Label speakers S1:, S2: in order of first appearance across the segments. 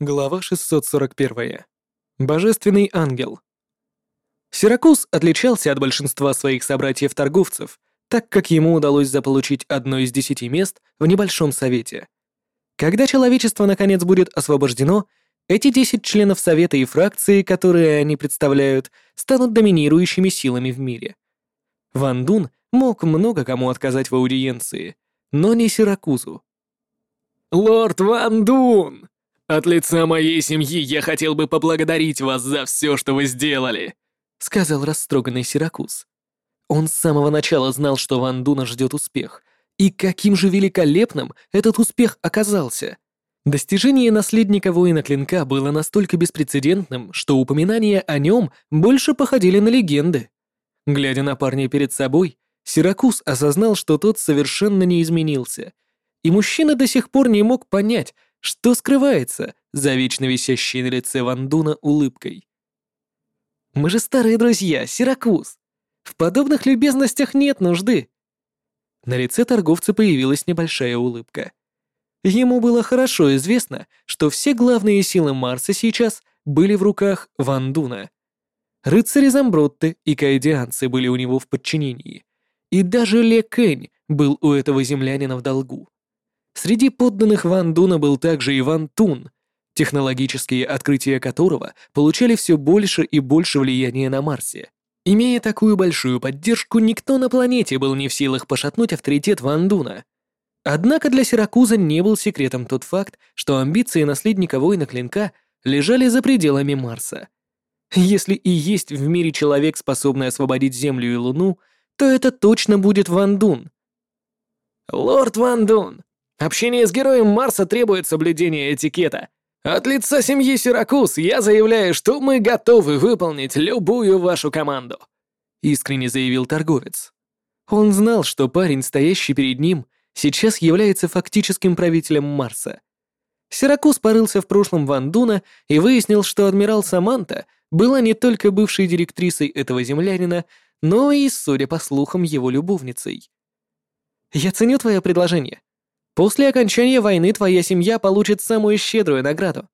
S1: Глава 641. Божественный ангел. Сиракуз отличался от большинства своих собратьев-торговцев, так как ему удалось заполучить одно из десяти мест в небольшом совете. Когда человечество наконец будет освобождено, эти десять членов совета и фракции, которые они представляют, станут доминирующими силами в мире. Ван Дун мог много кому отказать в аудиенции, но не Сиракузу.
S2: «Лорд Ван Дун!» От лица моей семьи я хотел бы поблагодарить вас за все, что вы сделали», —
S1: сказал растроганный Сиракуз. Он с самого начала знал, что Ван Дуна ждет успех, и каким же великолепным этот успех оказался. Достижение наследника воина Клинка было настолько беспрецедентным, что упоминания о нем больше походили на легенды. Глядя на парня перед собой, Сиракуз осознал, что тот совершенно не изменился, и мужчина до сих пор не мог понять, что скрывается за вечно висящей на лице Вандуна улыбкой? «Мы же старые друзья, Сиракуз. В подобных любезностях нет нужды». На лице торговца появилась небольшая улыбка. Ему было хорошо известно, что все главные силы Марса сейчас были в руках Вандуна. Рыцари Замбротты и кайдианцы были у него в подчинении. И даже Ле Кэнь был у этого землянина в долгу. Среди подданных Ван Дуна был также Иван Тун, технологические открытия которого получали все больше и больше влияния на Марсе. Имея такую большую поддержку, никто на планете был не в силах пошатнуть авторитет Ван Дуна. Однако для Сиракуза не был секретом тот факт, что амбиции наследника воина Клинка лежали за пределами Марса. Если и есть в мире человек, способный освободить Землю и Луну, то это точно будет Ван Дун.
S2: «Лорд Ван Дун, Общение с героем Марса требует соблюдения этикета. От лица семьи Сиракус я заявляю, что мы готовы выполнить любую вашу команду», — искренне заявил торговец.
S1: Он знал, что парень, стоящий перед ним, сейчас является фактическим правителем Марса. Сиракус порылся в прошлом Вандуна и выяснил, что адмирал Саманта была не только бывшей директрисой этого землянина, но и, судя по слухам, его любовницей. «Я ценю твое предложение», После окончания войны твоя семья получит самую щедрую награду.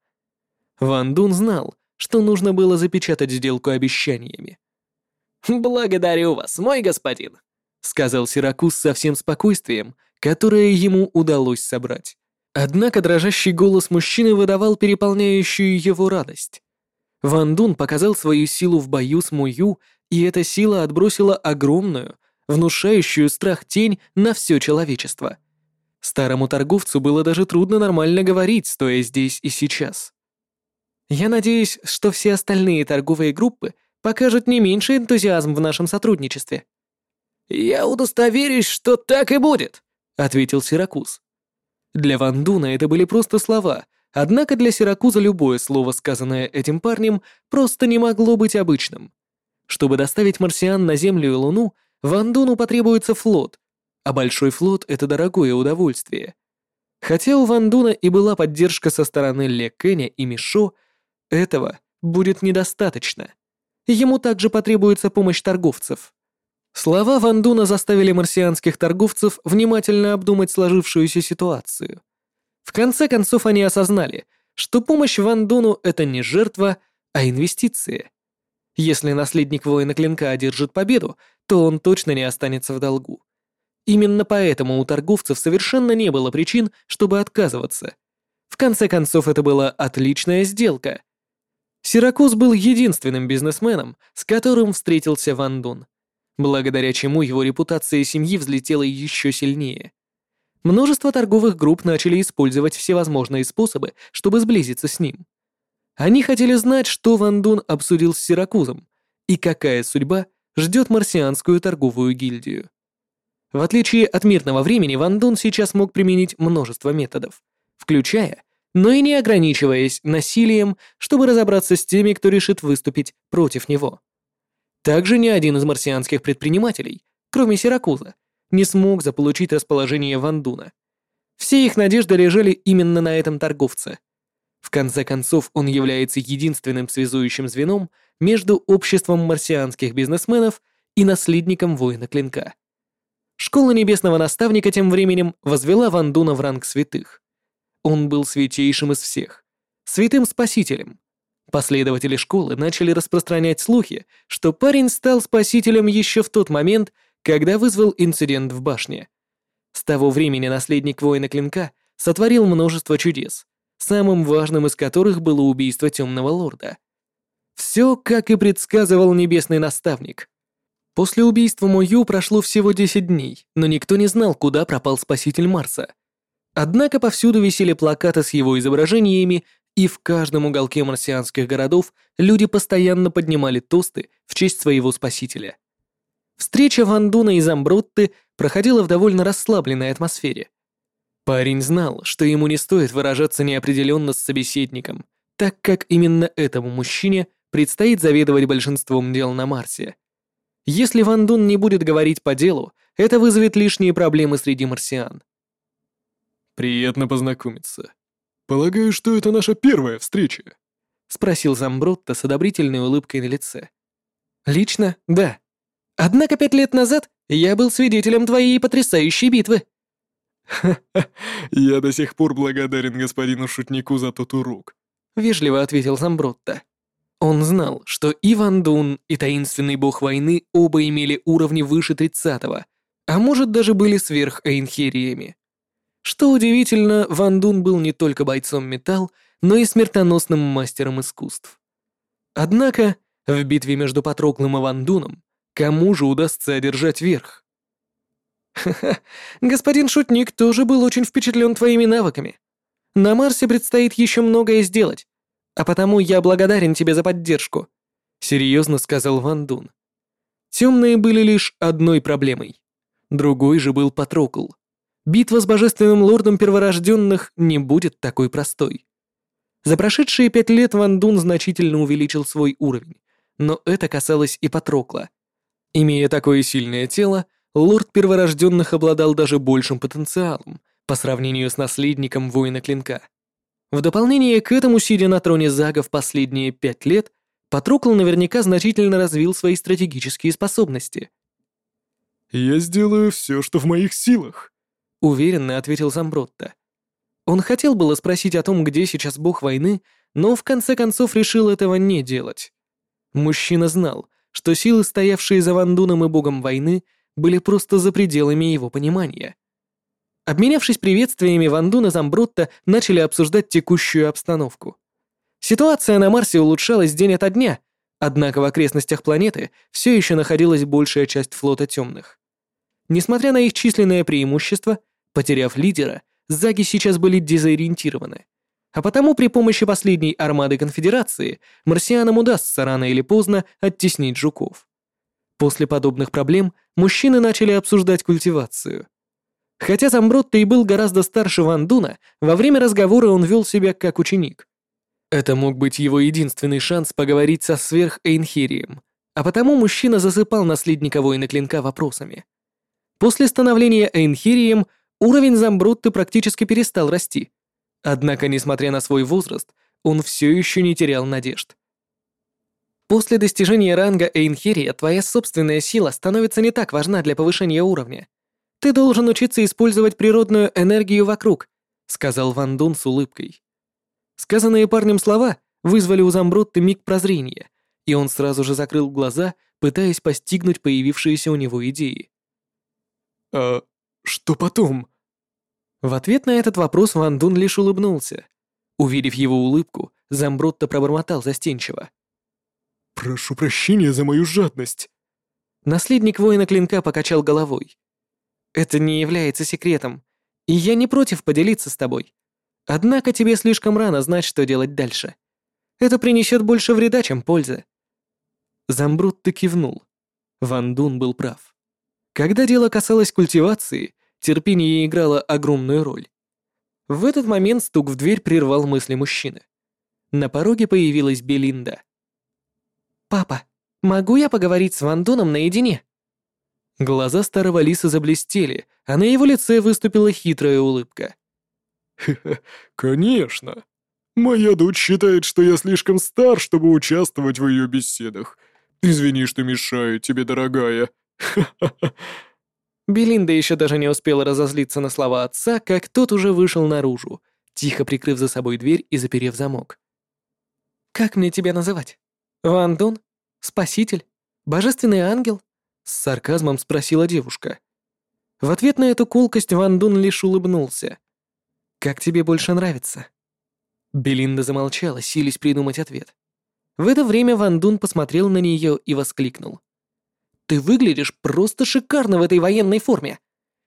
S1: Ван Дун знал, что нужно было запечатать сделку обещаниями.
S2: «Благодарю вас, мой господин», — сказал
S1: Сиракус со всем спокойствием, которое ему удалось собрать. Однако дрожащий голос мужчины выдавал переполняющую его радость. Ван Дун показал свою силу в бою с Мую, и эта сила отбросила огромную, внушающую страх тень на все человечество — Старому торговцу было даже трудно нормально говорить, стоя здесь и сейчас. Я надеюсь, что все остальные торговые группы покажут не меньший энтузиазм в нашем сотрудничестве.
S2: Я удостоверюсь, что так и будет, ответил Сиракуз.
S1: Для Вандуна это были просто слова, однако для Сиракуза любое слово, сказанное этим парнем, просто не могло быть обычным. Чтобы доставить марсиан на Землю и Луну, Вандуну потребуется флот, а большой флот — это дорогое удовольствие. Хотя у Ван Дуна и была поддержка со стороны Ле Кэня и Мишо, этого будет недостаточно. Ему также потребуется помощь торговцев. Слова Ван Дуна заставили марсианских торговцев внимательно обдумать сложившуюся ситуацию. В конце концов они осознали, что помощь Ван Дуну — это не жертва, а инвестиция. Если наследник воина клинка одержит победу, то он точно не останется в долгу. Именно поэтому у торговцев совершенно не было причин, чтобы отказываться. В конце концов, это была отличная сделка. Сиракуз был единственным бизнесменом, с которым встретился Ван Дун, благодаря чему его репутация семьи взлетела еще сильнее. Множество торговых групп начали использовать всевозможные способы, чтобы сблизиться с ним. Они хотели знать, что Ван Дун обсудил с Сиракузом и какая судьба ждет марсианскую торговую гильдию. В отличие от мирного времени, Ван Дун сейчас мог применить множество методов, включая, но и не ограничиваясь насилием, чтобы разобраться с теми, кто решит выступить против него. Также ни один из марсианских предпринимателей, кроме Сиракуза, не смог заполучить расположение Ван Дуна. Все их надежды лежали именно на этом торговце. В конце концов, он является единственным связующим звеном между обществом марсианских бизнесменов и наследником воина клинка. Школа Небесного Наставника тем временем возвела Ван Дуна в ранг святых. Он был святейшим из всех, святым спасителем. Последователи школы начали распространять слухи, что парень стал спасителем еще в тот момент, когда вызвал инцидент в башне. С того времени наследник воина Клинка сотворил множество чудес, самым важным из которых было убийство Темного Лорда. Все, как и предсказывал Небесный Наставник — После убийства Мою прошло всего 10 дней, но никто не знал, куда пропал спаситель Марса. Однако повсюду висели плакаты с его изображениями, и в каждом уголке марсианских городов люди постоянно поднимали тосты в честь своего спасителя. Встреча Вандуна и Замбрутты проходила в довольно расслабленной атмосфере. Парень знал, что ему не стоит выражаться неопределенно с собеседником, так как именно этому мужчине предстоит заведовать большинством дел на Марсе – если Ван Дун не будет говорить по делу, это вызовет лишние проблемы среди марсиан.
S3: «Приятно познакомиться. Полагаю, что это наша первая встреча?»
S1: — спросил Замбротто с одобрительной улыбкой на лице. «Лично, да. Однако пять лет назад я был свидетелем твоей потрясающей битвы».
S3: «Ха-ха, я до сих пор благодарен господину шутнику за тот урок», —
S1: вежливо ответил Замбротто. Он знал, что Иван Дун, и таинственный бог войны оба имели уровни выше 30-го, а может даже были сверх Эйнхериями. Что удивительно, Ван Дун был не только бойцом металл, но и смертоносным мастером искусств. Однако, в битве между Патроклом и Ван Дуном, кому же удастся одержать верх? Ха-ха, господин Шутник тоже был очень впечатлен твоими навыками. На Марсе предстоит еще многое сделать, а потому я благодарен тебе за поддержку», — серьезно сказал Ван Дун. Темные были лишь одной проблемой. Другой же был Патрокл. Битва с божественным лордом перворожденных не будет такой простой. За прошедшие пять лет Ван Дун значительно увеличил свой уровень, но это касалось и Патрокла. Имея такое сильное тело, лорд перворожденных обладал даже большим потенциалом по сравнению с наследником воина клинка — в дополнение к этому, сидя на троне Загов последние пять лет, Патрукл наверняка значительно развил свои стратегические способности.
S3: «Я сделаю все, что в моих силах», —
S1: уверенно ответил Замбротта. Он хотел было спросить о том, где сейчас бог войны, но в конце концов решил этого не делать. Мужчина знал, что силы, стоявшие за Вандуном и богом войны, были просто за пределами его понимания. Обменявшись приветствиями, Вандун и Замбрутто начали обсуждать текущую обстановку. Ситуация на Марсе улучшалась день ото дня, однако в окрестностях планеты все еще находилась большая часть флота темных. Несмотря на их численное преимущество, потеряв лидера, Заги сейчас были дезориентированы. А потому при помощи последней армады Конфедерации марсианам удастся рано или поздно оттеснить жуков. После подобных проблем мужчины начали обсуждать культивацию – Хотя Замбротто и был гораздо старше Ван Дуна, во время разговора он вел себя как ученик. Это мог быть его единственный шанс поговорить со Сверх сверхэйнхерием, а потому мужчина засыпал наследника воина клинка вопросами. После становления эйнхерием уровень Замбрутты практически перестал расти. Однако, несмотря на свой возраст, он все еще не терял надежд. После достижения ранга Эйнхерия твоя собственная сила становится не так важна для повышения уровня. «Ты должен учиться использовать природную энергию вокруг», сказал Ван Дун с улыбкой. Сказанные парнем слова вызвали у Замбрутты миг прозрения, и он сразу же закрыл глаза, пытаясь постигнуть появившиеся у него идеи.
S3: «А что потом?»
S1: В ответ на этот вопрос Ван Дун лишь улыбнулся. Увидев его улыбку, Замбрутто пробормотал застенчиво.
S3: «Прошу прощения за мою жадность».
S1: Наследник воина клинка покачал головой, это не является секретом, и я не против поделиться с тобой. Однако тебе слишком рано знать, что делать дальше. Это принесет больше вреда, чем пользы». Замбрут ты кивнул. Ван Дун был прав. Когда дело касалось культивации, терпение играло огромную роль. В этот момент стук в дверь прервал мысли мужчины. На пороге появилась Белинда. «Папа, могу я поговорить с Ван Дуном наедине?» Глаза старого лиса заблестели, а на его лице выступила хитрая улыбка.
S3: «Хе-хе, конечно. Моя дочь считает, что я слишком стар, чтобы участвовать в ее беседах. Извини, что мешаю тебе, дорогая. Ха-ха!
S1: Белинда еще даже не успела разозлиться на слова отца, как тот уже вышел наружу, тихо прикрыв за собой дверь и заперев замок. «Как мне тебя называть? Ван Дун? Спаситель? Божественный ангел?» с сарказмом спросила девушка. В ответ на эту колкость Ван Дун лишь улыбнулся. «Как тебе больше нравится?» Белинда замолчала, сились придумать ответ. В это время Ван Дун посмотрел на нее и воскликнул. «Ты выглядишь просто шикарно в этой военной форме!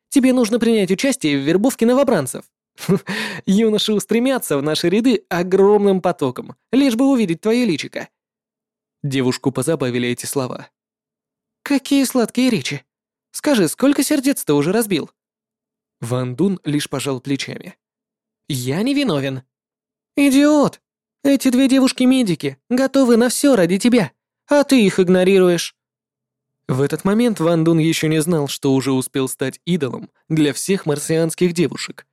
S1: Тебе нужно принять участие в вербовке новобранцев!» Юноши устремятся в наши ряды огромным потоком, лишь бы увидеть твое личико». Девушку позабавили эти слова. «Какие сладкие речи! Скажи, сколько сердец ты уже разбил?» Ван Дун лишь пожал плечами. «Я не виновен». «Идиот! Эти две девушки-медики готовы на все ради тебя, а ты их игнорируешь». В этот момент Ван Дун еще не знал, что уже успел стать идолом для всех марсианских девушек.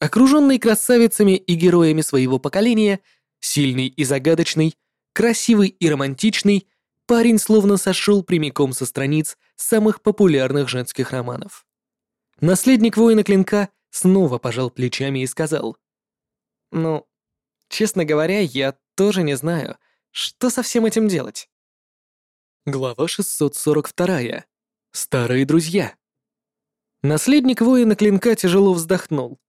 S1: Окруженный красавицами и героями своего поколения, сильный и загадочный, красивый и романтичный, парень словно сошел прямиком со страниц самых популярных женских романов. Наследник воина клинка снова пожал плечами и сказал. «Ну, честно говоря, я тоже не знаю, что со всем этим делать». Глава 642. Старые друзья. Наследник воина клинка тяжело вздохнул.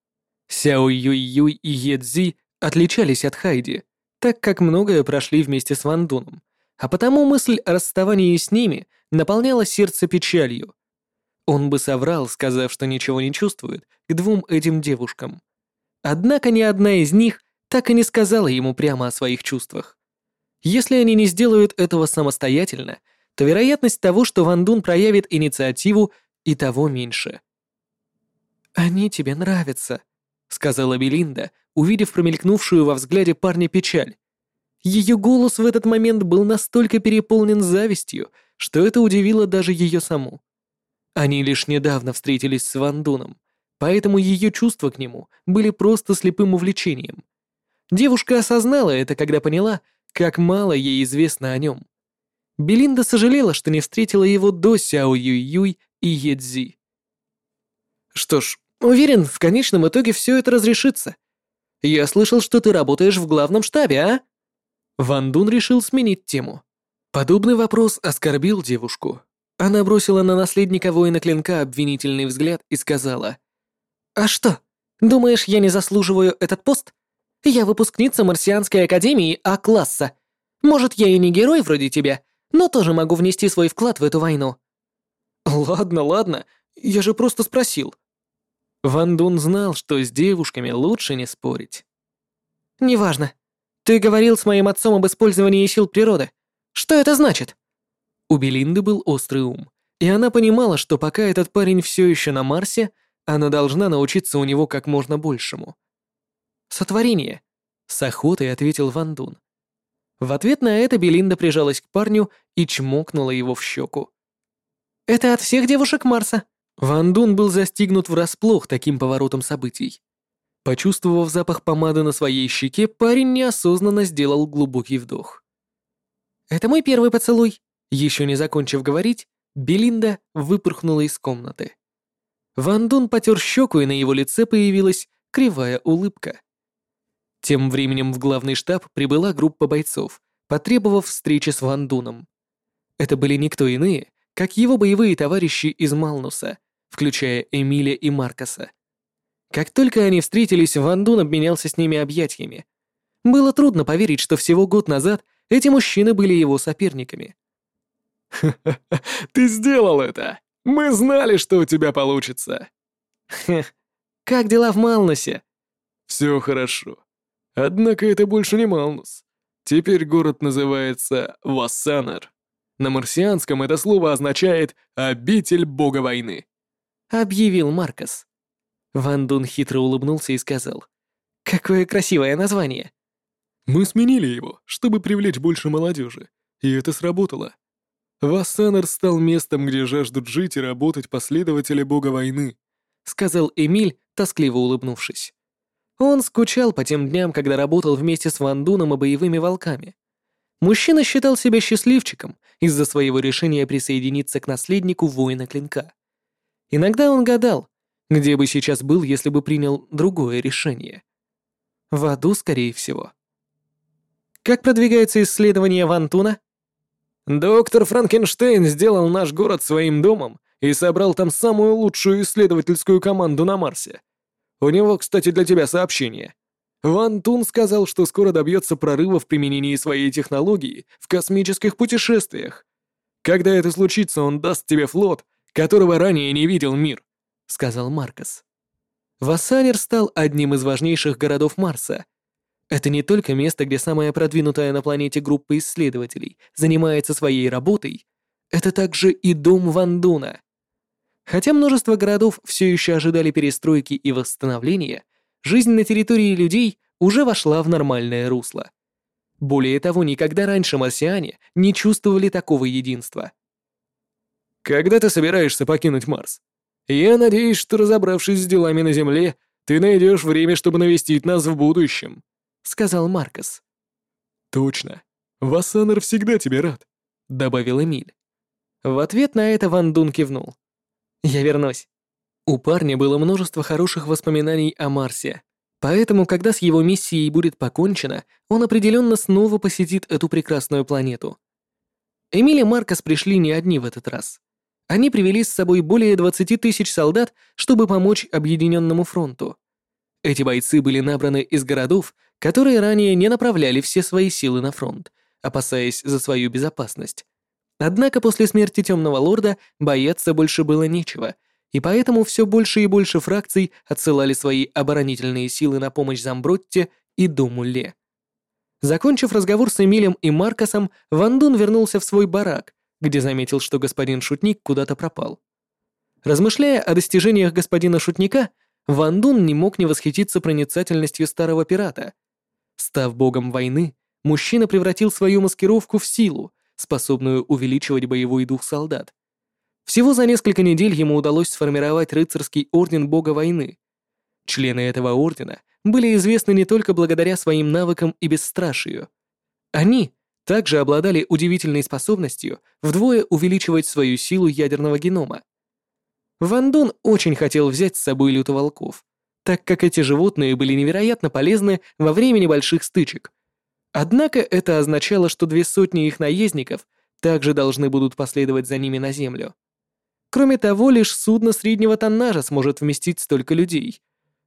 S1: Сяо Юй Юй и Едзи отличались от Хайди, так как многое прошли вместе с Ван Дуном а потому мысль о расставании с ними наполняла сердце печалью. Он бы соврал, сказав, что ничего не чувствует, к двум этим девушкам. Однако ни одна из них так и не сказала ему прямо о своих чувствах. Если они не сделают этого самостоятельно, то вероятность того, что Ван Дун проявит инициативу, и того меньше. «Они тебе нравятся», — сказала Белинда, увидев промелькнувшую во взгляде парня печаль, ее голос в этот момент был настолько переполнен завистью, что это удивило даже ее саму. Они лишь недавно встретились с Ван Дуном, поэтому ее чувства к нему были просто слепым увлечением. Девушка осознала это, когда поняла, как мало ей известно о нем. Белинда сожалела, что не встретила его до Сяо Юй Юй и Едзи. Что ж, уверен, в конечном итоге все это разрешится. Я слышал, что ты работаешь в главном штабе, а? Ван Дун решил сменить тему. Подобный вопрос оскорбил девушку. Она бросила на наследника воина клинка обвинительный взгляд и сказала. «А что, думаешь, я не заслуживаю этот пост? Я выпускница Марсианской академии А-класса. Может, я и не герой вроде тебя, но тоже могу внести свой вклад в эту войну». «Ладно, ладно, я же просто спросил». Ван Дун знал, что с девушками лучше не спорить. «Неважно. Ты говорил с моим отцом об использовании сил природы. Что это значит? У Белинды был острый ум, и она понимала, что пока этот парень все еще на Марсе, она должна научиться у него как можно большему. Сотворение, с охотой ответил Вандун. В ответ на это Белинда прижалась к парню и чмокнула его в щеку. Это от всех девушек Марса. Вандун был застигнут врасплох таким поворотом событий. Почувствовав запах помады на своей щеке, парень неосознанно сделал глубокий вдох. «Это мой первый поцелуй!» Еще не закончив говорить, Белинда выпорхнула из комнаты. Ван Дун потер щеку, и на его лице появилась кривая улыбка. Тем временем в главный штаб прибыла группа бойцов, потребовав встречи с Ван Дуном. Это были никто иные, как его боевые товарищи из Малнуса, включая Эмиля и Маркоса. Как только они встретились, Ван Дун обменялся с ними объятиями. Было трудно поверить, что всего год назад эти мужчины были его соперниками.
S3: «Ха-ха-ха, ты сделал это! Мы знали, что у тебя получится!»
S1: «Хе, как дела в Малнусе?»
S3: «Все хорошо. Однако это больше не Малнус. Теперь город называется Вассанар. На марсианском это слово означает «обитель бога войны», —
S1: объявил Маркос. Ван Дун хитро улыбнулся и сказал. «Какое красивое название!»
S3: «Мы сменили его, чтобы привлечь больше молодежи, и это сработало. Вассанер стал местом, где жаждут жить и работать последователи бога войны»,
S1: сказал Эмиль, тоскливо улыбнувшись. Он скучал по тем дням, когда работал вместе с Ван Дуном и боевыми волками. Мужчина считал себя счастливчиком из-за своего решения присоединиться к наследнику воина клинка. Иногда он гадал, где бы сейчас был, если бы принял другое решение? В аду, скорее всего. Как продвигается исследование Вантуна?
S2: Доктор Франкенштейн сделал наш город своим домом и собрал там самую лучшую исследовательскую команду на Марсе. У него, кстати, для тебя сообщение. Ван Тун сказал, что скоро добьется прорыва в применении своей технологии в космических путешествиях. Когда это случится, он даст тебе флот, которого ранее не видел мир. — сказал Маркос.
S1: Вассалер стал одним из важнейших городов Марса. Это не только место, где самая продвинутая на планете группа исследователей занимается своей работой, это также и дом Вандуна. Хотя множество городов все еще ожидали перестройки и восстановления, жизнь на территории людей уже вошла в нормальное русло. Более того, никогда раньше марсиане не чувствовали такого единства.
S2: «Когда ты собираешься покинуть Марс?» Я надеюсь, что, разобравшись с делами на Земле, ты найдешь время, чтобы навестить нас в будущем», — сказал Маркос.
S3: «Точно. Вассанер всегда тебе рад», — добавил Эмиль.
S1: В ответ на это Ван Дун кивнул. «Я вернусь». У парня было множество хороших воспоминаний о Марсе, поэтому, когда с его миссией будет покончено, он определенно снова посетит эту прекрасную планету. Эмили и Маркос пришли не одни в этот раз. Они привели с собой более 20 тысяч солдат, чтобы помочь Объединенному фронту. Эти бойцы были набраны из городов, которые ранее не направляли все свои силы на фронт, опасаясь за свою безопасность. Однако после смерти Темного Лорда бояться больше было нечего, и поэтому все больше и больше фракций отсылали свои оборонительные силы на помощь Замбротте и Думуле. Закончив разговор с Эмилем и Маркосом, Ван Дун вернулся в свой барак, где заметил, что господин Шутник куда-то пропал. Размышляя о достижениях господина Шутника, Ван Дун не мог не восхититься проницательностью старого пирата. Став богом войны, мужчина превратил свою маскировку в силу, способную увеличивать боевой дух солдат. Всего за несколько недель ему удалось сформировать рыцарский орден бога войны. Члены этого ордена были известны не только благодаря своим навыкам и бесстрашию. Они также обладали удивительной способностью вдвое увеличивать свою силу ядерного генома. Ван Дун очень хотел взять с собой лютоволков, так как эти животные были невероятно полезны во время небольших стычек. Однако это означало, что две сотни их наездников также должны будут последовать за ними на землю. Кроме того, лишь судно среднего тоннажа сможет вместить столько людей.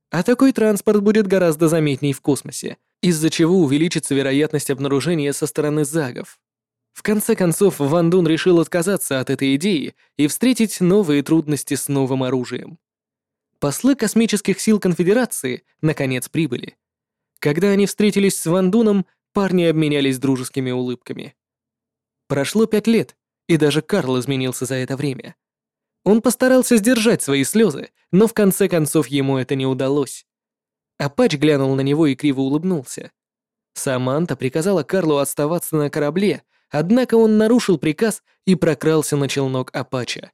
S1: А такой транспорт будет гораздо заметней в космосе — из-за чего увеличится вероятность обнаружения со стороны загов. В конце концов, Ван Дун решил отказаться от этой идеи и встретить новые трудности с новым оружием. Послы космических сил Конфедерации наконец прибыли. Когда они встретились с Ван Дуном, парни обменялись дружескими улыбками. Прошло пять лет, и даже Карл изменился за это время. Он постарался сдержать свои слезы, но в конце концов ему это не удалось. Апач глянул на него и криво улыбнулся. Саманта приказала Карлу оставаться на корабле, однако он нарушил приказ и прокрался на челнок Апача.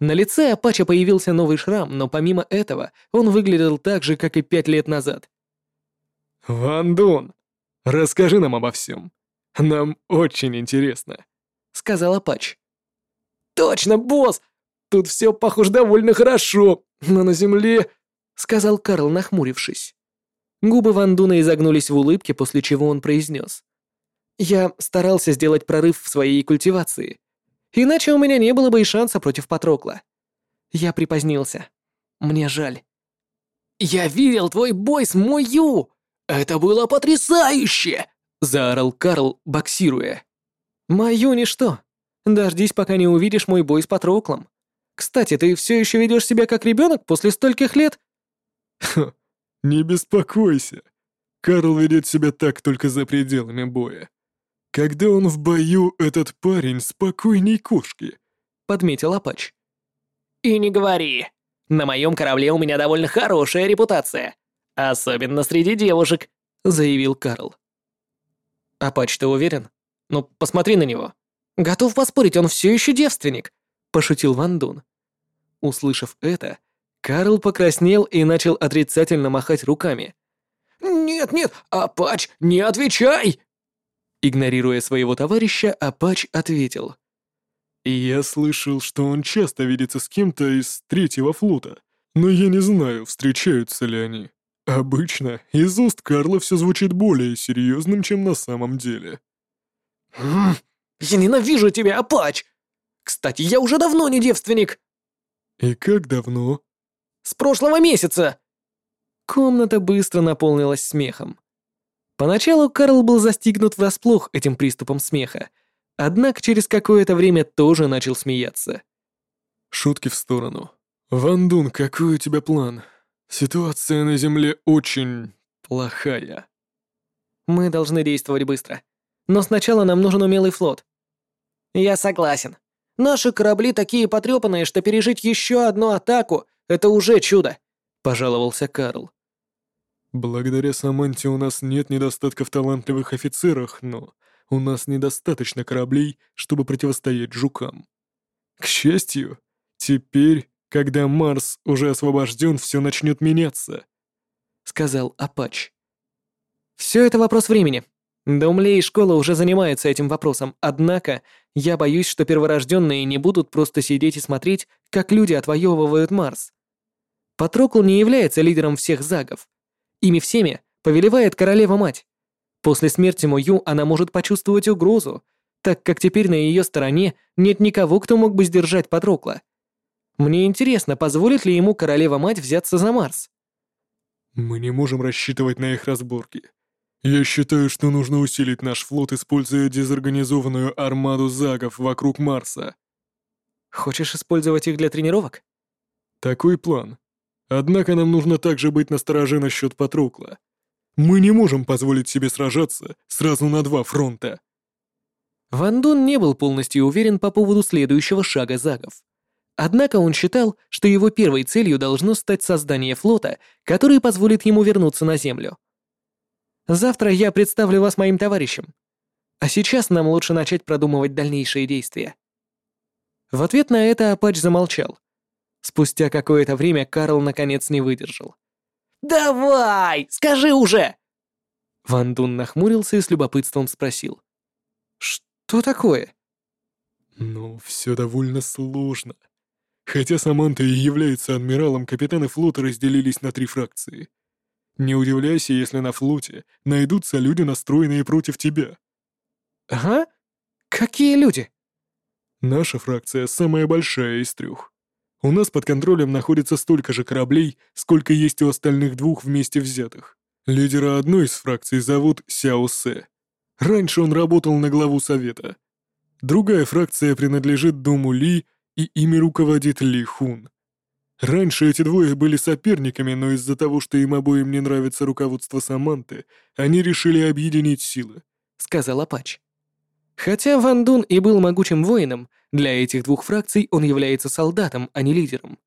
S1: На лице Апача появился новый шрам, но помимо этого он выглядел так же, как и пять лет назад.
S3: «Ван Дун, расскажи нам обо всем. Нам очень интересно», — сказал Апач.
S2: «Точно, босс! Тут все, похоже, довольно хорошо, но на Земле — сказал Карл, нахмурившись.
S1: Губы Ван Дуна изогнулись в улыбке, после чего он произнес. «Я старался сделать прорыв в своей культивации. Иначе у меня не было бы и шанса против Патрокла. Я припозднился. Мне жаль».
S2: «Я видел твой бой с Мою! Это было потрясающе!» — заорал Карл, боксируя.
S1: «Мою ничто. Дождись, пока не увидишь мой бой с Патроклом. Кстати, ты все еще ведешь себя как ребенок после стольких лет?»
S3: Не беспокойся. Карл ведет себя так только за пределами боя. Когда он в бою, этот парень спокойней кошки, подметил Апач.
S2: И не говори. На моем корабле у меня довольно хорошая репутация, особенно среди девушек, заявил Карл.
S1: Апач, ты уверен? Ну, посмотри на него. Готов поспорить, он все еще девственник, пошутил Ван Дун. Услышав это, Карл покраснел и начал отрицательно махать руками.
S2: «Нет, нет, Апач, не отвечай!»
S1: Игнорируя своего товарища, Апач ответил.
S3: «Я слышал, что он часто видится с кем-то из третьего флота, но я не знаю, встречаются ли они. Обычно из уст Карла все звучит более серьезным, чем на самом деле».
S2: «Хм, «Я ненавижу тебя, Апач! Кстати, я уже давно не девственник!»
S3: «И как давно?»
S2: С прошлого месяца!»
S1: Комната быстро наполнилась смехом. Поначалу Карл был застигнут врасплох этим приступом смеха, однако через какое-то время тоже начал смеяться.
S3: Шутки в сторону. Вандун, какой у тебя план? Ситуация на Земле очень плохая».
S1: «Мы должны действовать быстро. Но сначала нам нужен умелый флот».
S2: «Я согласен. Наши корабли такие потрепанные, что пережить еще одну атаку это уже чудо!» — пожаловался Карл.
S3: «Благодаря Саманте у нас нет недостатка в талантливых офицерах, но у нас недостаточно кораблей, чтобы противостоять жукам. К счастью, теперь, когда Марс уже освобожден, все начнет меняться», —
S1: сказал Апач. «Все это вопрос времени», Домле и школа уже занимаются этим вопросом, однако я боюсь, что перворожденные не будут просто сидеть и смотреть, как люди отвоевывают Марс. Патрокл не является лидером всех загов. Ими всеми повелевает королева-мать. После смерти Мою она может почувствовать угрозу, так как теперь на ее стороне нет никого, кто мог бы сдержать Патрокла. Мне интересно, позволит ли ему королева-мать взяться за Марс?
S3: «Мы не можем рассчитывать на их разборки», я считаю, что нужно усилить наш флот, используя дезорганизованную армаду загов вокруг Марса.
S1: Хочешь использовать их для тренировок?
S3: Такой план. Однако нам нужно также быть настороже насчет Патрукла. Мы не можем позволить себе сражаться сразу на два фронта.
S1: Ван Дун не был полностью уверен по поводу следующего шага загов. Однако он считал, что его первой целью должно стать создание флота, который позволит ему вернуться на Землю. Завтра я представлю вас моим товарищам. А сейчас нам лучше начать продумывать дальнейшие действия». В ответ на это Апач замолчал. Спустя какое-то время Карл наконец не выдержал.
S2: «Давай! Скажи уже!»
S1: Ван Дун нахмурился и с любопытством спросил. «Что такое?»
S3: «Ну, все довольно сложно. Хотя Саманта и является адмиралом, капитаны флота разделились на три фракции — не удивляйся, если на флоте найдутся люди, настроенные против тебя».
S1: «Ага? Какие люди?»
S3: «Наша фракция самая большая из трех. У нас под контролем находится столько же кораблей, сколько есть у остальных двух вместе взятых. Лидера одной из фракций зовут Сяо Се. Раньше он работал на главу совета. Другая фракция принадлежит Думу Ли, и ими руководит Ли Хун. Раньше эти двое были соперниками, но из-за того, что им обоим не нравится руководство Саманты, они решили объединить силы», — сказал Апач.
S1: Хотя Ван Дун и был могучим воином, для этих двух фракций он является солдатом, а не лидером.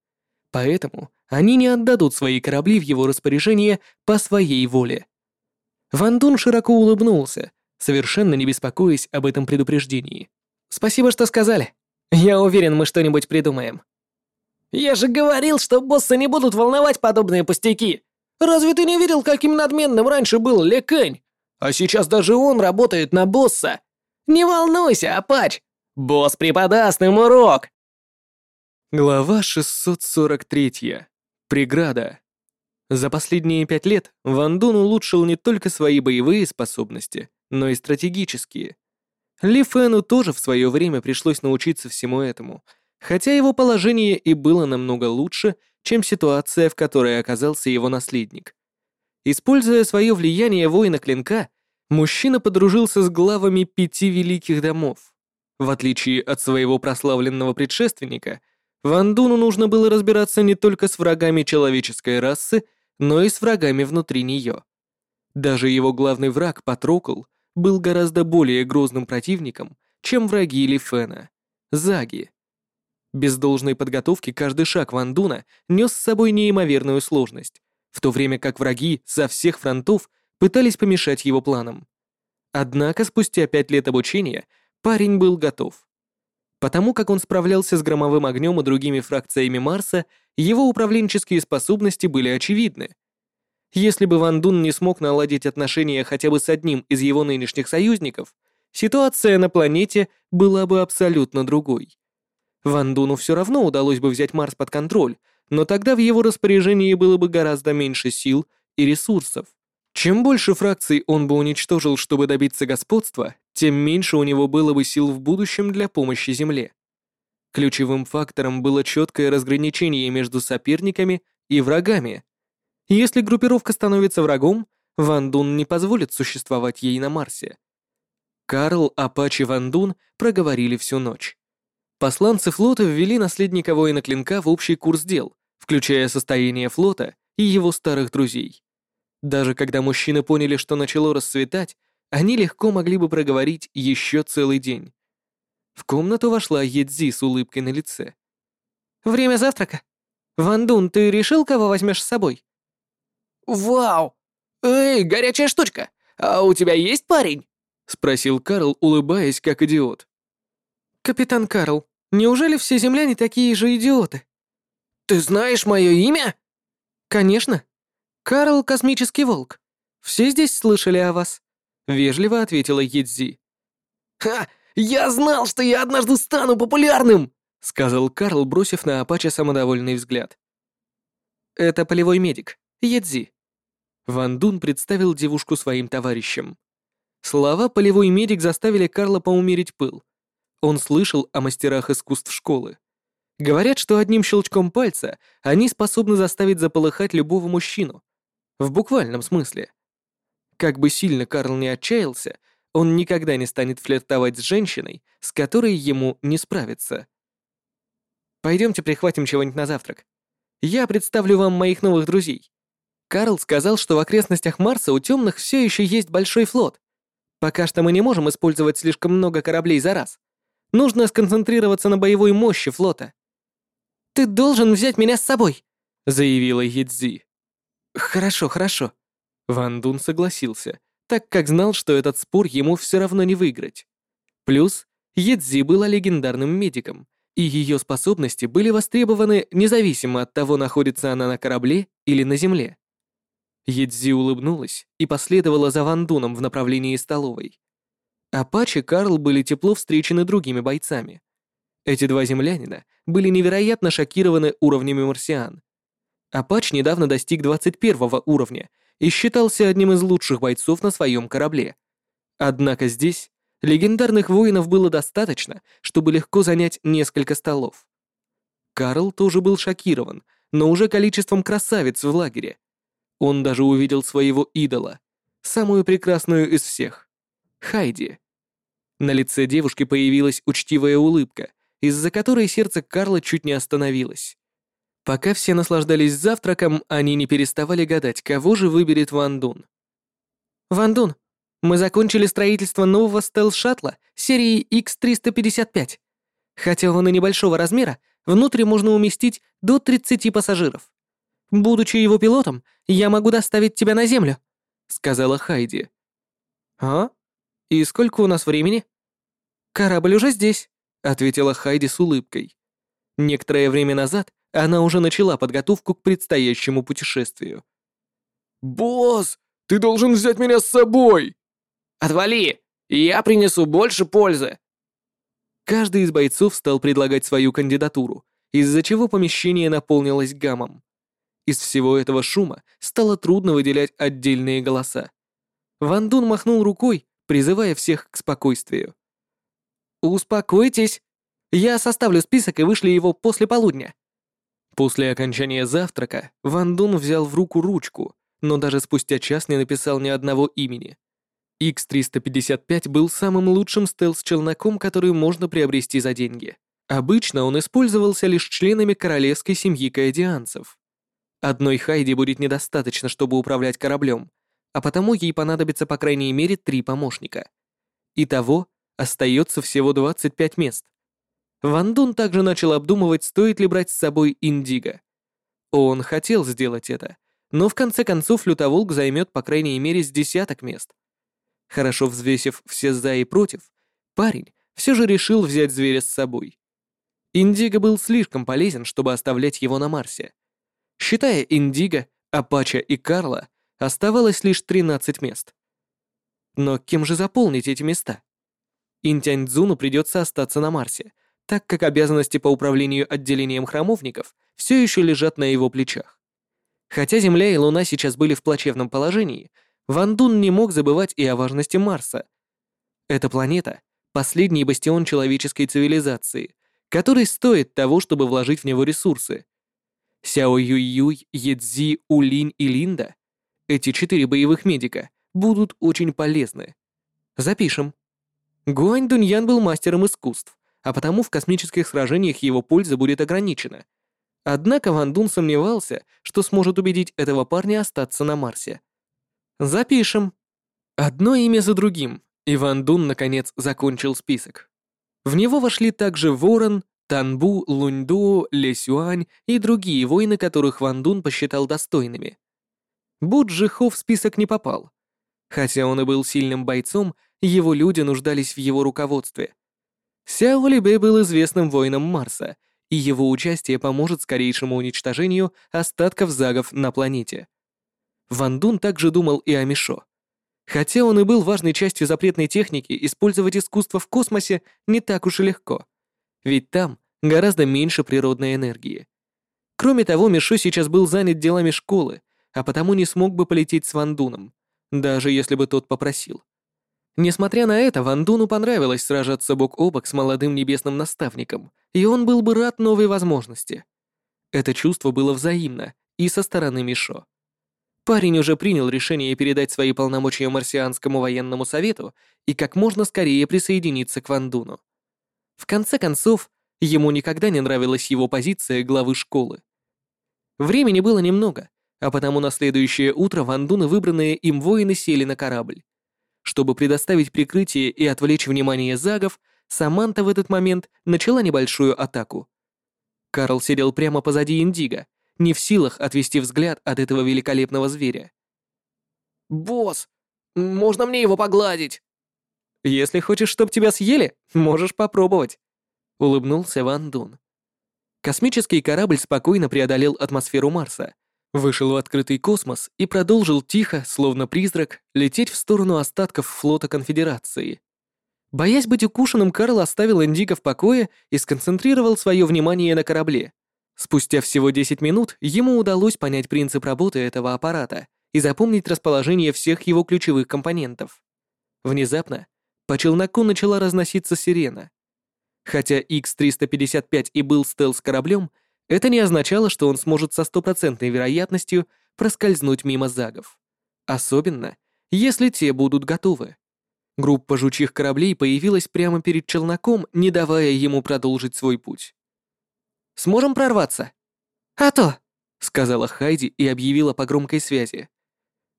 S1: Поэтому они не отдадут свои корабли в его распоряжение по своей воле. Ван Дун широко улыбнулся, совершенно не беспокоясь об этом предупреждении. «Спасибо, что сказали. Я уверен, мы что-нибудь придумаем».
S2: «Я же говорил, что босса не будут волновать подобные пустяки! Разве ты не видел, каким надменным раньше был Лекэнь? А сейчас даже он работает на босса! Не волнуйся, Апач! Босс преподаст им урок!»
S1: Глава 643. Преграда. За последние пять лет Ван Дун улучшил не только свои боевые способности, но и стратегические. Ли Фэну тоже в свое время пришлось научиться всему этому — хотя его положение и было намного лучше, чем ситуация, в которой оказался его наследник. Используя свое влияние воина клинка, мужчина подружился с главами пяти великих домов. В отличие от своего прославленного предшественника, Вандуну нужно было разбираться не только с врагами человеческой расы, но и с врагами внутри нее. Даже его главный враг, Патрокл, был гораздо более грозным противником, чем враги Лифена — Заги. Без должной подготовки каждый шаг Ван Дуна нес с собой неимоверную сложность, в то время как враги со всех фронтов пытались помешать его планам. Однако спустя пять лет обучения парень был готов. Потому как он справлялся с громовым огнем и другими фракциями Марса, его управленческие способности были очевидны. Если бы Ван Дун не смог наладить отношения хотя бы с одним из его нынешних союзников, ситуация на планете была бы абсолютно другой. Ван Дуну все равно удалось бы взять Марс под контроль, но тогда в его распоряжении было бы гораздо меньше сил и ресурсов. Чем больше фракций он бы уничтожил, чтобы добиться господства, тем меньше у него было бы сил в будущем для помощи Земле. Ключевым фактором было четкое разграничение между соперниками и врагами. Если группировка становится врагом, Ван Дун не позволит существовать ей на Марсе. Карл, Апачи, Ван Дун проговорили всю ночь. Посланцы флота ввели наследника воина-клинка в общий курс дел, включая состояние флота и его старых друзей. Даже когда мужчины поняли, что начало расцветать, они легко могли бы проговорить еще целый день. В комнату вошла Едзи с улыбкой на лице. «Время завтрака. Вандун, ты решил, кого возьмешь с собой?»
S2: «Вау! Эй, горячая штучка! А у тебя есть парень?» — спросил Карл, улыбаясь, как идиот.
S1: «Капитан Карл, неужели все земляне такие же идиоты?»
S2: «Ты знаешь мое имя?»
S1: «Конечно. Карл — космический волк. Все здесь слышали о вас», — вежливо ответила Едзи.
S2: «Ха! Я знал, что я однажды стану популярным!» — сказал Карл, бросив на Апача самодовольный взгляд.
S1: «Это полевой медик, Едзи». Ван Дун представил девушку своим товарищам. Слова «полевой медик» заставили Карла поумерить пыл — он слышал о мастерах искусств школы. Говорят, что одним щелчком пальца они способны заставить заполыхать любого мужчину. В буквальном смысле. Как бы сильно Карл не отчаялся, он никогда не станет флиртовать с женщиной, с которой ему не справиться. Пойдемте прихватим чего-нибудь на завтрак. Я представлю вам моих новых друзей. Карл сказал, что в окрестностях Марса у темных все еще есть большой флот. Пока что мы не можем использовать слишком много кораблей за раз, Нужно сконцентрироваться на боевой мощи флота. «Ты должен взять меня с собой», — заявила Едзи. «Хорошо, хорошо». Ван Дун согласился, так как знал, что этот спор ему все равно не выиграть. Плюс Едзи была легендарным медиком, и ее способности были востребованы независимо от того, находится она на корабле или на земле. Едзи улыбнулась и последовала за Ван Дуном в направлении столовой, Апачи Карл были тепло встречены другими бойцами. Эти два землянина были невероятно шокированы уровнями марсиан. Апач недавно достиг 21 уровня и считался одним из лучших бойцов на своем корабле. Однако здесь легендарных воинов было достаточно, чтобы легко занять несколько столов. Карл тоже был шокирован, но уже количеством красавиц в лагере. Он даже увидел своего идола, самую прекрасную из всех. Хайди. На лице девушки появилась учтивая улыбка, из-за которой сердце Карла чуть не остановилось. Пока все наслаждались завтраком, они не переставали гадать, кого же выберет Вандун. Вандун, мы закончили строительство нового стелс-шаттла серии X-355. Хотя он и небольшого размера, внутри можно уместить до 30 пассажиров. Будучи его пилотом, я могу доставить тебя на Землю», — сказала Хайди. «А?» «И сколько у нас времени?» «Корабль уже здесь», — ответила Хайди с улыбкой. Некоторое время назад она уже начала подготовку к предстоящему путешествию.
S3: «Босс, ты должен взять меня с собой!»
S2: «Отвали! Я принесу больше пользы!»
S1: Каждый из бойцов стал предлагать свою кандидатуру, из-за чего помещение наполнилось гамом. Из всего этого шума стало трудно выделять отдельные голоса. Ван Дун махнул рукой, призывая всех к спокойствию. «Успокойтесь! Я составлю список и вышли его после полудня». После окончания завтрака Ван Дун взял в руку ручку, но даже спустя час не написал ни одного имени. X-355 был самым лучшим стелс-челноком, который можно приобрести за деньги. Обычно он использовался лишь членами королевской семьи каэдианцев. Одной Хайди будет недостаточно, чтобы управлять кораблем, а потому ей понадобится по крайней мере три помощника. Итого остается всего 25 мест. Ван Дун также начал обдумывать, стоит ли брать с собой Индиго. Он хотел сделать это, но в конце концов Лютоволк займет по крайней мере с десяток мест. Хорошо взвесив все «за» и «против», парень все же решил взять зверя с собой. Индиго был слишком полезен, чтобы оставлять его на Марсе. Считая Индиго, Апача и Карла, Оставалось лишь 13 мест. Но кем же заполнить эти места? Интяньцзуну придется остаться на Марсе, так как обязанности по управлению отделением храмовников все еще лежат на его плечах. Хотя Земля и Луна сейчас были в плачевном положении, Ван Дун не мог забывать и о важности Марса. Эта планета — последний бастион человеческой цивилизации, который стоит того, чтобы вложить в него ресурсы. Сяо Юй Юй, Едзи, Улинь и Линда эти четыре боевых медика будут очень полезны. Запишем. Гуань Дуньян был мастером искусств, а потому в космических сражениях его польза будет ограничена. Однако Ван Дун сомневался, что сможет убедить этого парня остаться на Марсе. Запишем. Одно имя за другим, и Ван Дун наконец закончил список. В него вошли также Ворон, Танбу, Луньду, Лесюань и другие воины, которых Ван Дун посчитал достойными. Буджи Хо в список не попал. Хотя он и был сильным бойцом, его люди нуждались в его руководстве. Сяо Либе был известным воином Марса, и его участие поможет скорейшему уничтожению остатков загов на планете. Ван Дун также думал и о Мишо. Хотя он и был важной частью запретной техники, использовать искусство в космосе не так уж и легко. Ведь там гораздо меньше природной энергии. Кроме того, Мишо сейчас был занят делами школы, а потому не смог бы полететь с Вандуном, даже если бы тот попросил. Несмотря на это, Вандуну понравилось сражаться бок о бок с молодым небесным наставником, и он был бы рад новой возможности. Это чувство было взаимно и со стороны Мишо. Парень уже принял решение передать свои полномочия марсианскому военному совету и как можно скорее присоединиться к Вандуну. В конце концов, ему никогда не нравилась его позиция главы школы. Времени было немного, а потому на следующее утро Вандуны, выбранные им воины сели на корабль. Чтобы предоставить прикрытие и отвлечь внимание загов, Саманта в этот момент начала небольшую атаку. Карл сидел прямо позади Индиго, не в силах отвести взгляд от этого великолепного зверя.
S2: «Босс, можно мне его погладить?»
S1: «Если хочешь, чтоб тебя съели, можешь попробовать», — улыбнулся Ван Дун. Космический корабль спокойно преодолел атмосферу Марса — вышел в открытый космос и продолжил тихо, словно призрак, лететь в сторону остатков флота Конфедерации. Боясь быть укушенным, Карл оставил Индика в покое и сконцентрировал свое внимание на корабле. Спустя всего 10 минут ему удалось понять принцип работы этого аппарата и запомнить расположение всех его ключевых компонентов. Внезапно по челноку начала разноситься сирена. Хотя X-355 и был стелс-кораблем, это не означало, что он сможет со стопроцентной вероятностью проскользнуть мимо загов. Особенно, если те будут готовы. Группа жучих кораблей появилась прямо перед челноком, не давая ему продолжить свой путь. «Сможем прорваться?»
S2: «А то!»
S1: — сказала Хайди и объявила по громкой связи.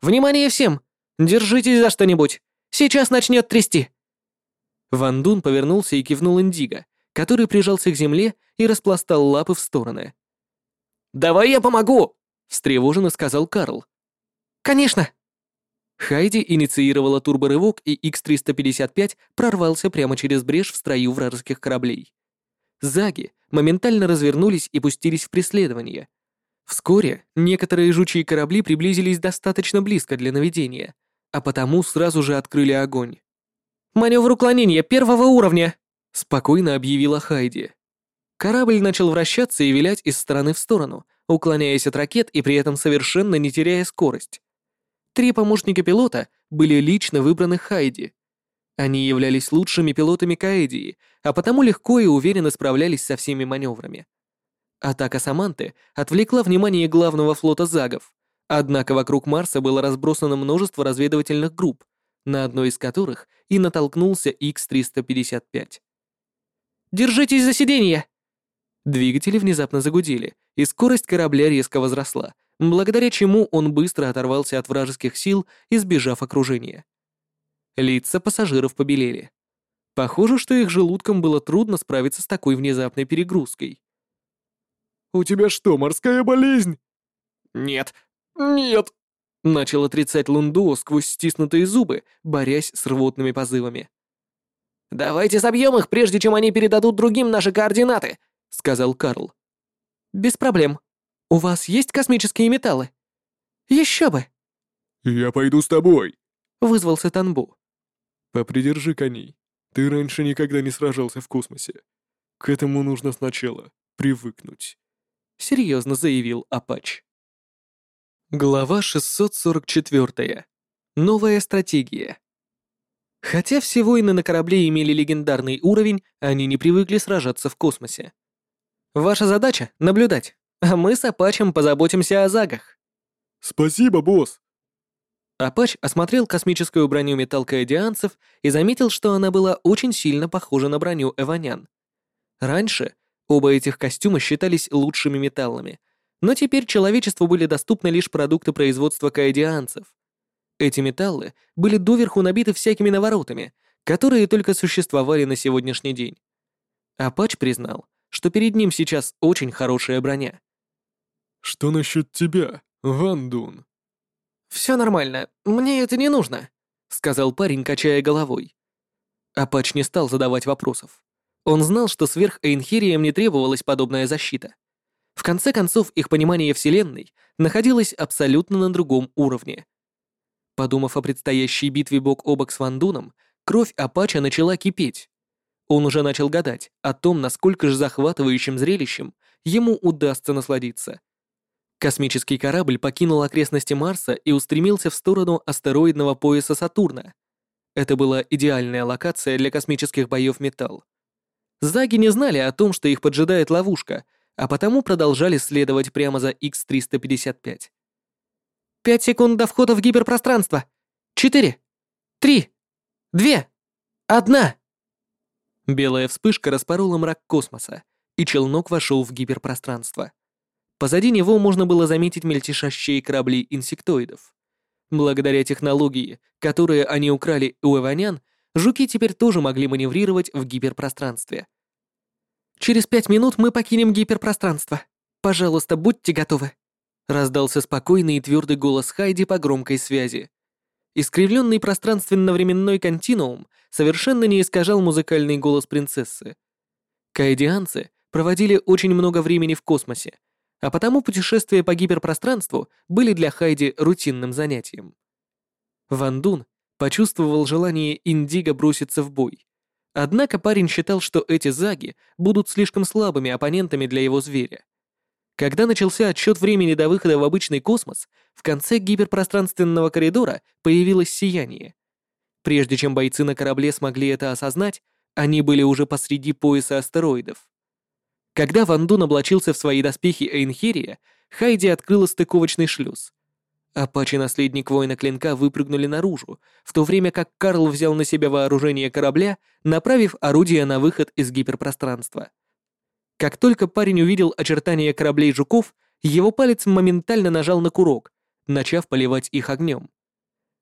S1: «Внимание всем! Держитесь за что-нибудь! Сейчас начнет трясти!» Ван Дун повернулся и кивнул Индиго, который прижался к земле и распластал лапы в стороны.
S2: «Давай я помогу!»
S1: — встревоженно сказал Карл.
S2: «Конечно!»
S1: Хайди инициировала турборывок, и x 355 прорвался прямо через брешь в строю вражеских кораблей. Заги моментально развернулись и пустились в преследование. Вскоре некоторые жучьи корабли приблизились достаточно близко для наведения, а потому сразу же открыли огонь.
S2: «Маневр уклонения первого уровня!»
S1: — спокойно объявила Хайди. Корабль начал вращаться и вилять из стороны в сторону, уклоняясь от ракет и при этом совершенно не теряя скорость. Три помощника пилота были лично выбраны Хайди. Они являлись лучшими пилотами Каэдии, а потому легко и уверенно справлялись со всеми маневрами. Атака Саманты отвлекла внимание главного флота Загов, однако вокруг Марса было разбросано множество разведывательных групп, на одной из которых и натолкнулся X-355.
S2: Держитесь за сиденье!»
S1: Двигатели внезапно загудели, и скорость корабля резко возросла, благодаря чему он быстро оторвался от вражеских сил, избежав окружения. Лица пассажиров побелели. Похоже, что их желудкам было трудно справиться с такой внезапной перегрузкой.
S3: «У тебя что, морская болезнь?»
S2: «Нет, нет!»
S1: Начал отрицать Лундуо сквозь стиснутые зубы, борясь с рвотными позывами.
S2: «Давайте забьем их, прежде чем они передадут другим наши координаты», — сказал Карл.
S1: «Без проблем. У вас есть космические металлы?»
S2: «Еще бы!»
S3: «Я пойду с тобой», —
S1: вызвался Танбу.
S3: «Попридержи коней. Ты раньше никогда не сражался в космосе. К этому нужно сначала привыкнуть», —
S1: серьезно заявил Апач. Глава 644. Новая стратегия. Хотя все воины на корабле имели легендарный уровень, они не привыкли сражаться в космосе. Ваша задача — наблюдать, а мы с Апачем позаботимся о загах.
S3: Спасибо, босс.
S1: Апач осмотрел космическую броню металлкаэдианцев и заметил, что она была очень сильно похожа на броню эванян. Раньше оба этих костюма считались лучшими металлами, но теперь человечеству были доступны лишь продукты производства каэдианцев. Эти металлы были доверху набиты всякими наворотами, которые только существовали на сегодняшний день. Апач признал, что перед ним сейчас очень хорошая броня.
S3: «Что насчет тебя, Ван Дун?»
S1: «Все нормально, мне это не нужно», — сказал парень, качая головой. Апач не стал задавать вопросов. Он знал, что сверх Эйнхириям не требовалась подобная защита. В конце концов, их понимание Вселенной находилось абсолютно на другом уровне — Подумав о предстоящей битве бок о бок с Вандуном, кровь Апача начала кипеть. Он уже начал гадать о том, насколько же захватывающим зрелищем ему удастся насладиться. Космический корабль покинул окрестности Марса и устремился в сторону астероидного пояса Сатурна. Это была идеальная локация для космических боев металл. Заги не знали о том, что их поджидает ловушка, а потому продолжали следовать прямо за X-355. Пять секунд до входа в гиперпространство. Четыре. Три. Две. Одна. Белая вспышка распорола мрак космоса, и челнок вошел в гиперпространство. Позади него можно было заметить мельтешащие корабли инсектоидов. Благодаря технологии, которые они украли у эванян, жуки теперь тоже могли маневрировать в гиперпространстве. «Через пять минут мы покинем гиперпространство. Пожалуйста, будьте готовы», Раздался спокойный и твердый голос Хайди по громкой связи. Искривленный пространственно-временной континуум совершенно не искажал музыкальный голос принцессы. Кайдианцы проводили очень много времени в космосе, а потому путешествия по гиперпространству были для Хайди рутинным занятием. Ван Дун почувствовал желание Индиго броситься в бой. Однако парень считал, что эти заги будут слишком слабыми оппонентами для его зверя. Когда начался отсчет времени до выхода в обычный космос, в конце гиперпространственного коридора появилось сияние. Прежде чем бойцы на корабле смогли это осознать, они были уже посреди пояса астероидов. Когда Ван Дун облачился в свои доспехи Эйнхерия, Хайди открыла стыковочный шлюз. Апачи-наследник воина клинка выпрыгнули наружу, в то время как Карл взял на себя вооружение корабля, направив орудие на выход из гиперпространства — как только парень увидел очертания кораблей жуков, его палец моментально нажал на курок, начав поливать их огнем.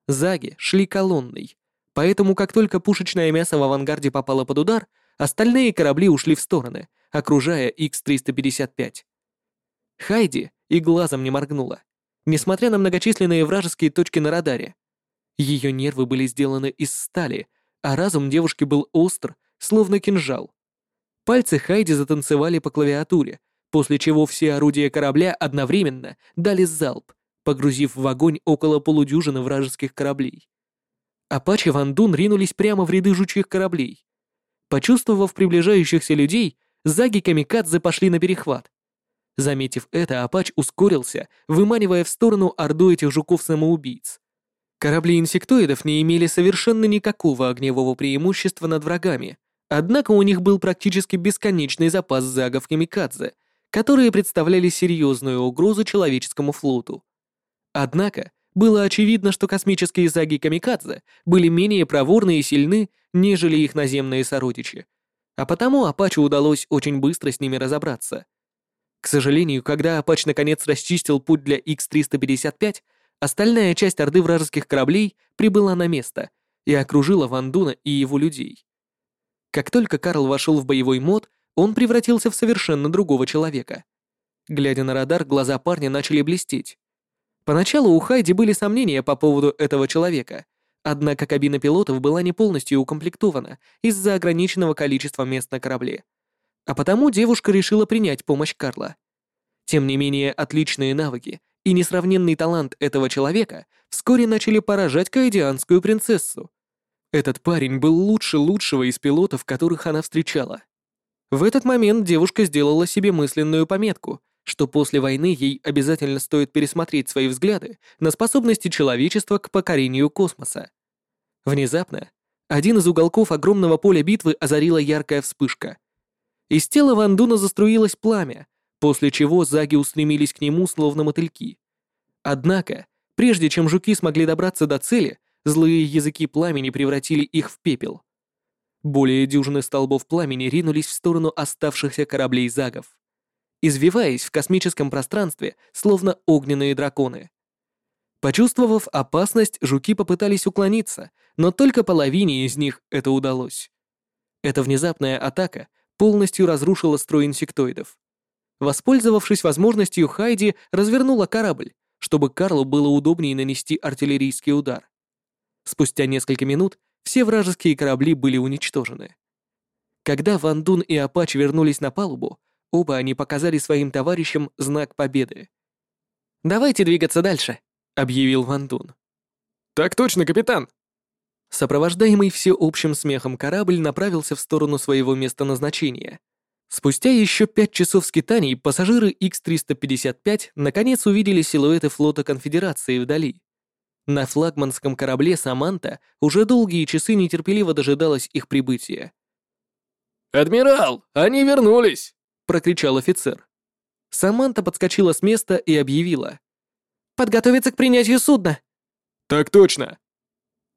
S1: Заги шли колонной, поэтому как только пушечное мясо в авангарде попало под удар, остальные корабли ушли в стороны, окружая x 355 Хайди и глазом не моргнула, несмотря на многочисленные вражеские точки на радаре. Ее нервы были сделаны из стали, а разум девушки был остр, словно кинжал. Пальцы Хайди затанцевали по клавиатуре, после чего все орудия корабля одновременно дали залп, погрузив в огонь около полудюжины вражеских кораблей. Апачи Ван Дун ринулись прямо в ряды жучих кораблей. Почувствовав приближающихся людей, заги камикадзе пошли на перехват. Заметив это, Апач ускорился, выманивая в сторону орду этих жуков-самоубийц. Корабли инсектоидов не имели совершенно никакого огневого преимущества над врагами, Однако у них был практически бесконечный запас загов камикадзе, которые представляли серьезную угрозу человеческому флоту. Однако, было очевидно, что космические заги камикадзе были менее проворны и сильны, нежели их наземные сородичи. А потому Апачу удалось очень быстро с ними разобраться. К сожалению, когда Апач наконец расчистил путь для x 355 остальная часть орды вражеских кораблей прибыла на место и окружила Вандуна и его людей. Как только Карл вошел в боевой мод, он превратился в совершенно другого человека. Глядя на радар, глаза парня начали блестеть. Поначалу у Хайди были сомнения по поводу этого человека, однако кабина пилотов была не полностью укомплектована из-за ограниченного количества мест на корабле. А потому девушка решила принять помощь Карла. Тем не менее, отличные навыки и несравненный талант этого человека вскоре начали поражать каэдианскую принцессу, этот парень был лучше лучшего из пилотов, которых она встречала. В этот момент девушка сделала себе мысленную пометку, что после войны ей обязательно стоит пересмотреть свои взгляды на способности человечества к покорению космоса. Внезапно один из уголков огромного поля битвы озарила яркая вспышка. Из тела Вандуна заструилось пламя, после чего заги устремились к нему, словно мотыльки. Однако, прежде чем жуки смогли добраться до цели, Злые языки пламени превратили их в пепел. Более дюжины столбов пламени ринулись в сторону оставшихся кораблей загов, извиваясь в космическом пространстве, словно огненные драконы. Почувствовав опасность, жуки попытались уклониться, но только половине из них это удалось. Эта внезапная атака полностью разрушила строй инсектоидов. Воспользовавшись возможностью, Хайди развернула корабль, чтобы Карлу было удобнее нанести артиллерийский удар. Спустя несколько минут все вражеские корабли были уничтожены. Когда Ван Дун и Апач вернулись на палубу, оба они показали своим товарищам знак победы. «Давайте двигаться дальше», — объявил Ван Дун.
S3: «Так точно, капитан!»
S1: Сопровождаемый всеобщим смехом корабль направился в сторону своего места назначения. Спустя еще пять часов скитаний пассажиры X-355 наконец увидели силуэты флота Конфедерации вдали. На флагманском корабле «Саманта» уже долгие часы нетерпеливо дожидалась их прибытия.
S2: «Адмирал, они вернулись!»
S1: — прокричал офицер. Саманта подскочила с места и объявила. «Подготовиться к принятию судна!»
S3: «Так точно!»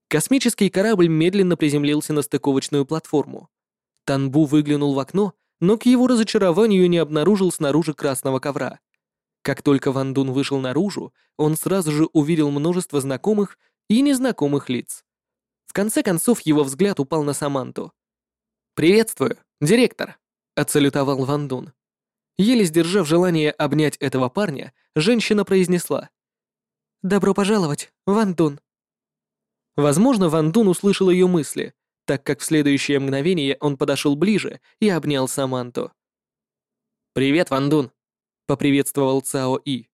S1: Космический корабль медленно приземлился на стыковочную платформу. Танбу выглянул в окно, но к его разочарованию не обнаружил снаружи красного ковра. Как только Ван Дун вышел наружу, он сразу же увидел множество знакомых и незнакомых лиц. В конце концов его взгляд упал на Саманту. «Приветствую, директор», — отсалютовал Ван Дун. Еле сдержав желание обнять этого парня, женщина произнесла. «Добро пожаловать, Ван Дун». Возможно, Ван Дун услышал ее мысли, так как в следующее мгновение он подошел ближе и обнял Саманту. «Привет, Ван Дун», поприветствовал Цао И.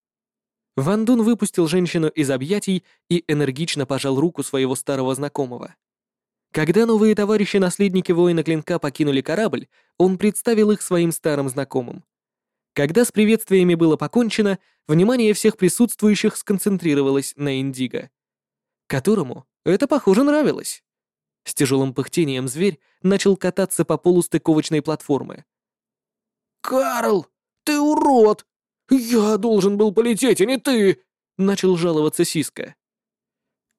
S1: Ван Дун выпустил женщину из объятий и энергично пожал руку своего старого знакомого. Когда новые товарищи-наследники воина Клинка покинули корабль, он представил их своим старым знакомым. Когда с приветствиями было покончено, внимание всех присутствующих сконцентрировалось на Индиго, которому это, похоже, нравилось. С тяжелым пыхтением зверь начал кататься по полу стыковочной платформы.
S2: «Карл!» ты урод! Я должен был полететь, а не ты!» — начал жаловаться Сиска.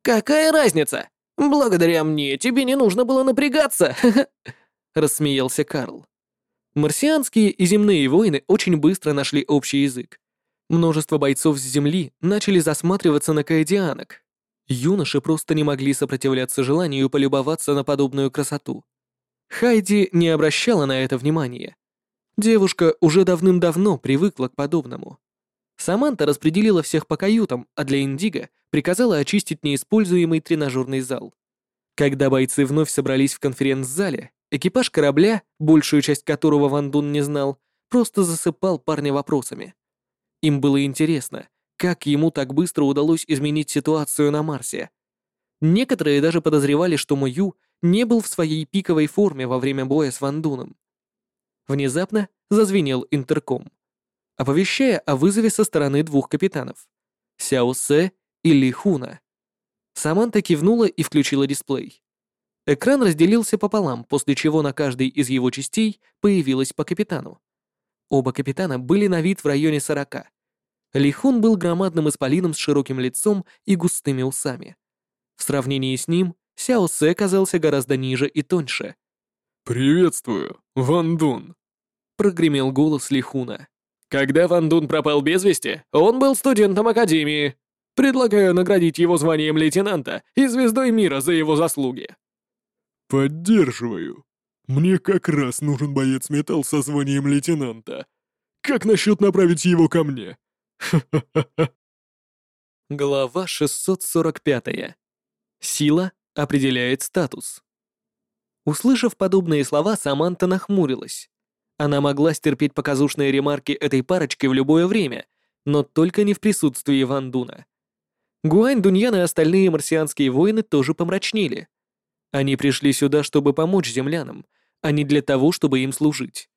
S2: «Какая разница? Благодаря мне тебе не нужно было напрягаться!» — рассмеялся Карл.
S1: Марсианские и земные войны очень быстро нашли общий язык. Множество бойцов с Земли начали засматриваться на каэдианок. Юноши просто не могли сопротивляться желанию полюбоваться на подобную красоту. Хайди не обращала на это внимания. Девушка уже давным-давно привыкла к подобному. Саманта распределила всех по каютам, а для Индиго приказала очистить неиспользуемый тренажерный зал. Когда бойцы вновь собрались в конференц-зале, экипаж корабля, большую часть которого Ван Дун не знал, просто засыпал парня вопросами. Им было интересно, как ему так быстро удалось изменить ситуацию на Марсе. Некоторые даже подозревали, что Мою не был в своей пиковой форме во время боя с Ван Дуном. Внезапно зазвенел интерком, оповещая о вызове со стороны двух капитанов — Сяо Сэ и Ли Хуна. Саманта кивнула и включила дисплей. Экран разделился пополам, после чего на каждой из его частей появилось по капитану. Оба капитана были на вид в районе сорока. Лихун был громадным исполином с широким лицом и густыми усами. В сравнении с ним Сяо Сэ казался гораздо ниже и тоньше —
S3: «Приветствую, Ван Дун», — прогремел голос Лихуна.
S2: «Когда Ван Дун пропал без вести, он был студентом Академии. Предлагаю наградить его званием лейтенанта и звездой мира за его заслуги».
S3: «Поддерживаю. Мне как раз нужен боец металл со званием лейтенанта. Как насчет направить его ко мне?» Гл.
S1: Глава 645. Сила определяет статус. Услышав подобные слова, Саманта нахмурилась. Она могла стерпеть показушные ремарки этой парочки в любое время, но только не в присутствии Ван Дуна. Гуань Дуньян и остальные марсианские воины тоже помрачнели. Они пришли сюда, чтобы помочь землянам, а не для того, чтобы им служить.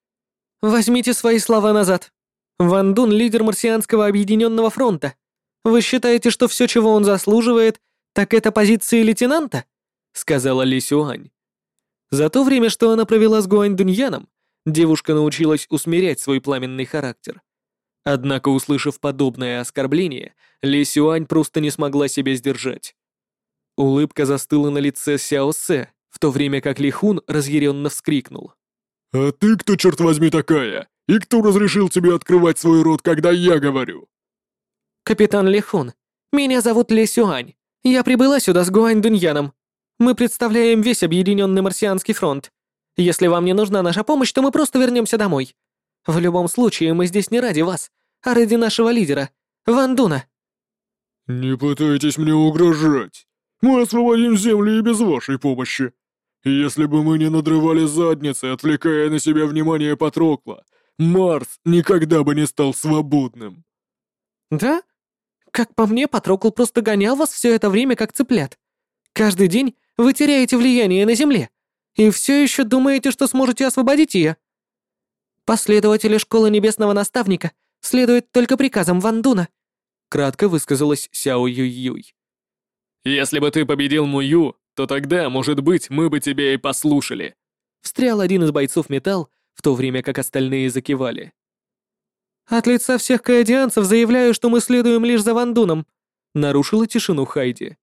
S1: «Возьмите свои слова назад. Ван Дун — лидер марсианского объединенного фронта. Вы считаете, что все, чего он заслуживает, так это позиции лейтенанта?» — сказала Ли Сюань. За то время, что она провела с Гуань Дуньяном, девушка научилась усмирять свой пламенный характер. Однако, услышав подобное оскорбление, Ли Сюань просто не смогла себя сдержать. Улыбка застыла на лице Сяо Се, в то время как Ли Хун разъяренно вскрикнул.
S3: «А ты кто, черт возьми, такая? И кто разрешил тебе открывать свой рот, когда я говорю?»
S1: «Капитан Ли Хун, меня зовут Ли Сюань. Я прибыла сюда с Гуань Дуньяном. Мы представляем весь объединенный марсианский фронт. Если вам не нужна наша помощь, то мы просто вернемся домой. В любом случае, мы здесь не ради вас, а ради нашего лидера, Вандуна.
S3: «Не пытайтесь мне угрожать. Мы освободим земли и без вашей помощи. Если бы мы не надрывали задницы, отвлекая на себя внимание Патрокла, Марс никогда бы не стал свободным».
S1: «Да? Как по мне, Патрокл просто гонял вас все это время как цыплят. Каждый день вы теряете влияние на Земле. И все еще думаете, что сможете освободить ее? Последователи Школы Небесного Наставника следуют только приказам Вандуна. Кратко высказалась Сяо Юй-Юй.
S3: «Если бы ты победил Мую, то тогда, может быть, мы бы тебя и послушали»,
S1: встрял один из бойцов металл, в то время как остальные закивали. «От лица всех каодианцев заявляю, что мы следуем лишь за Вандуном», — нарушила тишину Хайди.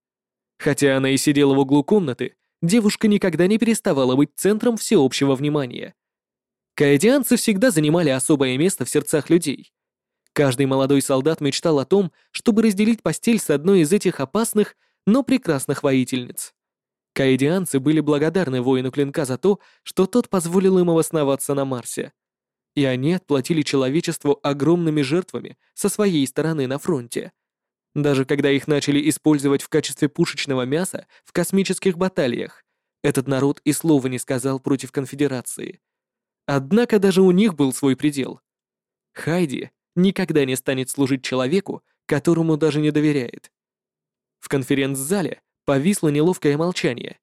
S1: Хотя она и сидела в углу комнаты, девушка никогда не переставала быть центром всеобщего внимания. Каэдианцы всегда занимали особое место в сердцах людей. Каждый молодой солдат мечтал о том, чтобы разделить постель с одной из этих опасных, но прекрасных воительниц. Каэдианцы были благодарны воину клинка за то, что тот позволил им обосноваться на Марсе. И они отплатили человечеству огромными жертвами со своей стороны на фронте даже когда их начали использовать в качестве пушечного мяса в космических баталиях, этот народ и слова не сказал против конфедерации. Однако даже у них был свой предел. Хайди никогда не станет служить человеку, которому даже не доверяет. В конференц-зале повисло неловкое молчание.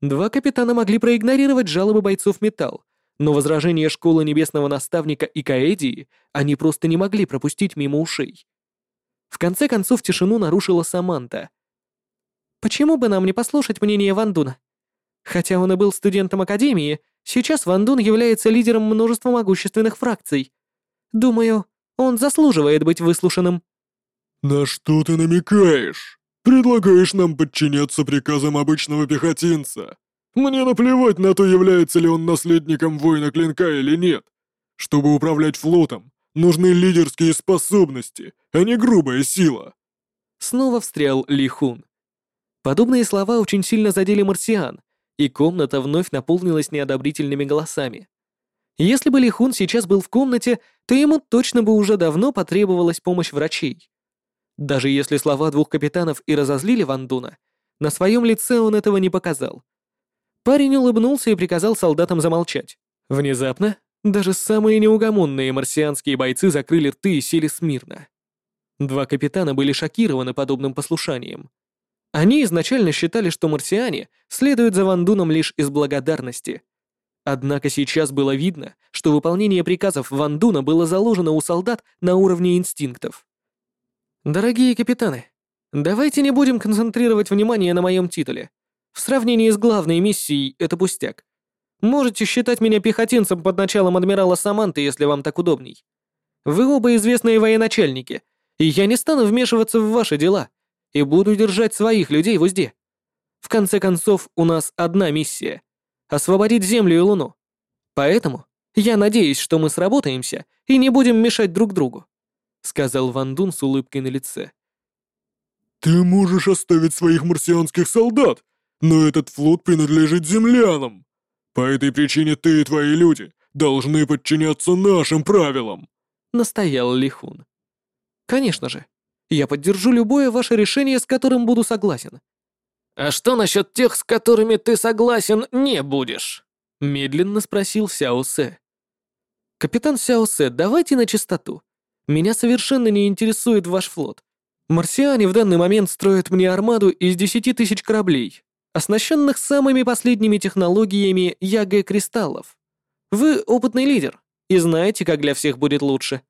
S1: Два капитана могли проигнорировать жалобы бойцов «Металл», но возражения школы небесного наставника и Каэдии они просто не могли пропустить мимо ушей. В конце концов тишину нарушила Саманта. «Почему бы нам не послушать мнение Вандуна? Хотя он и был студентом Академии, сейчас Вандун является лидером множества могущественных фракций. Думаю, он заслуживает быть выслушанным».
S3: «На что ты намекаешь? Предлагаешь нам подчиняться приказам обычного пехотинца? Мне наплевать на то, является ли он наследником воина клинка или нет. Чтобы управлять флотом, Нужны лидерские способности, а не грубая сила!»
S1: Снова встрял Лихун. Подобные слова очень сильно задели марсиан, и комната вновь наполнилась неодобрительными голосами. Если бы Лихун сейчас был в комнате, то ему точно бы уже давно потребовалась помощь врачей. Даже если слова двух капитанов и разозлили Вандуна, на своем лице он этого не показал. Парень улыбнулся и приказал солдатам замолчать. Внезапно даже самые неугомонные марсианские бойцы закрыли рты и сели смирно. Два капитана были шокированы подобным послушанием. Они изначально считали, что марсиане следуют за Вандуном лишь из благодарности. Однако сейчас было видно, что выполнение приказов Вандуна было заложено у солдат на уровне инстинктов. «Дорогие капитаны, давайте не будем концентрировать внимание на моем титуле. В сравнении с главной миссией это пустяк. Можете считать меня пехотинцем под началом адмирала Саманты, если вам так удобней. Вы оба известные военачальники, и я не стану вмешиваться в ваши дела и буду держать своих людей в узде. В конце концов, у нас одна миссия — освободить Землю и Луну. Поэтому я надеюсь, что мы сработаемся и не будем мешать друг другу», — сказал Ван Дун с улыбкой на лице.
S3: «Ты можешь оставить своих марсианских солдат, но этот флот принадлежит землянам», по этой причине ты и твои люди должны подчиняться нашим правилам», —
S1: настоял Лихун. «Конечно же. Я поддержу любое ваше решение, с которым буду согласен».
S2: «А что насчет тех, с которыми ты согласен не будешь?» — медленно спросил Сяо Сэ.
S1: «Капитан Сяо Сэ, давайте на чистоту. Меня совершенно не интересует ваш флот. Марсиане в данный момент строят мне армаду из 10 тысяч кораблей, оснащенных самыми последними технологиями Ягэ-кристаллов. Вы опытный лидер и знаете, как для всех будет лучше.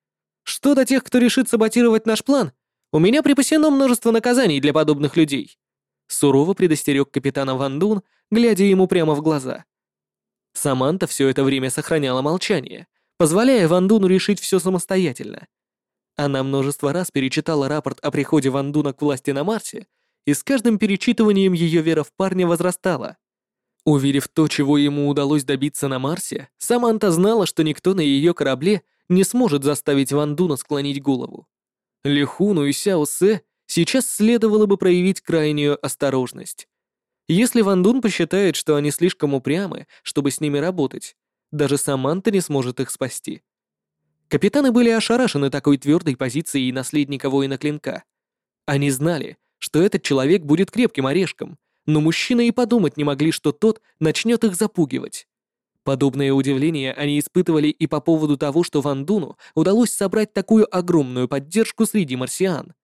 S1: Что до тех, кто решит саботировать наш план, у меня припасено множество наказаний для подобных людей. Сурово предостерег капитана Ван Дун, глядя ему прямо в глаза. Саманта все это время сохраняла молчание, позволяя Ван Дуну решить все самостоятельно. Она множество раз перечитала рапорт о приходе Ван Дуна к власти на Марсе и с каждым перечитыванием ее вера в парня возрастала. Уверив то, чего ему удалось добиться на Марсе, Саманта знала, что никто на ее корабле не сможет заставить Вандуна склонить голову. Лихуну и Сяосе сейчас следовало бы проявить крайнюю осторожность. Если Вандун посчитает, что они слишком упрямы, чтобы с ними работать, даже Саманта не сможет их спасти. Капитаны были ошарашены такой твердой позицией наследника воина Клинка. Они знали, что этот человек будет крепким орешком, но мужчины и подумать не могли, что тот начнет их запугивать. Подобное удивление они испытывали и по поводу того, что Ван Дуну удалось собрать такую огромную поддержку среди марсиан.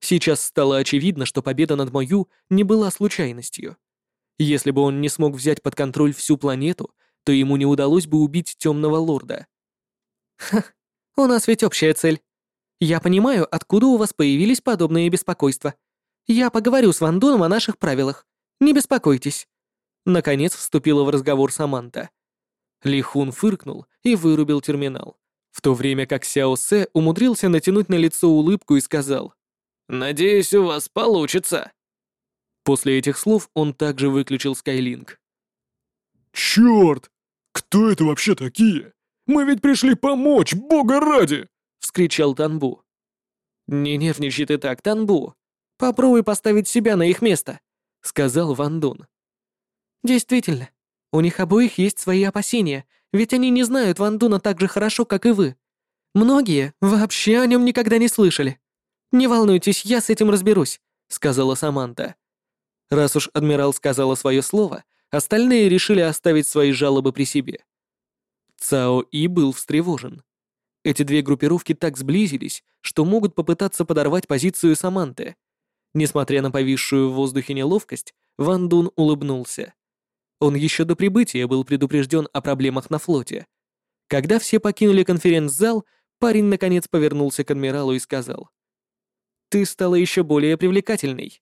S1: Сейчас стало очевидно, что победа над Мою не была случайностью. Если бы он не смог взять под контроль всю планету, то ему не удалось бы убить Темного Лорда. «Ха, у нас ведь общая цель. Я понимаю, откуда у вас появились подобные беспокойства», я поговорю с Вандуном о наших правилах. Не беспокойтесь. Наконец вступила в разговор Саманта. Лихун фыркнул и вырубил терминал, в то время как Сяо Сэ умудрился натянуть на лицо улыбку и сказал: "Надеюсь, у вас получится". После этих слов он также выключил Скайлинг.
S3: «Чёрт! Кто это вообще такие? Мы ведь пришли помочь, бога ради!» — вскричал Танбу.
S1: «Не нервничай ты так, Танбу. Попробуй поставить себя на их место», — сказал Ван Дун. «Действительно, у них обоих есть свои опасения, ведь они не знают Ван Дуна так же хорошо, как и вы. Многие вообще о нем никогда не слышали. Не волнуйтесь, я с этим разберусь», — сказала Саманта. Раз уж адмирал сказала свое слово, остальные решили оставить свои жалобы при себе. Цао И был встревожен. Эти две группировки так сблизились, что могут попытаться подорвать позицию Саманты. Несмотря на повисшую в воздухе неловкость, Ван Дун улыбнулся. Он еще до прибытия был предупрежден о проблемах на флоте. Когда все покинули конференц-зал, парень наконец повернулся к адмиралу и сказал. «Ты стала еще более привлекательной».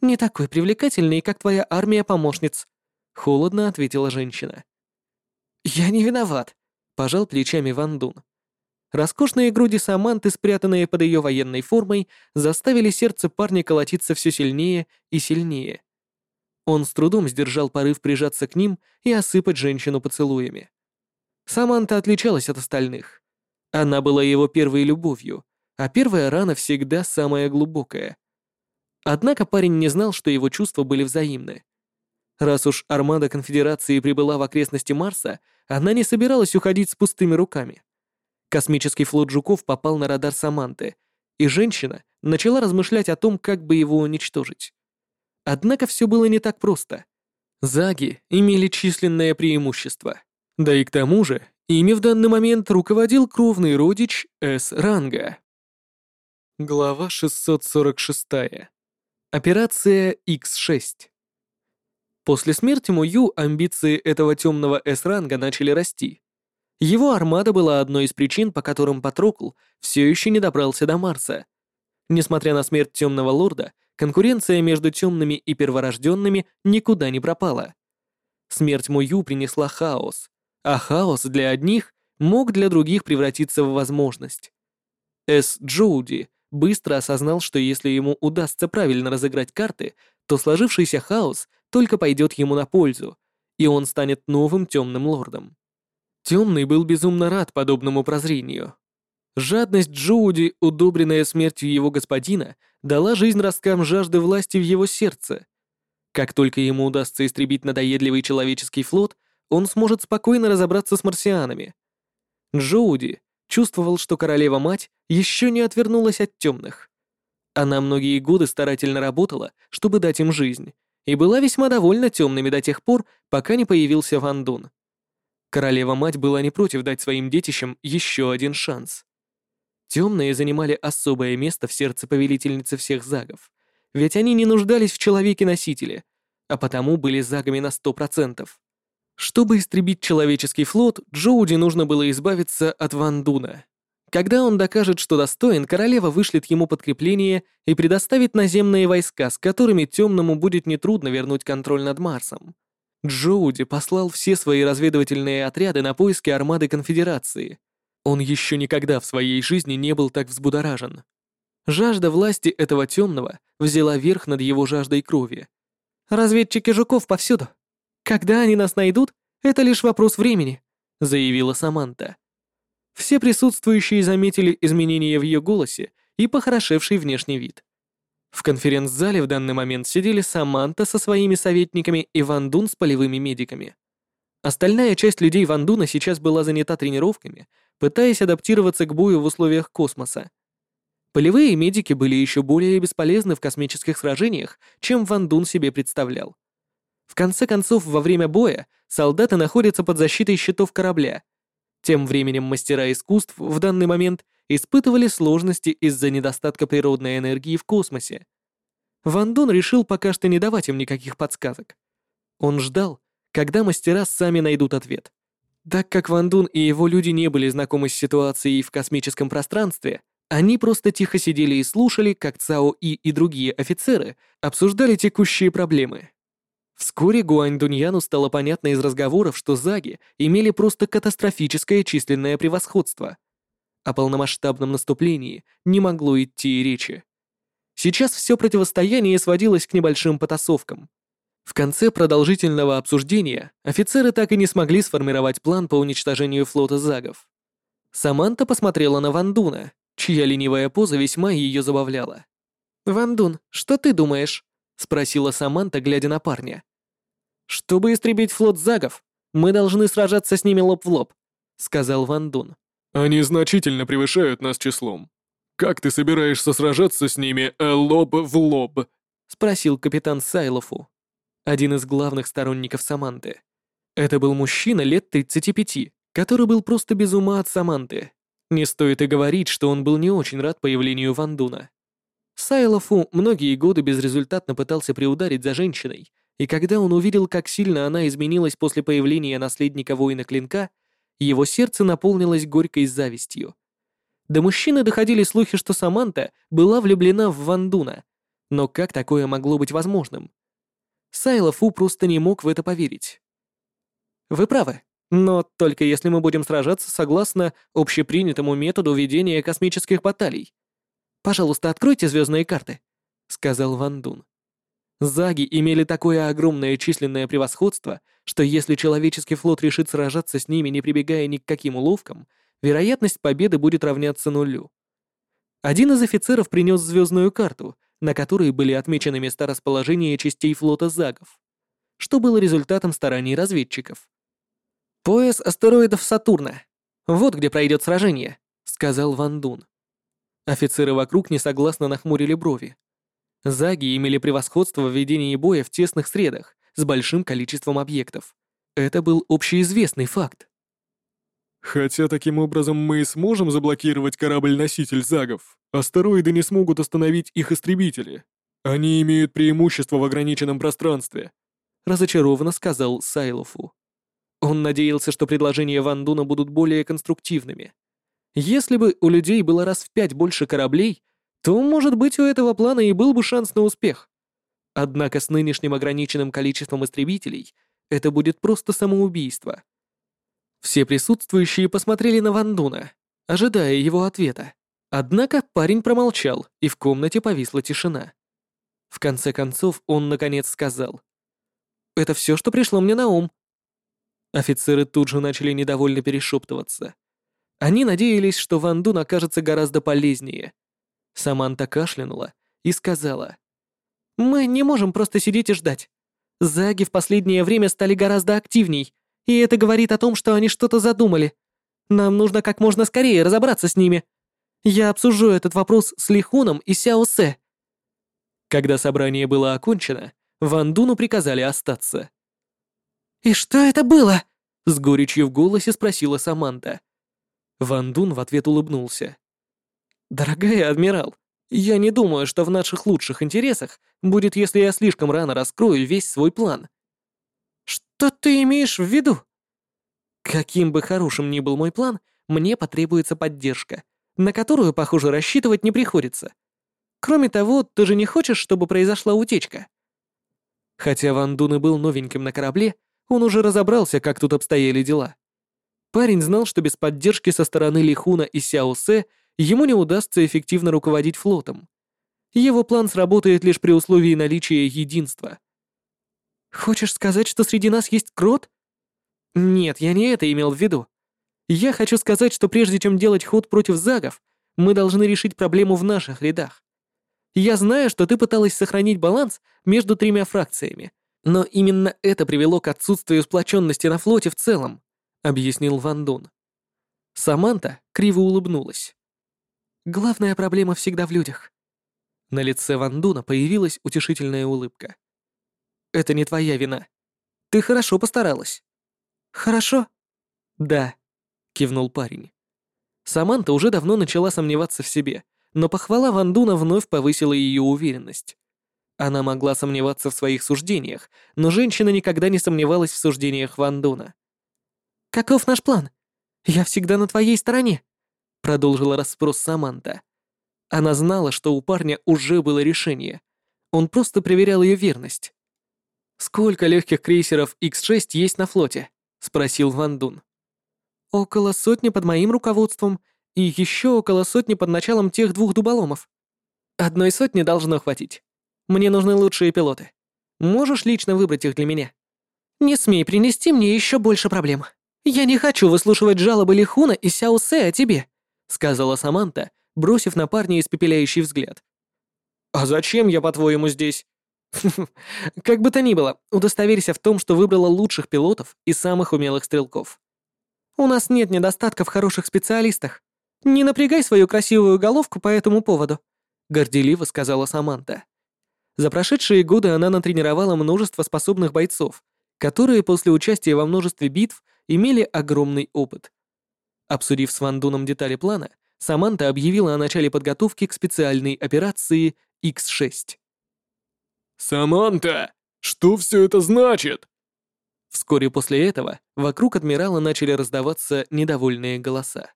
S1: «Не такой привлекательной, как твоя армия-помощниц», — холодно ответила женщина. «Я не виноват», — пожал плечами Ван Дун. Роскошные груди Саманты, спрятанные под ее военной формой, заставили сердце парня колотиться все сильнее и сильнее. Он с трудом сдержал порыв прижаться к ним и осыпать женщину поцелуями. Саманта отличалась от остальных. Она была его первой любовью, а первая рана всегда самая глубокая. Однако парень не знал, что его чувства были взаимны. Раз уж армада Конфедерации прибыла в окрестности Марса, она не собиралась уходить с пустыми руками. Космический флот жуков попал на радар Саманты, и женщина начала размышлять о том, как бы его уничтожить. Однако все было не так просто. Заги имели численное преимущество. Да и к тому же, ими в данный момент руководил кровный родич С-ранга. Глава 646. Операция X6. После смерти Мою амбиции этого темного С-ранга начали расти. Его армада была одной из причин, по которым Патрокл все еще не добрался до Марса. Несмотря на смерть Темного Лорда, конкуренция между темными и перворожденными никуда не пропала. Смерть Мую принесла хаос, а хаос для одних мог для других превратиться в возможность. С. Джоуди быстро осознал, что если ему удастся правильно разыграть карты, то сложившийся хаос только пойдет ему на пользу, и он станет новым темным лордом. Темный был безумно рад подобному прозрению. Жадность Джоуди, удобренная смертью его господина, дала жизнь росткам жажды власти в его сердце. Как только ему удастся истребить надоедливый человеческий флот, он сможет спокойно разобраться с марсианами. Джоуди чувствовал, что королева-мать еще не отвернулась от темных. Она многие годы старательно работала, чтобы дать им жизнь, и была весьма довольна темными до тех пор, пока не появился Ван Дун. Королева-мать была не против дать своим детищам еще один шанс. Темные занимали особое место в сердце повелительницы всех загов, ведь они не нуждались в человеке-носителе, а потому были загами на сто процентов. Чтобы истребить человеческий флот, Джоуди нужно было избавиться от Вандуна. Когда он докажет, что достоин, королева вышлет ему подкрепление и предоставит наземные войска, с которыми темному будет нетрудно вернуть контроль над Марсом. Джоуди послал все свои разведывательные отряды на поиски армады конфедерации. Он еще никогда в своей жизни не был так взбудоражен. Жажда власти этого темного взяла верх над его жаждой крови. «Разведчики жуков повсюду. Когда они нас найдут, это лишь вопрос времени», — заявила Саманта. Все присутствующие заметили изменения в ее голосе и похорошевший внешний вид. В конференц-зале в данный момент сидели Саманта со своими советниками и Ван Дун с полевыми медиками. Остальная часть людей Ван Дуна сейчас была занята тренировками, пытаясь адаптироваться к бою в условиях космоса. Полевые медики были еще более бесполезны в космических сражениях, чем Ван Дун себе представлял. В конце концов, во время боя солдаты находятся под защитой щитов корабля — тем временем мастера искусств в данный момент испытывали сложности из-за недостатка природной энергии в космосе. Ван Дун решил пока что не давать им никаких подсказок. Он ждал, когда мастера сами найдут ответ. Так как Ван Дун и его люди не были знакомы с ситуацией в космическом пространстве, они просто тихо сидели и слушали, как Цао И и другие офицеры обсуждали текущие проблемы. Вскоре Гуань Гуаньдуньяну стало понятно из разговоров, что заги имели просто катастрофическое численное превосходство. О полномасштабном наступлении не могло идти и речи. Сейчас все противостояние сводилось к небольшим потасовкам. В конце продолжительного обсуждения офицеры так и не смогли сформировать план по уничтожению флота загов. Саманта посмотрела на Вандуна, чья ленивая поза весьма ее забавляла. «Вандун, что ты думаешь?» спросила Саманта, глядя на парня. Чтобы истребить флот загов, мы должны сражаться с ними лоб в лоб, сказал Ван Дун.
S3: Они значительно превышают нас числом. Как ты собираешься сражаться с ними э, лоб в лоб?
S1: спросил капитан Сайлофу, один из главных сторонников Саманты. Это был мужчина лет 35, который был просто без ума от Саманты. Не стоит и говорить, что он был не очень рад появлению Вандуна. Сайлофу многие годы безрезультатно пытался приударить за женщиной, и когда он увидел, как сильно она изменилась после появления наследника воина клинка, его сердце наполнилось горькой завистью. До мужчины доходили слухи, что Саманта была влюблена в Вандуна. Но как такое могло быть возможным? Сайлофу просто не мог в это поверить. Вы правы, но только если мы будем сражаться согласно общепринятому методу ведения космических баталий, «Пожалуйста, откройте звездные карты», — сказал Ван Дун. Заги имели такое огромное численное превосходство, что если человеческий флот решит сражаться с ними, не прибегая ни к каким уловкам, вероятность победы будет равняться нулю. Один из офицеров принес звездную карту, на которой были отмечены места расположения частей флота Загов, что было результатом стараний разведчиков. «Пояс астероидов Сатурна. Вот где пройдет сражение», — сказал Ван Дун. Офицеры вокруг несогласно нахмурили брови. Заги имели превосходство в ведении боя в тесных средах с большим количеством объектов. Это был общеизвестный факт.
S3: Хотя таким образом мы и сможем заблокировать корабль-носитель Загов, астероиды не смогут остановить их истребители. Они имеют преимущество в ограниченном пространстве», —
S1: разочарованно сказал Сайлофу. Он надеялся, что предложения Вандуна будут более конструктивными — если бы у людей было раз в пять больше кораблей, то, может быть, у этого плана и был бы шанс на успех. Однако с нынешним ограниченным количеством истребителей это будет просто самоубийство. Все присутствующие посмотрели на Вандуна, ожидая его ответа. Однако парень промолчал, и в комнате повисла тишина. В конце концов он, наконец, сказал. «Это все, что пришло мне на ум». Офицеры тут же начали недовольно перешептываться — они надеялись, что Ван Дун окажется гораздо полезнее. Саманта кашлянула и сказала. «Мы не можем просто сидеть и ждать. Заги в последнее время стали гораздо активней, и это говорит о том, что они что-то задумали. Нам нужно как можно скорее разобраться с ними. Я обсужу этот вопрос с Лихуном и Сяо Сэ». Когда собрание было окончено, Ван Дуну приказали остаться. «И что это было?» — с горечью в голосе спросила Саманта. Ван Дун в ответ улыбнулся. «Дорогая адмирал, я не думаю, что в наших лучших интересах будет, если я слишком рано раскрою весь свой план». «Что ты имеешь в виду?» «Каким бы хорошим ни был мой план, мне потребуется поддержка, на которую, похоже, рассчитывать не приходится. Кроме того, ты же не хочешь, чтобы произошла утечка?» Хотя Ван Дун и был новеньким на корабле, он уже разобрался, как тут обстояли дела. Парень знал, что без поддержки со стороны Лихуна и Сяо Се ему не удастся эффективно руководить флотом. Его план сработает лишь при условии наличия единства. «Хочешь сказать, что среди нас есть крот?» «Нет, я не это имел в виду. Я хочу сказать, что прежде чем делать ход против загов, мы должны решить проблему в наших рядах. Я знаю, что ты пыталась сохранить баланс между тремя фракциями, но именно это привело к отсутствию сплоченности на флоте в целом. — объяснил Ван Дун. Саманта криво улыбнулась. «Главная проблема всегда в людях». На лице Ван Дуна появилась утешительная улыбка. «Это не твоя вина. Ты хорошо постаралась». «Хорошо?» «Да», — кивнул парень. Саманта уже давно начала сомневаться в себе, но похвала Ван Дуна вновь повысила ее уверенность. Она могла сомневаться в своих суждениях, но женщина никогда не сомневалась в суждениях Ван Дуна. «Каков наш план? Я всегда на твоей стороне», — продолжила расспрос Саманта. Она знала, что у парня уже было решение. Он просто проверял ее верность. «Сколько легких крейсеров X6 есть на флоте?» — спросил Ван Дун. «Около сотни под моим руководством и еще около сотни под началом тех двух дуболомов. Одной сотни должно хватить. Мне нужны лучшие пилоты. Можешь лично выбрать их для меня? Не смей принести мне еще больше проблем», «Я не хочу выслушивать жалобы Лихуна и Сяосе о тебе», сказала Саманта, бросив на парня испепеляющий взгляд. «А зачем я, по-твоему, здесь?» «Как бы то ни было, удостоверься в том, что выбрала лучших пилотов и самых умелых стрелков. У нас нет недостатка в хороших специалистах. Не напрягай свою красивую головку по этому поводу», горделиво сказала Саманта. За прошедшие годы она натренировала множество способных бойцов, которые после участия во множестве битв имели огромный опыт. Обсудив с Вандуном детали плана, Саманта объявила о начале подготовки к специальной операции X6.
S3: «Саманта, что все это значит?»
S1: Вскоре после этого вокруг адмирала начали раздаваться недовольные голоса.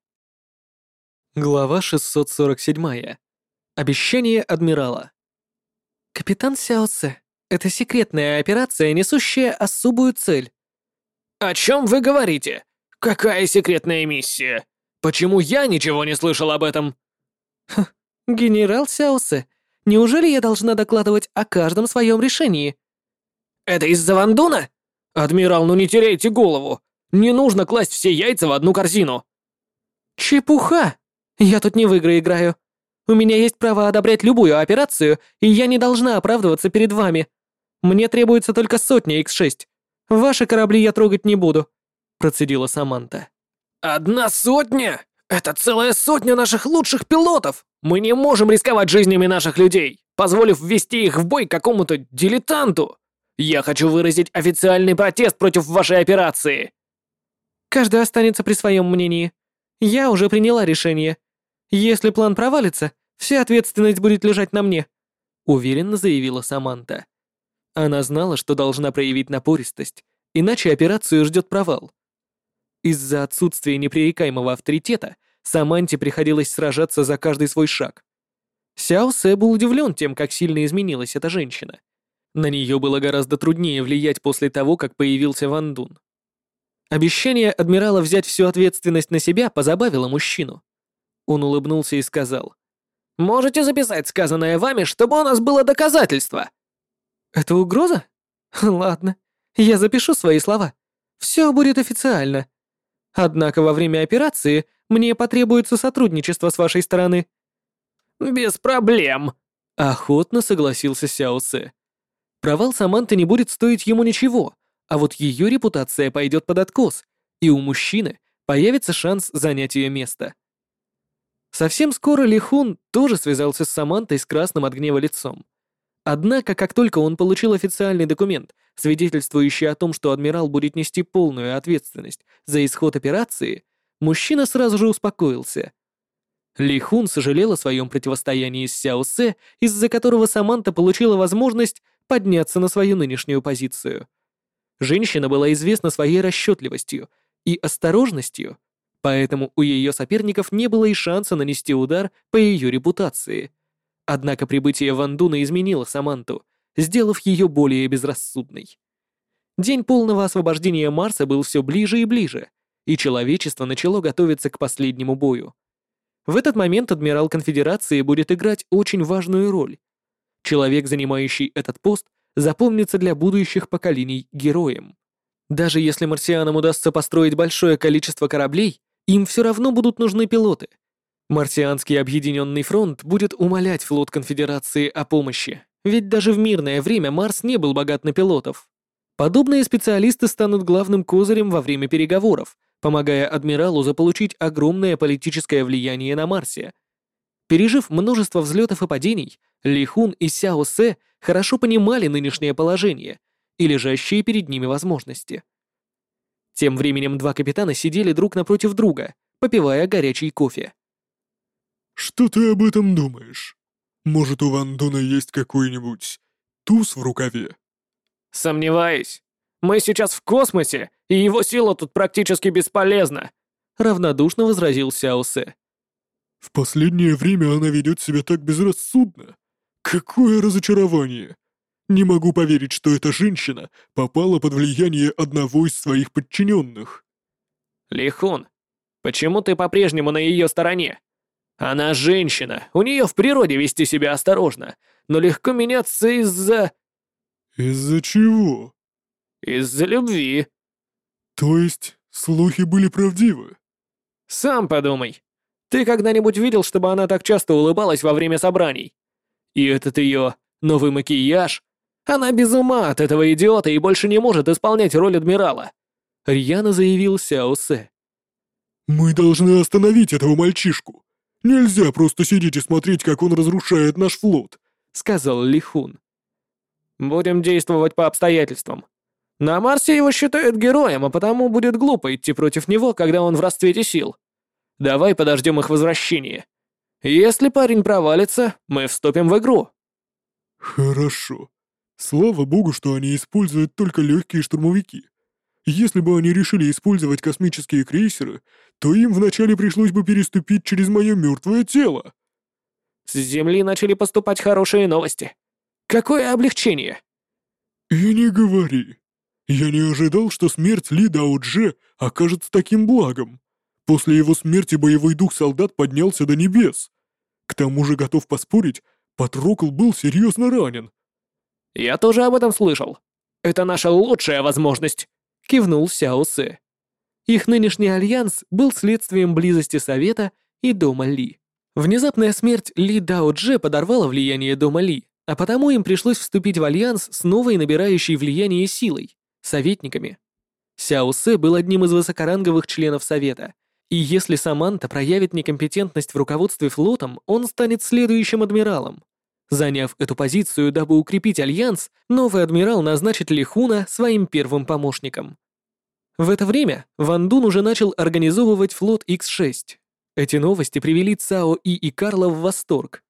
S1: Глава 647. Обещание адмирала. «Капитан Сяоце, это секретная операция, несущая особую цель.
S2: «О чем вы говорите? Какая секретная миссия? Почему я ничего не слышал об этом?»
S1: Ха, «Генерал Сяосе, неужели я должна докладывать о каждом своем решении?»
S2: «Это из-за Вандуна? Адмирал, ну не теряйте голову! Не нужно класть все яйца в одну корзину!»
S1: «Чепуха! Я тут не в игры играю. У меня есть право одобрять любую операцию, и я не должна оправдываться перед вами. Мне требуется только сотня X6, Ваши корабли я трогать не буду», — процедила Саманта.
S2: «Одна сотня? Это целая сотня наших лучших пилотов! Мы не можем рисковать жизнями наших людей, позволив ввести их в бой какому-то дилетанту! Я хочу выразить официальный протест против вашей операции!»
S1: «Каждый останется при своем мнении. Я уже приняла решение. Если план провалится, вся ответственность будет лежать на мне», — уверенно заявила Саманта. Она знала, что должна проявить напористость, иначе операцию ждет провал. Из-за отсутствия непререкаемого авторитета Саманте приходилось сражаться за каждый свой шаг. Сяо Сэ был удивлен тем, как сильно изменилась эта женщина. На нее было гораздо труднее влиять после того, как появился Ван Дун. Обещание адмирала взять всю ответственность на себя позабавило мужчину. Он улыбнулся и сказал,
S2: «Можете записать сказанное вами, чтобы у нас было доказательство?»
S1: «Это угроза? Ладно, я запишу свои слова. Все будет официально. Однако во время операции мне потребуется сотрудничество с вашей стороны».
S2: «Без проблем», —
S1: охотно согласился Сяо Сэ. Провал Саманты не будет стоить ему ничего, а вот ее репутация пойдет под откос, и у мужчины появится шанс занять ее место. Совсем скоро Лихун тоже связался с Самантой с красным от гнева лицом. Однако, как только он получил официальный документ, свидетельствующий о том, что адмирал будет нести полную ответственность за исход операции, мужчина сразу же успокоился. Ли Хун сожалел о своем противостоянии с Сяо Се, из-за которого Саманта получила возможность подняться на свою нынешнюю позицию. Женщина была известна своей расчетливостью и осторожностью, поэтому у ее соперников не было и шанса нанести удар по ее репутации – Однако прибытие Вандуна изменило Саманту, сделав ее более безрассудной. День полного освобождения Марса был все ближе и ближе, и человечество начало готовиться к последнему бою. В этот момент адмирал Конфедерации будет играть очень важную роль. Человек, занимающий этот пост, запомнится для будущих поколений героем. Даже если марсианам удастся построить большое количество кораблей, им все равно будут нужны пилоты — Марсианский объединенный фронт будет умолять флот конфедерации о помощи, ведь даже в мирное время Марс не был богат на пилотов. Подобные специалисты станут главным козырем во время переговоров, помогая адмиралу заполучить огромное политическое влияние на Марсе. Пережив множество взлетов и падений, Лихун и Сяо Се хорошо понимали нынешнее положение и лежащие перед ними возможности. Тем временем два капитана сидели друг напротив друга, попивая горячий кофе.
S3: «Что ты об этом думаешь? Может, у Ван Дуна есть какой-нибудь туз в рукаве?»
S2: «Сомневаюсь. Мы сейчас в космосе, и его сила тут практически бесполезна», —
S1: равнодушно возразил Сяосе.
S3: «В последнее время она ведет себя так безрассудно. Какое разочарование! Не могу поверить, что эта женщина попала под влияние одного из своих подчиненных».
S2: «Лихун, почему ты по-прежнему на ее стороне?» Она женщина, у нее в природе вести себя осторожно, но легко меняться из-за...
S3: Из-за чего?
S2: Из-за любви.
S3: То есть слухи были правдивы?
S2: Сам подумай. Ты когда-нибудь видел, чтобы она так часто улыбалась во время собраний? И этот ее новый макияж. Она без ума от этого идиота и больше не может исполнять роль адмирала. Рьяно заявил Сяосе.
S3: «Мы должны остановить этого мальчишку. «Нельзя просто сидеть и смотреть, как он разрушает наш флот», — сказал Лихун.
S2: «Будем действовать по обстоятельствам. На Марсе его считают героем, а потому будет глупо идти против него, когда он в расцвете сил. Давай подождем их возвращения. Если парень провалится, мы вступим в игру».
S3: «Хорошо. Слава богу, что они используют только легкие штурмовики. Если бы они решили использовать космические крейсеры, то им вначале пришлось бы переступить через мое мертвое тело.
S2: С Земли начали поступать хорошие новости. Какое облегчение!
S3: И не говори. Я не ожидал, что смерть Ли Дао Дже окажется таким благом. После его смерти боевой дух солдат поднялся до небес. К тому же, готов поспорить, Патрокл был серьезно ранен.
S2: Я тоже об этом слышал. Это наша лучшая возможность. — кивнул Сяо Сэ.
S1: Их нынешний альянс был следствием близости Совета и Дома Ли. Внезапная смерть Ли Дао Дже подорвала влияние Дома Ли, а потому им пришлось вступить в альянс с новой набирающей влияние силой — советниками. Сяо Сэ был одним из высокоранговых членов Совета, и если Саманта проявит некомпетентность в руководстве флотом, он станет следующим адмиралом. Заняв эту позицию, дабы укрепить альянс, новый адмирал назначит Лихуна своим первым помощником. В это время Ван Дун уже начал организовывать флот x 6 Эти новости привели Цао И и Карла в восторг.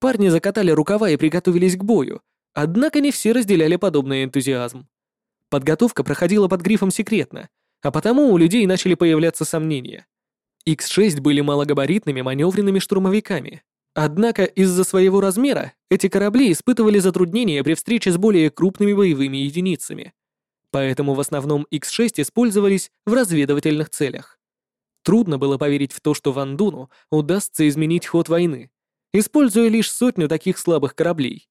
S1: Парни закатали рукава и приготовились к бою, однако не все разделяли подобный энтузиазм. Подготовка проходила под грифом «секретно», а потому у людей начали появляться сомнения. X6 были малогабаритными маневренными штурмовиками, Однако из-за своего размера эти корабли испытывали затруднения при встрече с более крупными боевыми единицами. Поэтому в основном X6 использовались в разведывательных целях. Трудно было поверить в то, что Ван Дуну удастся изменить ход войны, используя лишь сотню таких слабых кораблей.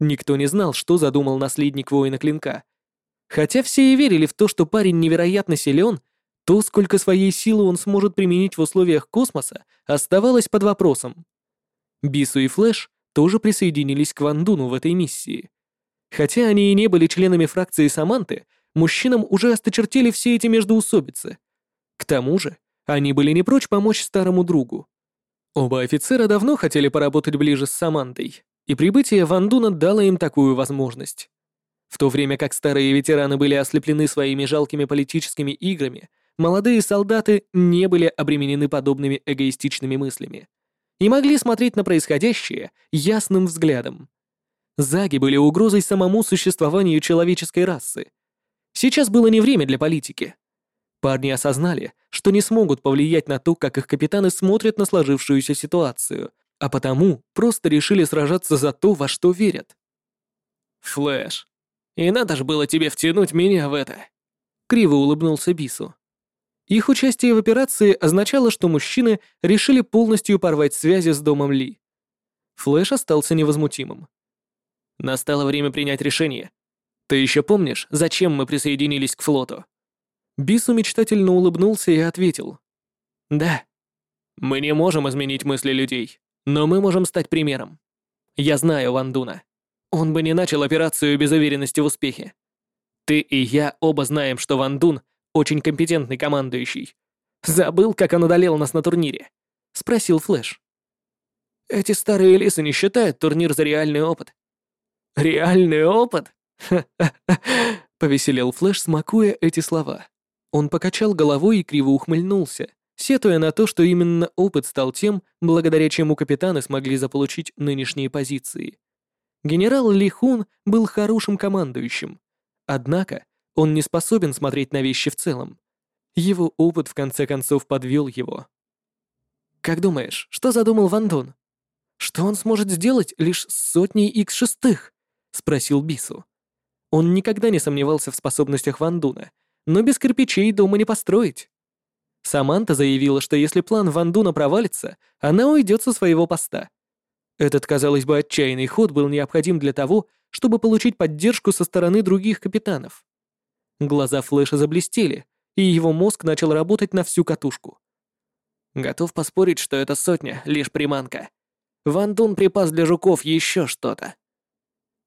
S1: Никто не знал, что задумал наследник воина клинка. Хотя все и верили в то, что парень невероятно силен, то, сколько своей силы он сможет применить в условиях космоса, оставалось под вопросом. Бису и Флэш тоже присоединились к Вандуну в этой миссии. Хотя они и не были членами фракции Саманты, мужчинам уже осточертели все эти междоусобицы. К тому же, они были не прочь помочь старому другу. Оба офицера давно хотели поработать ближе с Самантой, и прибытие Вандуна дало им такую возможность. В то время как старые ветераны были ослеплены своими жалкими политическими играми, молодые солдаты не были обременены подобными эгоистичными мыслями и могли смотреть на происходящее ясным взглядом. Заги были угрозой самому существованию человеческой расы. Сейчас было не время для политики. Парни осознали, что не смогут повлиять на то, как их капитаны смотрят на сложившуюся ситуацию, а потому просто решили сражаться за то, во что верят.
S2: «Флэш, и надо же было тебе втянуть меня в это!»
S1: Криво улыбнулся Бису. Их участие в операции означало, что мужчины решили полностью порвать связи с домом Ли. Флэш остался невозмутимым.
S2: Настало время принять решение. Ты еще помнишь, зачем мы присоединились к флоту?
S1: Бису мечтательно улыбнулся и ответил.
S2: Да. Мы не можем изменить мысли людей, но мы можем стать примером. Я знаю Вандуна. Он бы не начал операцию без уверенности в успехе. Ты и я оба знаем, что Вандун очень компетентный командующий. Забыл, как он одолел нас на турнире?» — спросил Флэш. «Эти старые лисы не считают турнир за реальный опыт». «Реальный опыт?»
S1: — повеселел Флэш, смакуя эти слова. Он покачал головой и криво ухмыльнулся, сетуя на то, что именно опыт стал тем, благодаря чему капитаны смогли заполучить нынешние позиции. Генерал Лихун был хорошим командующим. Однако он не способен смотреть на вещи в целом. Его опыт, в конце концов, подвел его.
S2: Как думаешь, что задумал Вандун? Что он сможет сделать лишь с сотней x шестых? Спросил Бису.
S1: Он никогда не сомневался в способностях Вандуна, но без кирпичей дома не построить. Саманта заявила, что если план Вандуна провалится, она уйдет со своего поста. Этот, казалось бы, отчаянный ход был необходим для того, чтобы получить поддержку со стороны других капитанов. Глаза Флэша заблестели, и его мозг начал работать на всю катушку.
S2: Готов поспорить, что эта сотня — лишь приманка. Ван Дун припас для жуков еще что-то.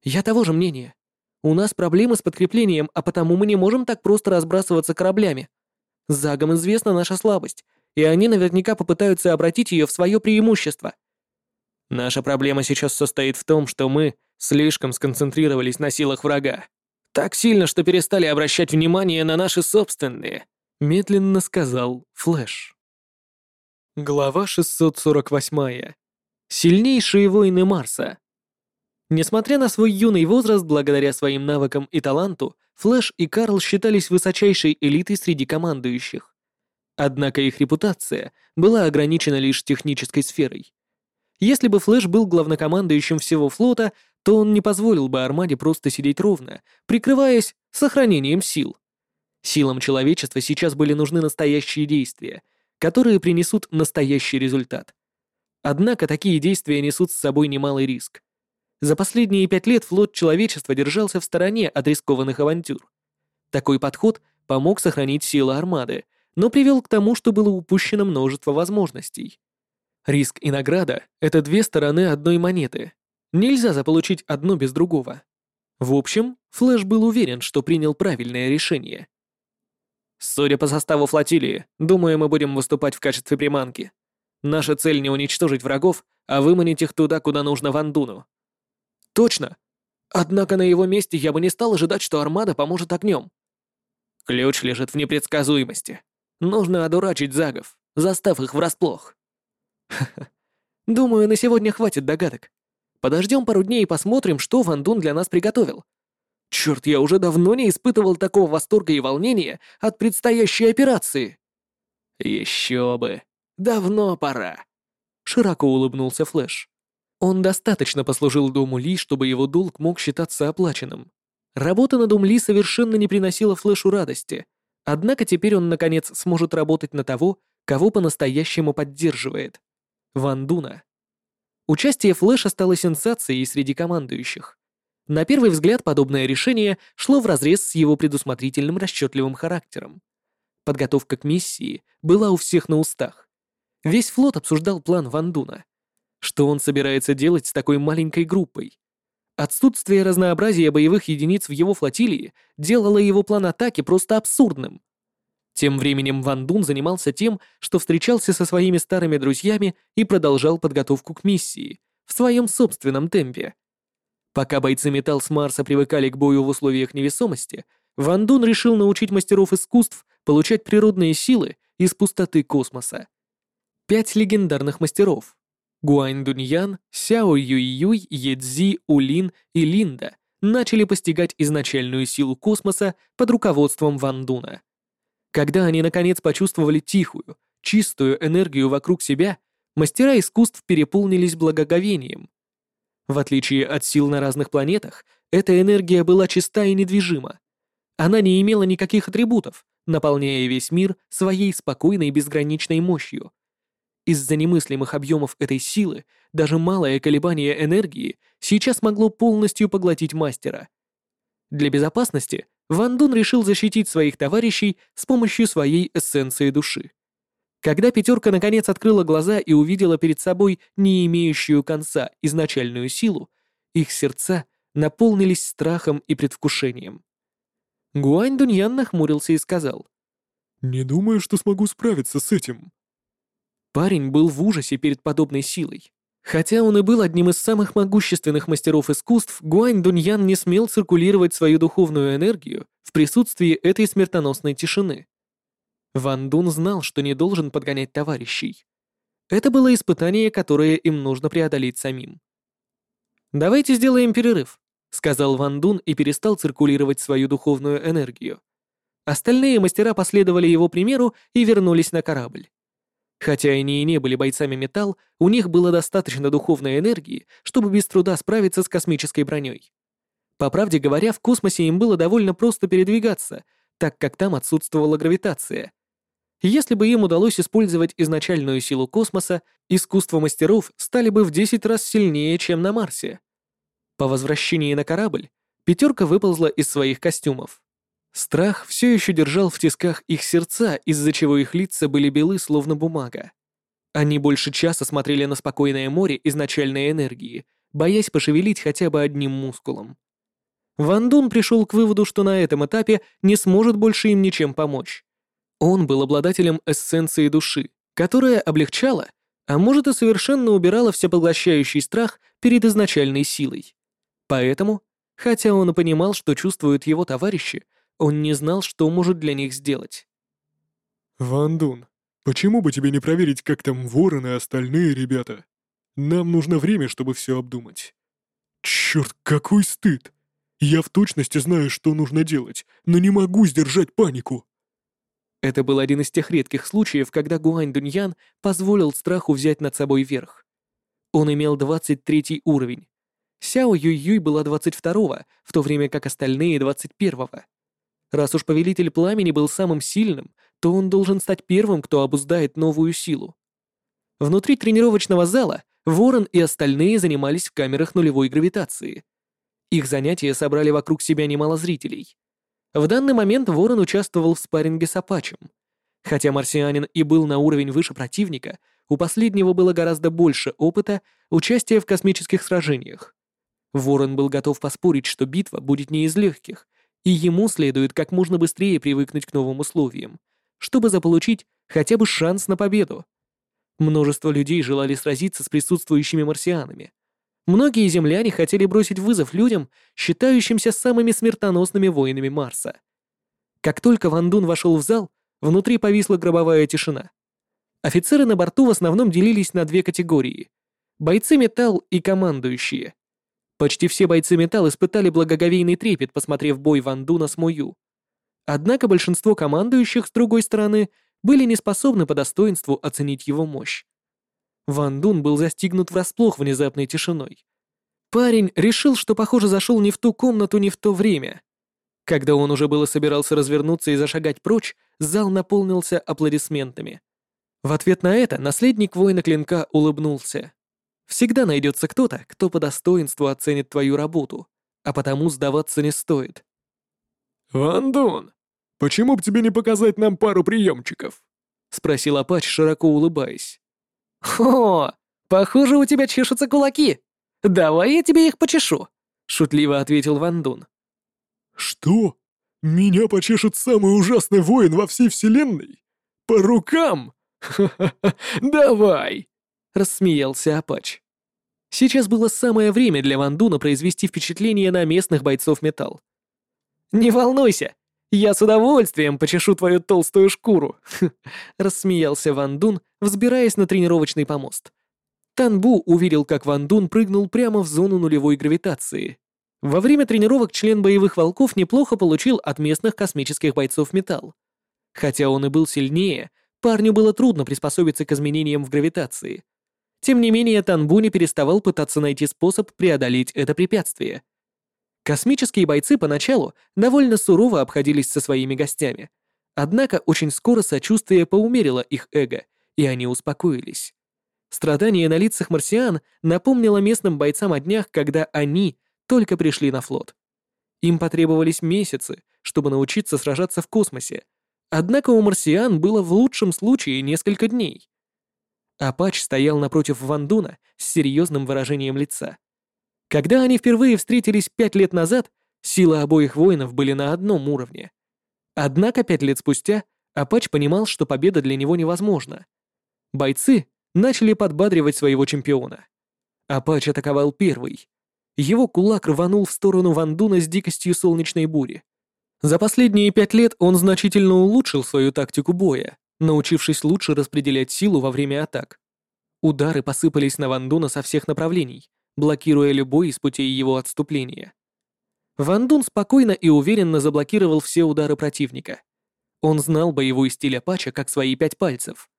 S1: Я того же мнения. У нас проблемы с подкреплением, а потому мы не можем так просто разбрасываться кораблями. Загом известна наша слабость, и они наверняка попытаются обратить ее в свое преимущество.
S2: Наша проблема сейчас состоит в том, что мы слишком сконцентрировались на силах врага. Так сильно, что перестали обращать внимание на наши собственные», —
S1: медленно сказал Флэш. Глава 648. Сильнейшие воины Марса. Несмотря на свой юный возраст, благодаря своим навыкам и таланту, Флэш и Карл считались высочайшей элитой среди командующих. Однако их репутация была ограничена лишь технической сферой. Если бы Флэш был главнокомандующим всего флота, то он не позволил бы Армаде просто сидеть ровно, прикрываясь сохранением сил. Силам человечества сейчас были нужны настоящие действия, которые принесут настоящий результат. Однако такие действия несут с собой немалый риск. За последние пять лет флот человечества держался в стороне от рискованных авантюр. Такой подход помог сохранить силы армады, но привел к тому, что было упущено множество возможностей. Риск и награда — это две стороны одной монеты, Нельзя заполучить одно без другого. В общем, Флэш был уверен, что принял правильное решение.
S2: «Судя по составу флотилии, думаю, мы будем выступать в качестве приманки. Наша цель не уничтожить врагов, а выманить их туда, куда нужно Вандуну».
S1: «Точно! Однако на его месте я бы не стал ожидать, что армада поможет огнем».
S2: «Ключ лежит в непредсказуемости. Нужно одурачить загов, застав их врасплох». Ха -ха.
S1: Думаю, на сегодня хватит догадок. Подождем пару дней и посмотрим, что Ван Дун для нас приготовил. Черт, я уже давно не испытывал такого восторга и волнения от предстоящей операции.
S2: Еще бы. Давно пора.
S1: Широко улыбнулся Флэш. Он достаточно послужил Дому Ли, чтобы его долг мог считаться оплаченным. Работа на Дом Ли совершенно не приносила Флэшу радости, однако теперь он, наконец, сможет работать на того, кого по-настоящему поддерживает. Ван Дуна. Участие Флэша стало сенсацией среди командующих. На первый взгляд подобное решение шло вразрез с его предусмотрительным расчетливым характером. Подготовка к миссии была у всех на устах. Весь флот обсуждал план Вандуна. Что он собирается делать с такой маленькой группой? Отсутствие разнообразия боевых единиц в его флотилии делало его план атаки просто абсурдным. Тем временем Ван Дун занимался тем, что встречался со своими старыми друзьями и продолжал подготовку к миссии в своем собственном темпе. Пока бойцы металл с Марса привыкали к бою в условиях невесомости, Ван Дун решил научить мастеров искусств получать природные силы из пустоты космоса. Пять легендарных мастеров — Гуань Дуньян, Сяо Юй-Юй, Едзи, Улин и Линда — начали постигать изначальную силу космоса под руководством Ван Дуна — когда они, наконец, почувствовали тихую, чистую энергию вокруг себя, мастера искусств переполнились благоговением. В отличие от сил на разных планетах, эта энергия была чиста и недвижима. Она не имела никаких атрибутов, наполняя весь мир своей спокойной безграничной мощью. Из-за немыслимых объемов этой силы даже малое колебание энергии сейчас могло полностью поглотить мастера. Для безопасности Ван Дун решил защитить своих товарищей с помощью своей эссенции души. Когда пятерка наконец открыла глаза и увидела перед собой не имеющую конца изначальную силу, их сердца наполнились страхом и предвкушением. Гуань Дуньян нахмурился и сказал.
S3: «Не думаю, что смогу справиться с этим».
S1: Парень был в ужасе перед подобной силой. Хотя он и был одним из самых могущественных мастеров искусств, Гуань Дуньян не смел циркулировать свою духовную энергию в присутствии этой смертоносной тишины. Ван Дун знал, что не должен подгонять товарищей. Это было испытание, которое им нужно преодолеть самим. «Давайте сделаем перерыв», — сказал Ван Дун и перестал циркулировать свою духовную энергию. Остальные мастера последовали его примеру и вернулись на корабль. Хотя они и не были бойцами металл, у них было достаточно духовной энергии, чтобы без труда справиться с космической броней. По правде говоря, в космосе им было довольно просто передвигаться, так как там отсутствовала гравитация. Если бы им удалось использовать изначальную силу космоса, искусство мастеров стали бы в 10 раз сильнее, чем на Марсе. По возвращении на корабль пятерка выползла из своих костюмов. Страх все еще держал в тисках их сердца, из-за чего их лица были белы, словно бумага. Они больше часа смотрели на спокойное море изначальной энергии, боясь пошевелить хотя бы одним мускулом. Ван Дун пришел к выводу, что на этом этапе не сможет больше им ничем помочь. Он был обладателем эссенции души, которая облегчала, а может и совершенно убирала всепоглощающий страх перед изначальной силой. Поэтому, хотя он и понимал, что чувствуют его товарищи, он не знал, что может для них сделать.
S3: «Ван Дун, почему бы тебе не проверить, как там ворон и остальные ребята? Нам нужно время, чтобы все обдумать». «Черт, какой стыд! Я в точности знаю, что нужно делать, но не могу сдержать панику!»
S1: Это был один из тех редких случаев, когда Гуань Дуньян позволил страху взять над собой верх. Он имел 23 уровень. Сяо Юй-Юй была 22-го, в то время как остальные 21-го. Раз уж Повелитель Пламени был самым сильным, то он должен стать первым, кто обуздает новую силу. Внутри тренировочного зала Ворон и остальные занимались в камерах нулевой гравитации. Их занятия собрали вокруг себя немало зрителей. В данный момент Ворон участвовал в спарринге с Апачем. Хотя марсианин и был на уровень выше противника, у последнего было гораздо больше опыта участия в космических сражениях. Ворон был готов поспорить, что битва будет не из легких, и ему следует как можно быстрее привыкнуть к новым условиям, чтобы заполучить хотя бы шанс на победу. Множество людей желали сразиться с присутствующими марсианами. Многие земляне хотели бросить вызов людям, считающимся самыми смертоносными воинами Марса. Как только Ван Дун вошел в зал, внутри повисла гробовая тишина. Офицеры на борту в основном делились на две категории — бойцы металл и командующие — Почти все бойцы «Металл» испытали благоговейный трепет, посмотрев бой Ван Дуна с Мою. Однако большинство командующих, с другой стороны, были не способны по достоинству оценить его мощь. Ван Дун был застигнут врасплох внезапной тишиной. Парень решил, что, похоже, зашел не в ту комнату, не в то время. Когда он уже было собирался развернуться и зашагать прочь, зал наполнился аплодисментами. В ответ на это наследник воина клинка улыбнулся. Всегда найдется кто-то, кто по достоинству оценит твою работу, а потому сдаваться не стоит.
S3: «Вандун, почему бы тебе не показать нам пару приемчиков?» — спросил Апач, широко улыбаясь.
S2: «Хо, похоже, у тебя чешутся кулаки. Давай я тебе их почешу», — шутливо ответил Вандун.
S3: «Что? Меня почешет самый ужасный воин во всей вселенной? По рукам? Ха-ха-ха, давай!»
S1: рассмеялся Апач. Сейчас было самое время для Вандуна произвести впечатление на местных бойцов металл.
S2: «Не волнуйся, я с удовольствием почешу твою толстую шкуру», —
S1: рассмеялся Вандун, взбираясь на тренировочный помост. Танбу увидел, как Вандун прыгнул прямо в зону нулевой гравитации. Во время тренировок член боевых волков неплохо получил от местных космических бойцов металл. Хотя он и был сильнее, парню было трудно приспособиться к изменениям в гравитации — тем не менее, Танбу не переставал пытаться найти способ преодолеть это препятствие. Космические бойцы поначалу довольно сурово обходились со своими гостями, однако очень скоро сочувствие поумерило их эго, и они успокоились. Страдание на лицах марсиан напомнило местным бойцам о днях, когда они только пришли на флот. Им потребовались месяцы, чтобы научиться сражаться в космосе, однако у марсиан было в лучшем случае несколько дней. Апач стоял напротив Вандуна с серьезным выражением лица. Когда они впервые встретились пять лет назад, силы обоих воинов были на одном уровне. Однако пять лет спустя Апач понимал, что победа для него невозможна. Бойцы начали подбадривать своего чемпиона. Апач атаковал первый. Его кулак рванул в сторону Вандуна с дикостью солнечной бури. За последние пять лет он значительно улучшил свою тактику боя, научившись лучше распределять силу во время атак. Удары посыпались на Вандуна со всех направлений, блокируя любой из путей его отступления. Вандун спокойно и уверенно заблокировал все удары противника. Он знал боевой стиль Апача как свои пять пальцев.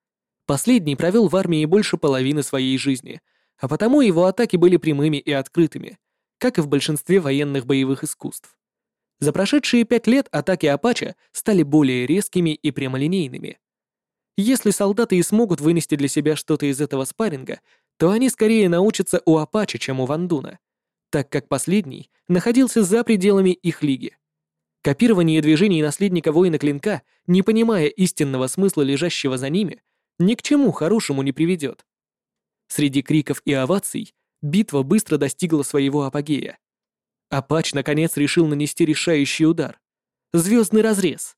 S1: Последний провел в армии больше половины своей жизни, а потому его атаки были прямыми и открытыми, как и в большинстве военных боевых искусств. За прошедшие пять лет атаки Апача стали более резкими и прямолинейными. Если солдаты и смогут вынести для себя что-то из этого спарринга, то они скорее научатся у Апачи, чем у Вандуна, так как последний находился за пределами их лиги. Копирование движений наследника воина клинка, не понимая истинного смысла лежащего за ними, ни к чему хорошему не приведет. Среди криков и оваций битва быстро достигла своего апогея. Апач наконец решил нанести решающий удар. Звездный разрез.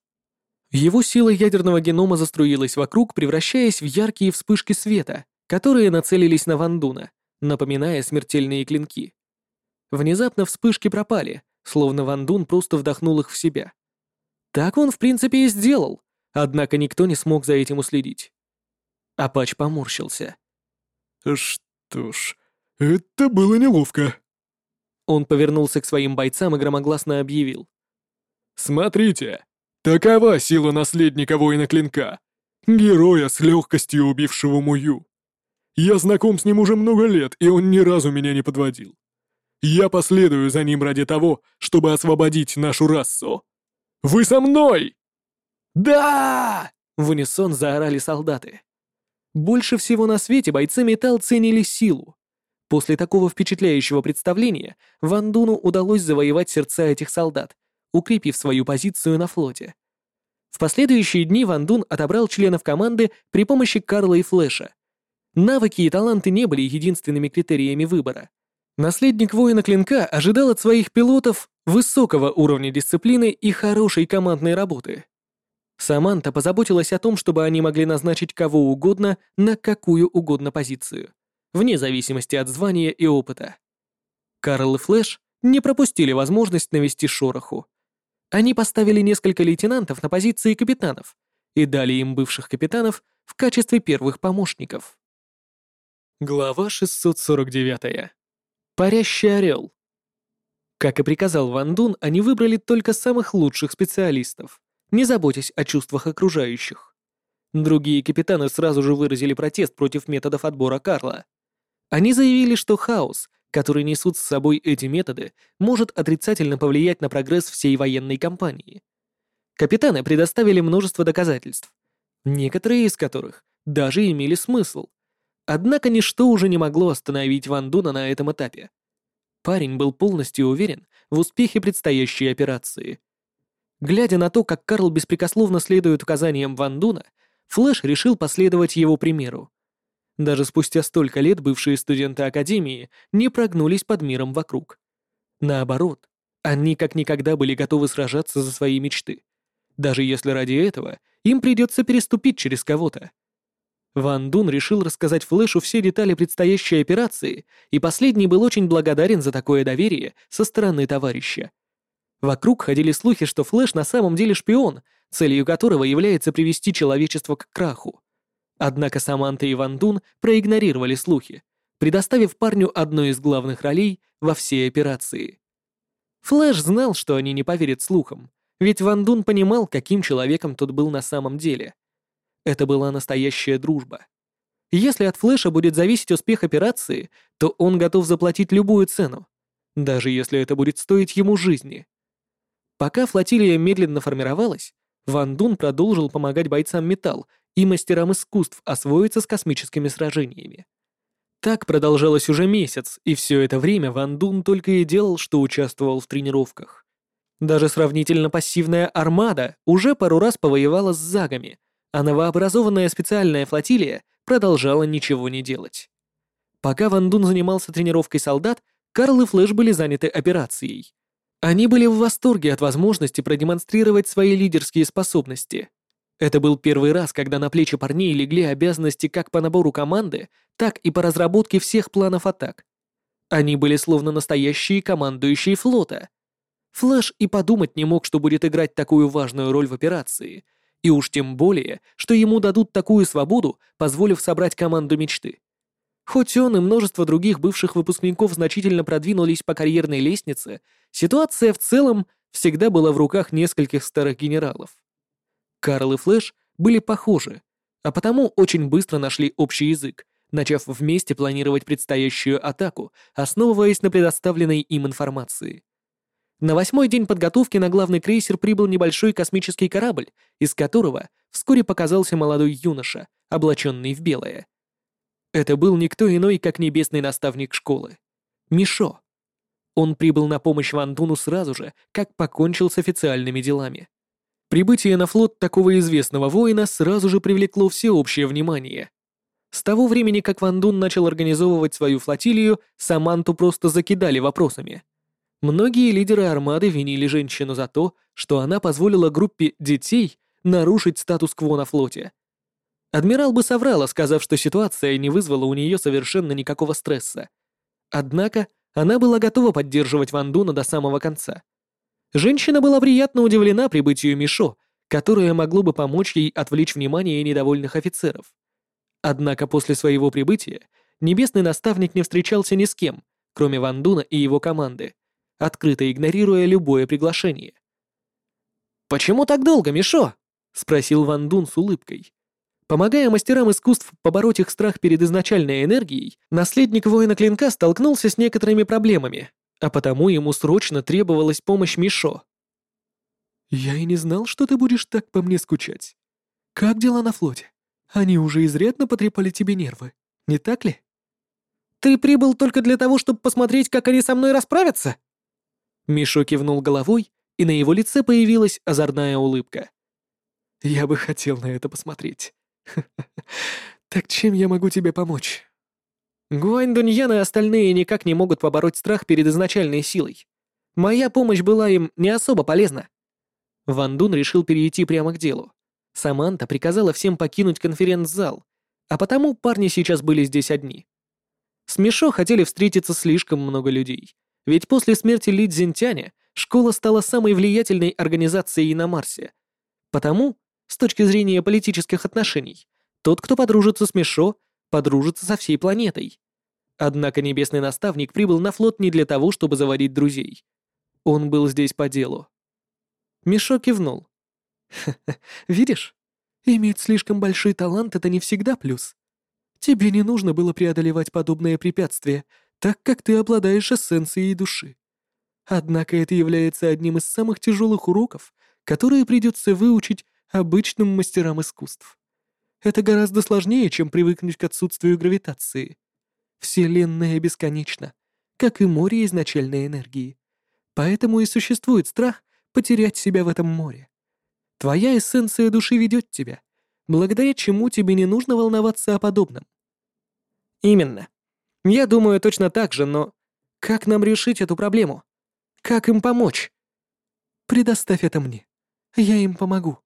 S1: Его сила ядерного генома заструилась вокруг, превращаясь в яркие вспышки света, которые нацелились на Вандуна, напоминая смертельные клинки. Внезапно вспышки пропали, словно Вандун просто вдохнул их в себя. Так он, в принципе, и сделал, однако никто не смог за этим уследить. Апач поморщился.
S3: «Что ж, это было неловко».
S1: Он повернулся к своим бойцам и громогласно объявил.
S3: «Смотрите, Такова сила наследника воина клинка, героя с легкостью убившего мою. Я знаком с ним уже много лет, и он ни разу меня не подводил. Я последую за ним ради того, чтобы освободить нашу расу. Вы со мной!
S1: Да! В унисон заорали солдаты. Больше всего на свете бойцы металл ценили силу. После такого впечатляющего представления Вандуну удалось завоевать сердца этих солдат укрепив свою позицию на флоте. В последующие дни Ван Дун отобрал членов команды при помощи Карла и Флэша. Навыки и таланты не были единственными критериями выбора. Наследник воина клинка ожидал от своих пилотов высокого уровня дисциплины и хорошей командной работы. Саманта позаботилась о том, чтобы они могли назначить кого угодно на какую угодно позицию, вне зависимости от звания и опыта. Карл и Флэш не пропустили возможность навести шороху, они поставили несколько лейтенантов на позиции капитанов и дали им бывших капитанов в качестве первых помощников. Глава 649. Парящий орел. Как и приказал Ван Дун, они выбрали только самых лучших специалистов, не заботясь о чувствах окружающих. Другие капитаны сразу же выразили протест против методов отбора Карла. Они заявили, что хаос который несут с собой эти методы, может отрицательно повлиять на прогресс всей военной кампании. Капитаны предоставили множество доказательств, некоторые из которых даже имели смысл. Однако ничто уже не могло остановить Ван Дуна на этом этапе. Парень был полностью уверен в успехе предстоящей операции. Глядя на то, как Карл беспрекословно следует указаниям Ван Дуна, Флэш решил последовать его примеру. Даже спустя столько лет бывшие студенты Академии не прогнулись под миром вокруг. Наоборот, они как никогда были готовы сражаться за свои мечты. Даже если ради этого им придется переступить через кого-то. Ван Дун решил рассказать Флэшу все детали предстоящей операции, и последний был очень благодарен за такое доверие со стороны товарища. Вокруг ходили слухи, что Флэш на самом деле шпион, целью которого является привести человечество к краху. Однако Саманта и Ван Дун проигнорировали слухи, предоставив парню одну из главных ролей во всей операции. Флэш знал, что они не поверят слухам, ведь Ван Дун понимал, каким человеком тот был на самом деле. Это была настоящая дружба. Если от Флэша будет зависеть успех операции, то он готов заплатить любую цену, даже если это будет стоить ему жизни. Пока флотилия медленно формировалась, Ван Дун продолжил помогать бойцам «Металл» и мастерам искусств освоиться с космическими сражениями. Так продолжалось уже месяц, и все это время Ван Дун только и делал, что участвовал в тренировках. Даже сравнительно пассивная армада уже пару раз повоевала с загами, а новообразованная специальная флотилия продолжала ничего не делать. Пока Ван Дун занимался тренировкой солдат, Карл и Флэш были заняты операцией. Они были в восторге от возможности продемонстрировать свои лидерские способности. Это был первый раз, когда на плечи парней легли обязанности как по набору команды, так и по разработке всех планов атак. Они были словно настоящие командующие флота. Флэш и подумать не мог, что будет играть такую важную роль в операции, и уж тем более, что ему дадут такую свободу, позволив собрать команду мечты. Хоть он и множество других бывших выпускников значительно продвинулись по карьерной лестнице, ситуация в целом всегда была в руках нескольких старых генералов. Карл и Флэш были похожи, а потому очень быстро нашли общий язык, начав вместе планировать предстоящую атаку, основываясь на предоставленной им информации. На восьмой день подготовки на главный крейсер прибыл небольшой космический корабль, из которого вскоре показался молодой юноша, облаченный в белое. Это был никто иной, как небесный наставник школы. Мишо. Он прибыл на помощь Вандуну сразу же, как покончил с официальными делами. Прибытие на флот такого известного воина сразу же привлекло всеобщее внимание. С того времени, как Ван Дун начал организовывать свою флотилию, Саманту просто закидали вопросами. Многие лидеры армады винили женщину за то, что она позволила группе детей нарушить статус-кво на флоте. Адмирал бы соврала, сказав, что ситуация не вызвала у нее совершенно никакого стресса. Однако она была готова поддерживать Ван Дуна до самого конца – Женщина была приятно удивлена прибытию Мишо, которое могло бы помочь ей отвлечь внимание недовольных офицеров. Однако после своего прибытия небесный наставник не встречался ни с кем, кроме Вандуна и его команды, открыто игнорируя любое приглашение. «Почему так долго, Мишо?» — спросил Вандун с улыбкой. Помогая мастерам искусств побороть их страх перед изначальной энергией, наследник воина клинка столкнулся с некоторыми проблемами, а потому ему срочно требовалась помощь Мишо. «Я и не знал, что ты будешь так по мне скучать. Как дела на флоте? Они уже изрядно потрепали тебе нервы, не так ли?» «Ты прибыл только для того, чтобы посмотреть, как они со мной расправятся?» Мишо кивнул головой, и на его лице появилась озорная улыбка. «Я бы хотел на это посмотреть. Так чем я могу тебе помочь?» Гуань Дуньян и остальные никак не могут побороть страх перед изначальной силой. Моя помощь была им не особо полезна. Ван Дун решил перейти прямо к делу. Саманта приказала всем покинуть конференц-зал, а потому парни сейчас были здесь одни. Смешо хотели встретиться слишком много людей, ведь после смерти Ли Цзиньтяня школа стала самой влиятельной организацией на Марсе. Потому, с точки зрения политических отношений, тот, кто подружится с Мишо, Подружиться со всей планетой. Однако небесный наставник прибыл на флот не для того, чтобы заводить друзей. Он был здесь по делу. Мешок кивнул. Ха -ха, видишь? Иметь слишком большой талант — это не всегда плюс. Тебе не нужно было преодолевать подобное препятствие, так как ты обладаешь эссенцией души. Однако это является одним из самых тяжелых уроков, которые придется выучить обычным мастерам искусств. Это гораздо сложнее, чем привыкнуть к отсутствию гравитации. Вселенная бесконечна, как и море изначальной энергии. Поэтому и существует страх потерять себя в этом море. Твоя эссенция души ведет тебя, благодаря чему тебе не нужно волноваться о подобном. Именно. Я думаю точно так же, но как нам решить эту проблему? Как им помочь? Предоставь это мне. Я им помогу.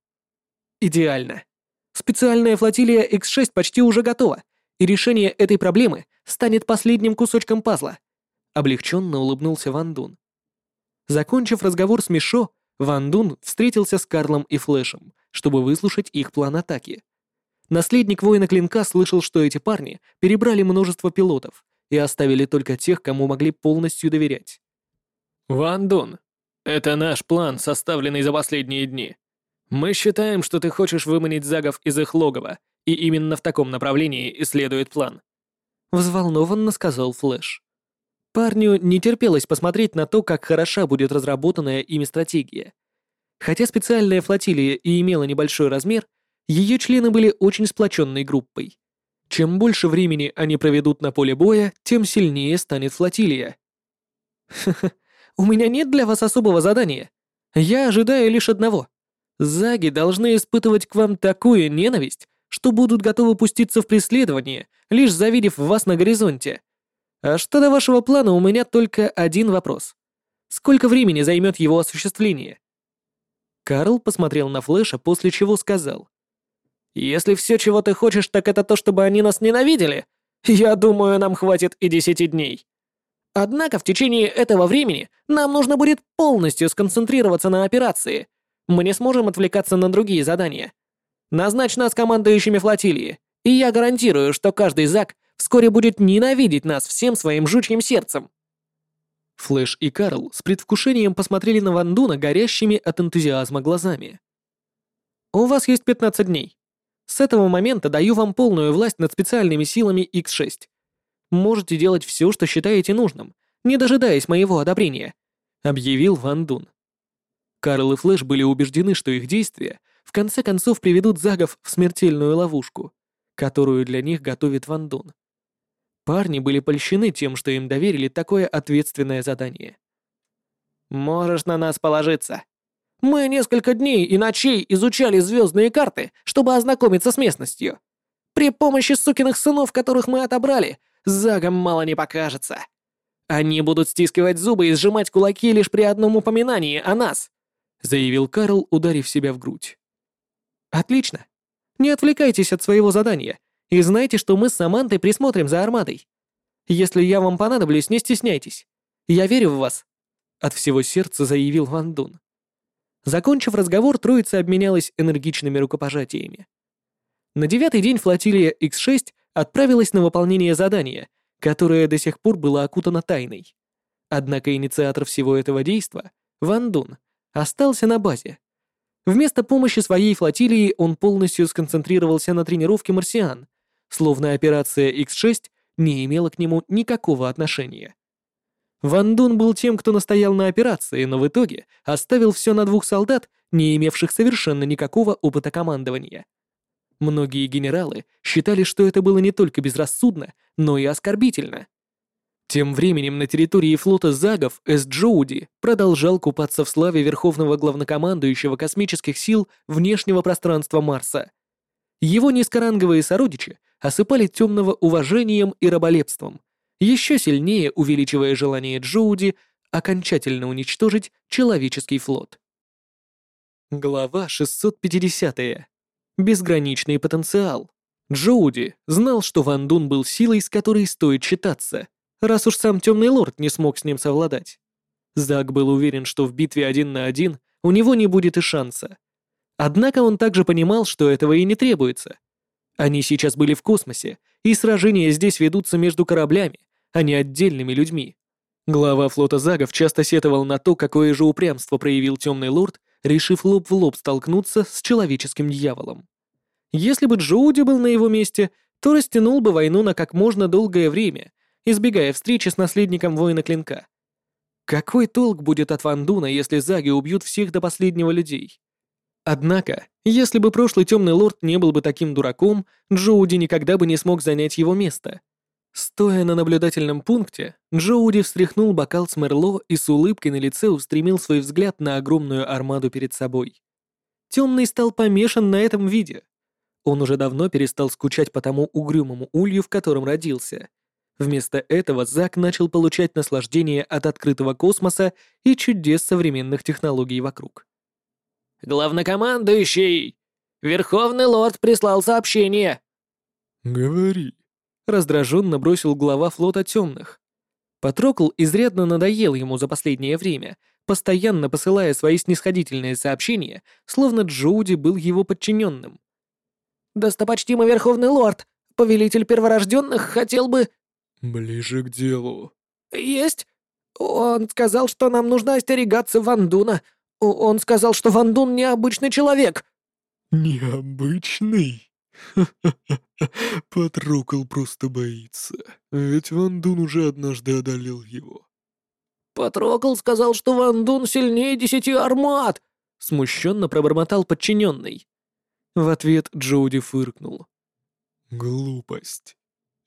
S1: Идеально. Специальная флотилия X6 почти уже готова, и решение этой проблемы станет последним кусочком пазла. Облегченно улыбнулся Вандун. Закончив разговор с Мишо, Вандун встретился с Карлом и Флэшем, чтобы выслушать их план атаки. Наследник воина Клинка слышал, что эти парни перебрали множество пилотов и оставили только тех, кому могли полностью доверять.
S3: Вандун,
S2: это наш план, составленный за последние дни. Мы считаем, что ты хочешь выманить загов из их логова, и именно в таком направлении и следует план.
S1: Взволнованно сказал Флэш. Парню не терпелось посмотреть на то, как хороша будет разработанная ими стратегия. Хотя специальная флотилия и имела небольшой размер, ее члены были очень сплоченной группой. Чем больше времени они проведут на поле боя, тем сильнее станет флотилия. «Ха-ха, у меня нет для вас особого задания. Я ожидаю лишь одного Заги должны испытывать к вам такую ненависть, что будут готовы пуститься в преследование, лишь завидев вас на горизонте. А что до вашего плана, у меня только один вопрос. Сколько времени займет его осуществление? Карл посмотрел на Флэша, после чего сказал. «Если все, чего ты хочешь, так это то, чтобы они нас ненавидели, я думаю, нам хватит и десяти дней. Однако в течение этого времени нам нужно будет полностью сконцентрироваться на операции, мы не сможем отвлекаться на другие задания. Назначь нас командующими флотилии, и я гарантирую, что каждый Зак вскоре будет ненавидеть нас всем своим жучьим сердцем». Флэш и Карл с предвкушением посмотрели на Вандуна горящими от энтузиазма глазами. «У вас есть 15 дней. С этого момента даю вам полную власть над специальными силами X6. Можете делать все, что считаете нужным, не дожидаясь моего одобрения», — объявил Ван Дун. Карл и Флэш были убеждены, что их действия в конце концов приведут Загов в смертельную ловушку, которую для них готовит Вандун. Парни были польщены тем, что им доверили такое ответственное задание. «Можешь на нас положиться. Мы несколько дней и ночей изучали звездные карты, чтобы ознакомиться с местностью. При помощи сукиных сынов, которых мы отобрали, Загам мало не покажется. Они будут стискивать зубы и сжимать кулаки лишь при одном упоминании о нас. — заявил Карл, ударив себя в грудь. «Отлично. Не отвлекайтесь от своего задания и знайте, что мы с Самантой присмотрим за армадой. Если я вам понадоблюсь, не стесняйтесь. Я верю в вас», — от всего сердца заявил Ван Дун. Закончив разговор, троица обменялась энергичными рукопожатиями. На девятый день флотилия x 6 отправилась на выполнение задания, которое до сих пор было окутано тайной. Однако инициатор всего этого действа, Ван Дун, остался на базе. Вместо помощи своей флотилии он полностью сконцентрировался на тренировке марсиан, словно операция X6 не имела к нему никакого отношения. Ван Дун был тем, кто настоял на операции, но в итоге оставил все на двух солдат, не имевших совершенно никакого опыта командования. Многие генералы считали, что это было не только безрассудно, но и оскорбительно. Тем временем на территории флота Загов С. Джоуди продолжал купаться в славе верховного главнокомандующего космических сил внешнего пространства Марса. Его низкоранговые сородичи осыпали темного уважением и раболепством, еще сильнее увеличивая желание Джоуди окончательно уничтожить человеческий флот. Глава 650. Безграничный потенциал. Джоуди знал, что Ван Дун был силой, с которой стоит считаться, раз уж сам Темный Лорд не смог с ним совладать. Зак был уверен, что в битве один на один у него не будет и шанса. Однако он также понимал, что этого и не требуется. Они сейчас были в космосе, и сражения здесь ведутся между кораблями, а не отдельными людьми. Глава флота Загов часто сетовал на то, какое же упрямство проявил Темный Лорд, решив лоб в лоб столкнуться с человеческим дьяволом. Если бы Джоуди был на его месте, то растянул бы войну на как можно долгое время избегая встречи с наследником воина клинка. Какой толк будет от Вандуна, если заги убьют всех до последнего людей? Однако, если бы прошлый темный лорд не был бы таким дураком, Джоуди никогда бы не смог занять его место. Стоя на наблюдательном пункте, Джоуди встряхнул бокал с Мерло и с улыбкой на лице устремил свой взгляд на огромную армаду перед собой. Темный стал помешан на этом виде. Он уже давно перестал скучать по тому угрюмому улью, в котором родился — Вместо этого Зак начал получать наслаждение от открытого космоса и чудес современных технологий вокруг.
S2: «Главнокомандующий! Верховный лорд прислал сообщение!»
S3: «Говори», —
S1: раздраженно бросил глава флота темных. Патрокл изрядно надоел ему за последнее время, постоянно посылая свои снисходительные сообщения, словно Джоуди был его подчиненным. «Достопочтимый Верховный Лорд, повелитель перворожденных, хотел бы...»
S3: «Ближе к делу».
S2: «Есть. Он сказал, что нам нужно остерегаться Вандуна. Он сказал, что Вандун необычный человек».
S3: «Необычный?» Патрукл просто боится, ведь Вандун уже однажды одолел его.
S2: Патрокл сказал, что Вандун сильнее десяти армат, смущенно пробормотал подчиненный.
S1: В ответ Джоуди фыркнул.
S3: Глупость.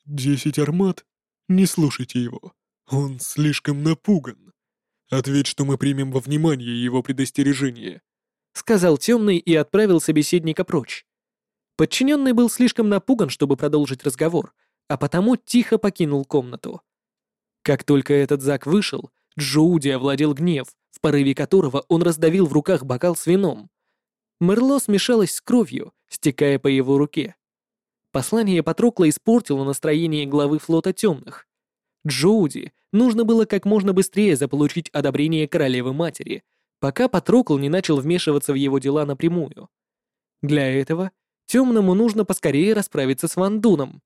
S3: Десять армат не слушайте его. Он слишком напуган. Ответь, что мы примем во внимание его предостережение», —
S1: сказал темный и отправил собеседника прочь. Подчиненный был слишком напуган, чтобы продолжить разговор, а потому тихо покинул комнату. Как только этот Зак вышел, Джоуди овладел гнев, в порыве которого он раздавил в руках бокал с вином. Мерло смешалось с кровью, стекая по его руке. Послание Патрокла испортило настроение главы флота темных. Джоуди нужно было как можно быстрее заполучить одобрение королевы-матери, пока Патрокл не начал вмешиваться в его дела напрямую. Для этого темному нужно поскорее расправиться с Вандуном.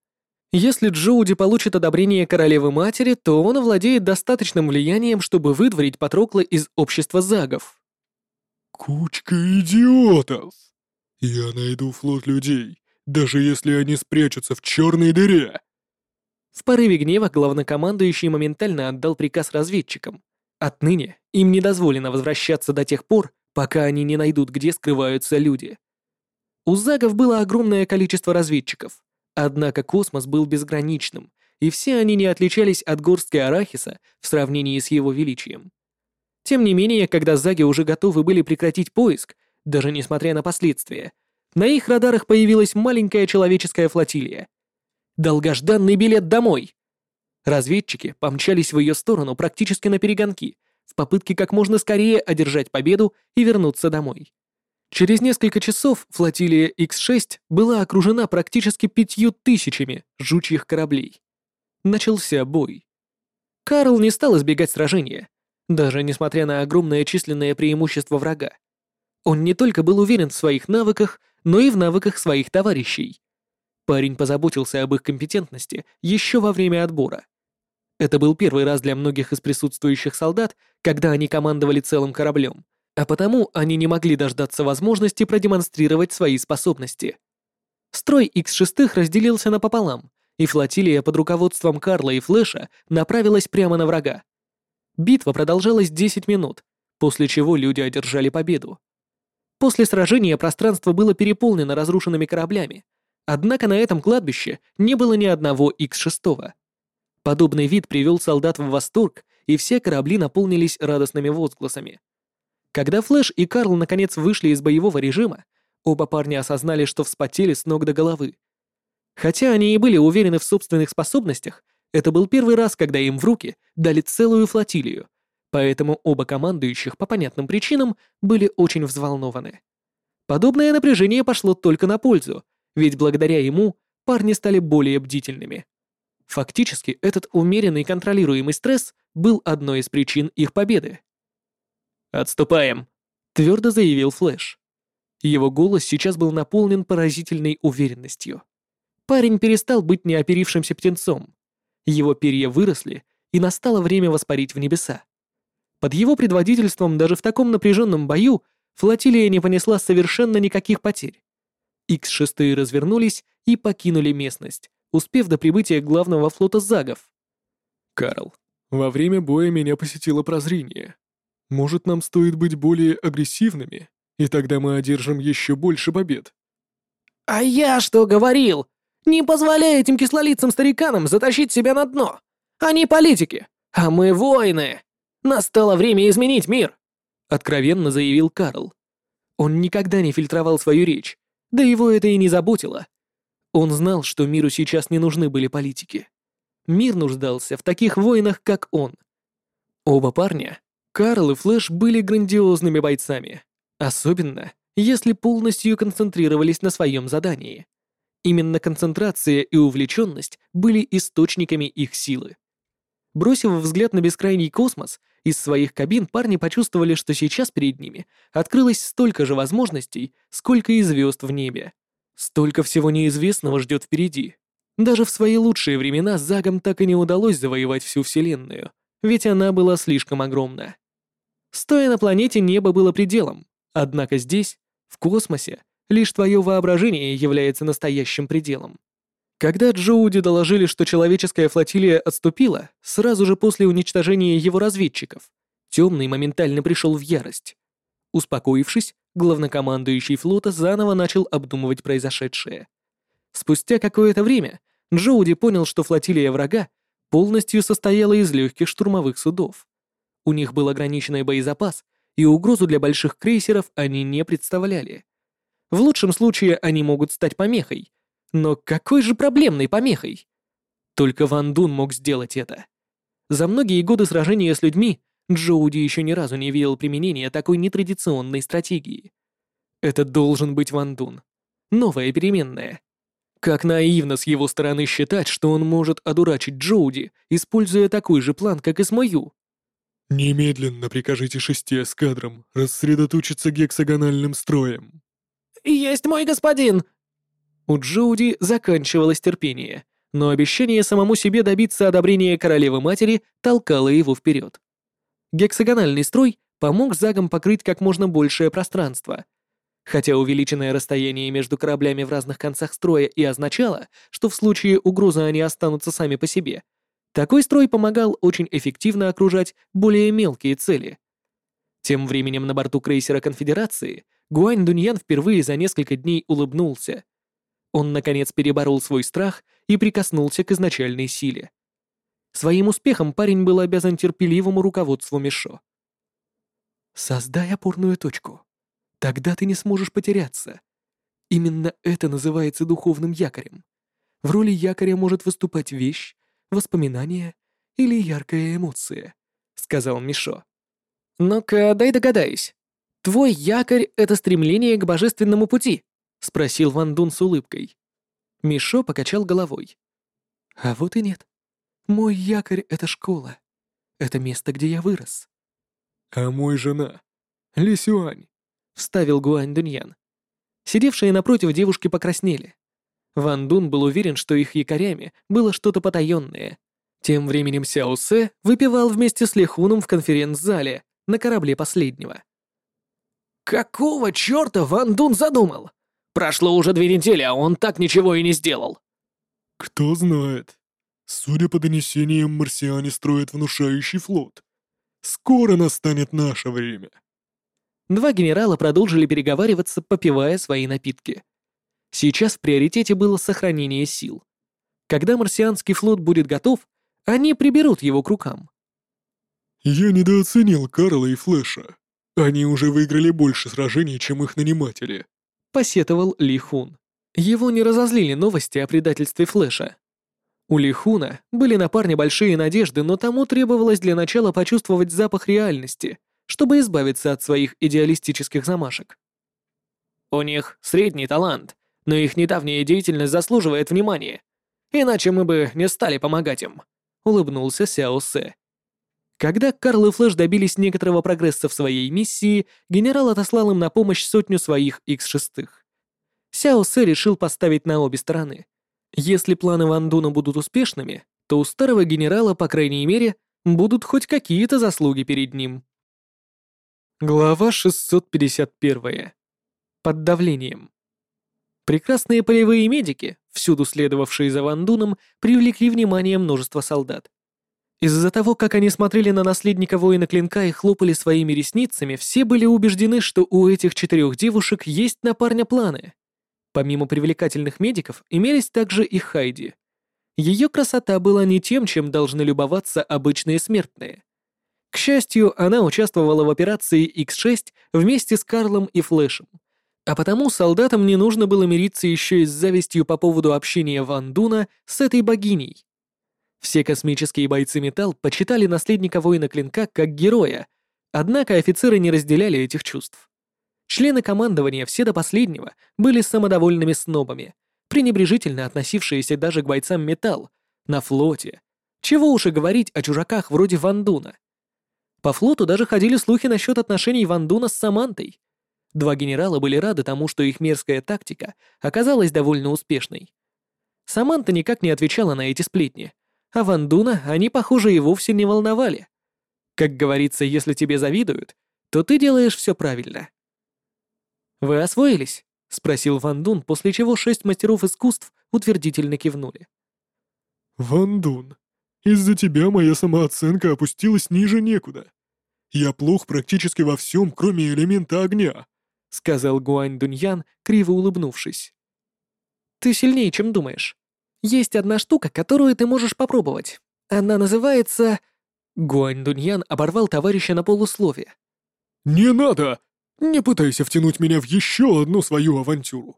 S1: Если Джоуди получит одобрение королевы-матери, то он овладеет достаточным влиянием, чтобы выдворить Патрокла из общества загов.
S3: «Кучка идиотов! Я найду флот людей, даже если они спрячутся в черной дыре!»
S1: В порыве гнева главнокомандующий моментально отдал приказ разведчикам. Отныне им не дозволено возвращаться до тех пор, пока они не найдут, где скрываются люди. У Загов было огромное количество разведчиков, однако космос был безграничным, и все они не отличались от горстки арахиса в сравнении с его величием. Тем не менее, когда Заги уже готовы были прекратить поиск, даже несмотря на последствия, на их радарах появилась маленькая человеческая флотилия. Долгожданный билет домой! Разведчики помчались в ее сторону практически на перегонки, в попытке как можно скорее одержать победу и вернуться домой. Через несколько часов флотилия X6 была окружена практически пятью тысячами жучьих кораблей. Начался бой. Карл не стал избегать сражения, даже несмотря на огромное численное преимущество врага. Он не только был уверен в своих навыках, но и в навыках своих товарищей. Парень позаботился об их компетентности еще во время отбора. Это был первый раз для многих из присутствующих солдат, когда они командовали целым кораблем, а потому они не могли дождаться возможности продемонстрировать свои способности. Строй x 6 разделился напополам, и флотилия под руководством Карла и Флэша направилась прямо на врага. Битва продолжалась 10 минут, после чего люди одержали победу. После сражения пространство было переполнено разрушенными кораблями, однако на этом кладбище не было ни одного X-6. Подобный вид привел солдат в восторг, и все корабли наполнились радостными возгласами. Когда Флэш и Карл наконец вышли из боевого режима, оба парня осознали, что вспотели с ног до головы. Хотя они и были уверены в собственных способностях, это был первый раз, когда им в руки дали целую флотилию — поэтому оба командующих по понятным причинам были очень взволнованы. Подобное напряжение пошло только на пользу, ведь благодаря ему парни стали более бдительными. Фактически, этот умеренный контролируемый стресс был одной из причин их победы. «Отступаем», — твердо заявил Флэш. Его голос сейчас был наполнен поразительной уверенностью. Парень перестал быть неоперившимся птенцом. Его перья выросли, и настало время воспарить в небеса. Под его предводительством даже в таком напряженном бою флотилия не понесла совершенно никаких потерь. Х-6 развернулись и покинули местность, успев до прибытия главного флота Загов.
S3: «Карл, во время боя меня посетило прозрение. Может, нам стоит быть более агрессивными, и тогда мы одержим еще больше побед?»
S2: «А я что говорил? Не позволяй этим кислолицам-стариканам затащить себя на дно! Они политики, а мы воины!» Настало время изменить мир!» — откровенно заявил Карл.
S1: Он никогда не фильтровал свою речь, да его это и не заботило. Он знал, что миру сейчас не нужны были политики. Мир нуждался в таких воинах, как он. Оба парня, Карл и Флэш, были грандиозными бойцами, особенно если полностью концентрировались на своем задании. Именно концентрация и увлеченность были источниками их силы. Бросив взгляд на бескрайний космос, из своих кабин парни почувствовали, что сейчас перед ними открылось столько же возможностей, сколько и звезд в небе. Столько всего неизвестного ждет впереди. Даже в свои лучшие времена Загам так и не удалось завоевать всю Вселенную, ведь она была слишком огромна. Стоя на планете, небо было пределом, однако здесь, в космосе, лишь твое воображение является настоящим пределом. Когда Джоуди доложили, что человеческая флотилия отступила, сразу же после уничтожения его разведчиков, Темный моментально пришел в ярость. Успокоившись, главнокомандующий флота заново начал обдумывать произошедшее. Спустя какое-то время Джоуди понял, что флотилия врага полностью состояла из легких штурмовых судов. У них был ограниченный боезапас, и угрозу для больших крейсеров они не представляли. В лучшем случае они могут стать помехой, но какой же проблемной помехой? Только Ван Дун мог сделать это. За многие годы сражения с людьми Джоуди еще ни разу не видел применения такой нетрадиционной стратегии. Это должен быть Ван Дун. Новая переменная. Как наивно с его стороны считать, что он может одурачить Джоуди, используя такой же план, как и с мою.
S3: «Немедленно прикажите шести эскадрам рассредоточиться гексагональным строем».
S2: «Есть мой господин!
S1: У Джоуди заканчивалось терпение, но обещание самому себе добиться одобрения королевы-матери толкало его вперед. Гексагональный строй помог загам покрыть как можно большее пространство. Хотя увеличенное расстояние между кораблями в разных концах строя и означало, что в случае угрозы они останутся сами по себе, такой строй помогал очень эффективно окружать более мелкие цели. Тем временем на борту крейсера Конфедерации Гуань Дуньян впервые за несколько дней улыбнулся. Он, наконец, переборол свой страх и прикоснулся к изначальной силе. Своим успехом парень был обязан терпеливому руководству Мишо. «Создай опорную точку. Тогда ты не сможешь потеряться. Именно это называется духовным якорем. В роли якоря может выступать вещь, воспоминание или яркая эмоция», — сказал Мишо.
S2: «Ну-ка, дай догадаюсь. Твой якорь — это стремление к божественному пути», — спросил Ван Дун с улыбкой.
S1: Мишо покачал головой. «А вот и нет. Мой якорь — это школа. Это место, где я вырос».
S3: «А мой жена? Лисюань», —
S1: вставил Гуань Дуньян. Сидевшие напротив девушки покраснели. Ван Дун был уверен, что их якорями было что-то потаённое. Тем временем Сяо Сэ выпивал вместе с Лихуном в конференц-зале на корабле последнего.
S2: «Какого чёрта Ван Дун задумал?» Прошло уже две недели, а он так ничего и не сделал».
S3: «Кто знает. Судя по донесениям, марсиане строят внушающий флот. Скоро настанет наше время».
S1: Два генерала продолжили переговариваться, попивая свои напитки. Сейчас в приоритете было сохранение сил. Когда марсианский флот будет готов, они приберут его к рукам.
S3: «Я недооценил Карла и Флэша. Они уже выиграли больше сражений, чем их наниматели»,
S1: посетовал Ли Хун. Его не разозлили новости о предательстве Флэша. У Ли Хуна были на парня большие надежды, но тому требовалось для начала почувствовать запах реальности, чтобы избавиться от своих идеалистических замашек.
S2: «У них средний талант, но их недавняя деятельность заслуживает внимания. Иначе мы бы не стали помогать им», — улыбнулся Сяо Сэ.
S1: Когда Карл и Флэш добились некоторого прогресса в своей миссии, генерал отослал им на помощь сотню своих X6. Сяо Сэ решил поставить на обе стороны. Если планы Ван Дуна будут успешными, то у старого генерала, по крайней мере, будут хоть какие-то заслуги перед ним. Глава 651. Под давлением. Прекрасные полевые медики, всюду следовавшие за Ван Дуном, привлекли внимание множества солдат. Из-за того, как они смотрели на наследника воина клинка и хлопали своими ресницами, все были убеждены, что у этих четырех девушек есть на парня планы. Помимо привлекательных медиков, имелись также и Хайди. Ее красота была не тем, чем должны любоваться обычные смертные. К счастью, она участвовала в операции X6 вместе с Карлом и Флэшем. А потому солдатам не нужно было мириться еще и с завистью по поводу общения Ван Дуна с этой богиней, все космические бойцы Металл почитали наследника воина Клинка как героя, однако офицеры не разделяли этих чувств. Члены командования все до последнего были самодовольными снобами, пренебрежительно относившиеся даже к бойцам Металл, на флоте. Чего уж и говорить о чужаках вроде Вандуна. По флоту даже ходили слухи насчет отношений Вандуна с Самантой. Два генерала были рады тому, что их мерзкая тактика оказалась довольно успешной. Саманта никак не отвечала на эти сплетни, а Вандуна они, похоже, и вовсе не волновали. Как говорится, если тебе завидуют, то ты делаешь все правильно. «Вы освоились?» — спросил Вандун, после чего шесть мастеров искусств утвердительно кивнули.
S3: «Вандун, из-за тебя моя самооценка опустилась ниже некуда. Я плох практически во всем, кроме элемента огня», — сказал Гуань Дуньян, криво улыбнувшись.
S1: «Ты сильнее, чем думаешь», есть одна штука, которую ты можешь попробовать. Она называется...» Гуань Дуньян оборвал товарища на полуслове.
S3: «Не надо! Не пытайся втянуть меня в еще одну свою авантюру.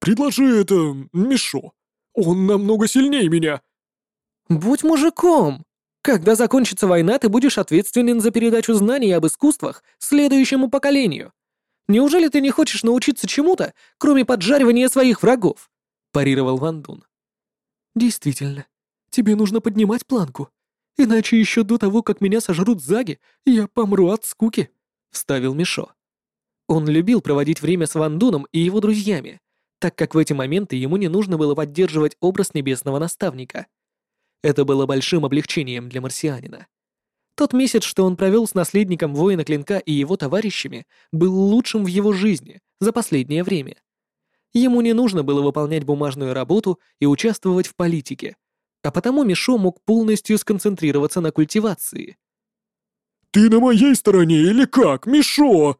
S3: Предложи это Мишо. Он намного сильнее меня».
S1: «Будь мужиком! Когда закончится война, ты будешь ответственен за передачу знаний об искусствах следующему поколению. Неужели ты не хочешь научиться чему-то, кроме поджаривания своих врагов?» парировал Ван Дун. Действительно, тебе нужно поднимать планку, иначе еще до того, как меня сожрут заги, я помру от скуки», — вставил Мишо. Он любил проводить время с Вандуном и его друзьями, так как в эти моменты ему не нужно было поддерживать образ небесного наставника. Это было большим облегчением для марсианина. Тот месяц, что он провел с наследником воина Клинка и его товарищами, был лучшим в его жизни за последнее время. Ему не нужно было выполнять бумажную работу и участвовать в политике, а потому Мишо мог полностью сконцентрироваться на культивации.
S3: «Ты на моей стороне или как, Мишо?»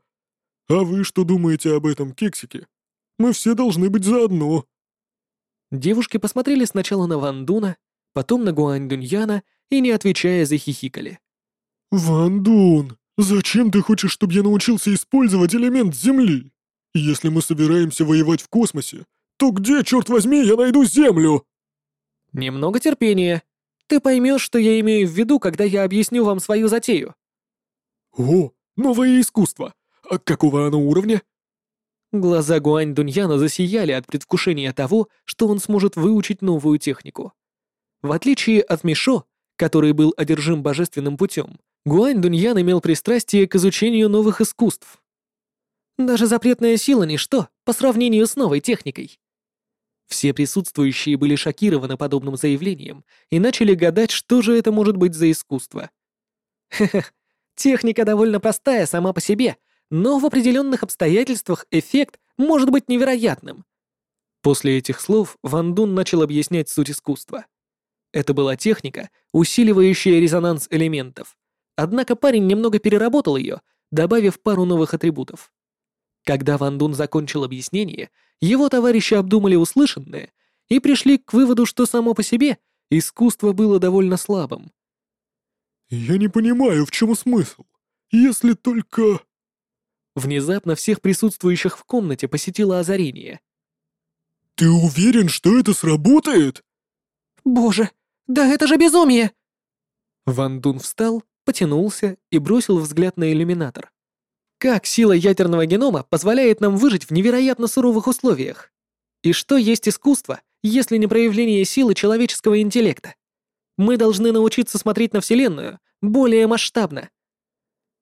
S3: «А вы что думаете об этом, Кексики? Мы все должны быть заодно».
S1: Девушки посмотрели сначала на Ван Дуна, потом на Гуань Дуньяна и, не отвечая, захихикали.
S3: «Ван Дун, зачем ты хочешь, чтобы я научился использовать элемент Земли?» «Если мы собираемся воевать в космосе, то где, черт возьми, я найду Землю?»
S1: «Немного терпения. Ты поймешь, что я имею в виду, когда я объясню вам свою затею».
S3: «О, новое искусство! А какого оно уровня?»
S1: Глаза Гуань Дуньяна засияли от предвкушения того, что он сможет выучить новую технику. В отличие от Мишо, который был одержим божественным путем, Гуань Дуньян имел пристрастие к изучению новых искусств. Даже запретная сила — ничто по сравнению с новой техникой. Все присутствующие были шокированы подобным заявлением и начали гадать, что же это может быть за искусство. Хе-хе, техника довольно простая сама по себе, но в определенных обстоятельствах эффект может быть невероятным. После этих слов Ван Дун начал объяснять суть искусства. Это была техника, усиливающая резонанс элементов. Однако парень немного переработал ее, добавив пару новых атрибутов. Когда Ван Дун закончил объяснение, его товарищи обдумали услышанное и пришли к выводу, что само по себе искусство было довольно слабым.
S3: «Я не понимаю, в чем смысл, если только...»
S1: Внезапно всех присутствующих в комнате посетило озарение.
S3: «Ты уверен, что это сработает?»
S1: «Боже, да это же безумие!» Ван Дун встал, потянулся и бросил взгляд на иллюминатор. Как сила ядерного генома позволяет нам выжить в невероятно суровых условиях? И что есть искусство, если не проявление силы человеческого интеллекта? Мы должны научиться смотреть на Вселенную более масштабно.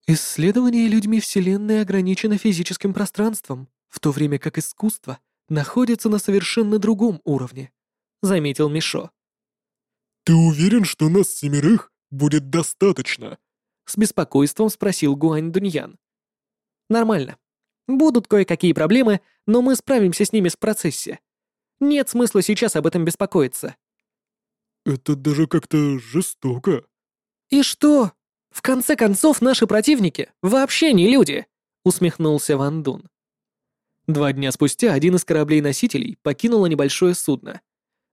S1: Исследование людьми Вселенной ограничено физическим пространством, в то время как искусство находится на совершенно другом уровне, заметил Мишо.
S3: Ты уверен, что нас семерых будет достаточно?
S1: С беспокойством спросил Гуань Дуньян. Нормально. Будут кое-какие проблемы, но мы справимся с ними в процессе. Нет смысла сейчас об этом беспокоиться.
S3: Это даже как-то жестоко.
S1: И что? В конце концов, наши противники вообще не люди, усмехнулся Ван Дун. Два дня спустя один из кораблей-носителей покинуло небольшое судно.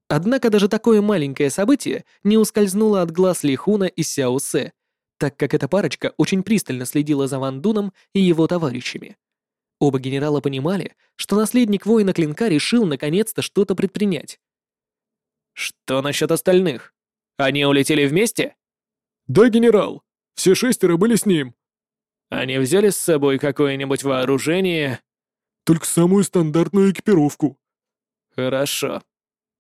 S1: Однако даже такое маленькое событие не ускользнуло от глаз Лихуна и Сяосе, так как эта парочка очень пристально следила за Ван Дуном и его товарищами. Оба генерала понимали, что наследник воина клинка решил наконец-то что-то предпринять.
S2: «Что насчет остальных? Они улетели вместе?»
S3: «Да, генерал. Все шестеро были с ним».
S2: «Они взяли с собой какое-нибудь вооружение?»
S3: «Только самую стандартную экипировку».
S2: «Хорошо.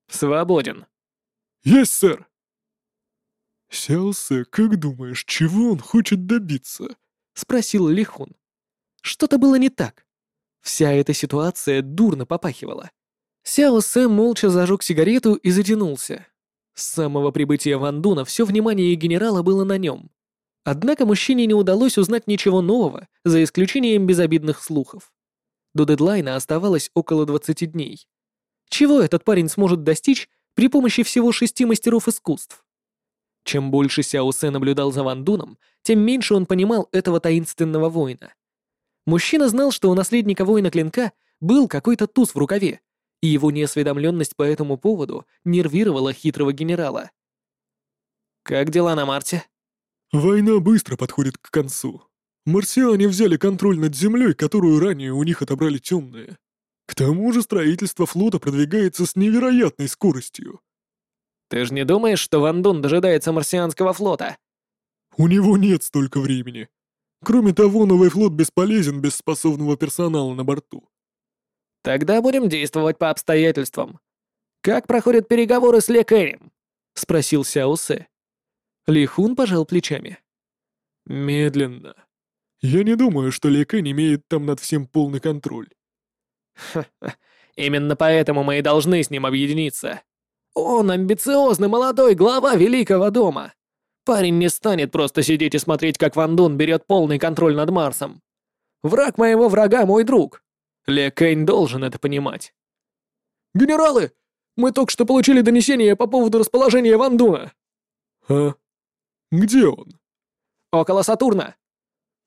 S2: Свободен».
S3: «Есть, сэр!» «Сяосе, как думаешь, чего он хочет добиться?»
S1: — спросил Лихун. Что-то было не так. Вся эта ситуация дурно попахивала. Сяосе молча зажег сигарету и затянулся. С самого прибытия Вандуна все внимание генерала было на нем. Однако мужчине не удалось узнать ничего нового, за исключением безобидных слухов. До дедлайна оставалось около 20 дней. Чего этот парень сможет достичь при помощи всего шести мастеров искусств? Чем больше Сяо Сэ наблюдал за Ван Дуном, тем меньше он понимал этого таинственного воина. Мужчина знал, что у наследника воина клинка был какой-то туз в рукаве, и его неосведомленность по этому поводу нервировала хитрого генерала. «Как дела на Марте?»
S3: «Война быстро подходит к концу. Марсиане взяли контроль над землей, которую ранее у них отобрали темные. К тому же строительство флота продвигается с невероятной скоростью.
S1: Ты же не думаешь, что Ван Дун дожидается марсианского флота?
S3: У него нет столько времени. Кроме того, новый флот бесполезен без способного персонала на борту.
S1: Тогда будем действовать по обстоятельствам. Как проходят переговоры с Ле Кэрим? спросил Сяусе. Лихун пожал плечами.
S3: Медленно. Я не думаю, что Ле Кэнь имеет там над всем полный контроль.
S1: Ха -ха. Именно поэтому мы и должны с ним объединиться. Он амбициозный молодой глава Великого дома. Парень не станет просто сидеть и смотреть, как Ван Дун берет полный контроль над Марсом. Враг моего врага мой друг. Ле Кэйн должен это понимать.
S2: «Генералы, мы только что получили донесение по поводу расположения Ван Дуна».
S3: «А? Где он?»
S1: «Около Сатурна».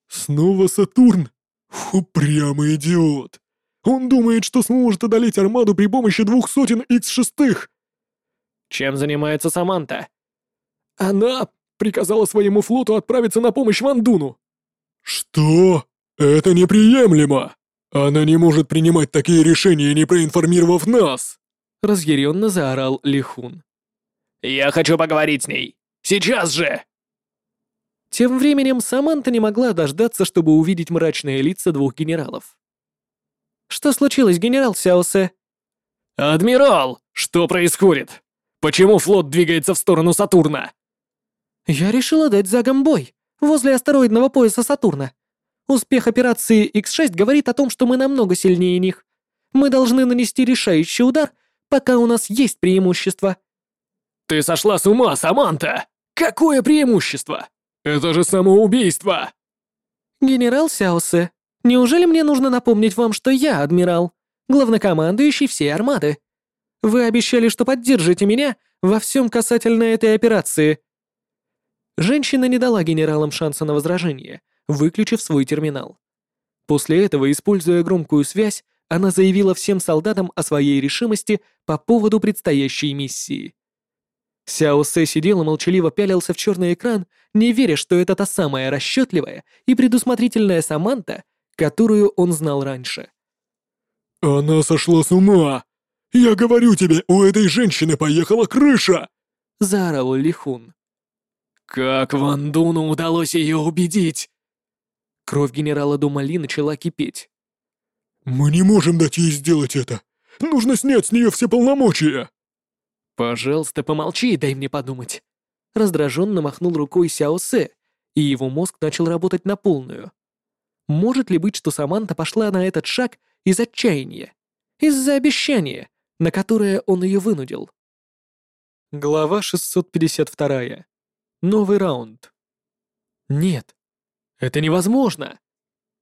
S3: «Снова Сатурн? Фу, прямо идиот. Он думает, что сможет одолеть армаду при помощи двух сотен Х-6.
S1: Чем занимается Саманта?
S2: Она приказала своему флоту отправиться на помощь Вандуну.
S3: Что? Это неприемлемо. Она не может принимать такие решения, не проинформировав нас.
S1: Разъяренно заорал Лихун.
S2: Я хочу поговорить с ней. Сейчас же!
S1: Тем временем Саманта не могла дождаться, чтобы увидеть мрачные лица двух генералов. «Что случилось, генерал Сяосе?»
S2: «Адмирал, что происходит?» Почему флот двигается в сторону Сатурна?»
S1: «Я решила дать Загам бой возле астероидного пояса Сатурна. Успех операции X6 говорит о том, что мы намного сильнее них. Мы должны нанести решающий удар, пока у нас есть преимущество».
S2: «Ты сошла с ума, Саманта! Какое преимущество? Это же самоубийство!»
S1: «Генерал Сяосе, неужели мне нужно напомнить вам, что я адмирал, главнокомандующий всей армады?» Вы обещали, что поддержите меня во всем касательно этой операции». Женщина не дала генералам шанса на возражение, выключив свой терминал. После этого, используя громкую связь, она заявила всем солдатам о своей решимости по поводу предстоящей миссии. Сяо Сэ сидел и молчаливо пялился в черный экран, не веря, что это та самая расчетливая и предусмотрительная Саманта, которую он знал раньше.
S3: «Она сошла с ума!» «Я говорю тебе, у этой женщины поехала крыша!»
S1: — заорал Лихун.
S2: «Как Ван Дуну удалось ее убедить?»
S1: Кровь генерала Думали начала кипеть.
S3: «Мы не можем дать ей сделать это. Нужно снять с нее все полномочия!»
S1: «Пожалуйста, помолчи и дай мне подумать!» Раздраженно махнул рукой Сяо Се, и его мозг начал работать на полную. Может ли быть, что Саманта пошла на этот шаг из отчаяния? Из-за обещания, на которое он ее вынудил. Глава 652. Новый раунд. Нет, это невозможно!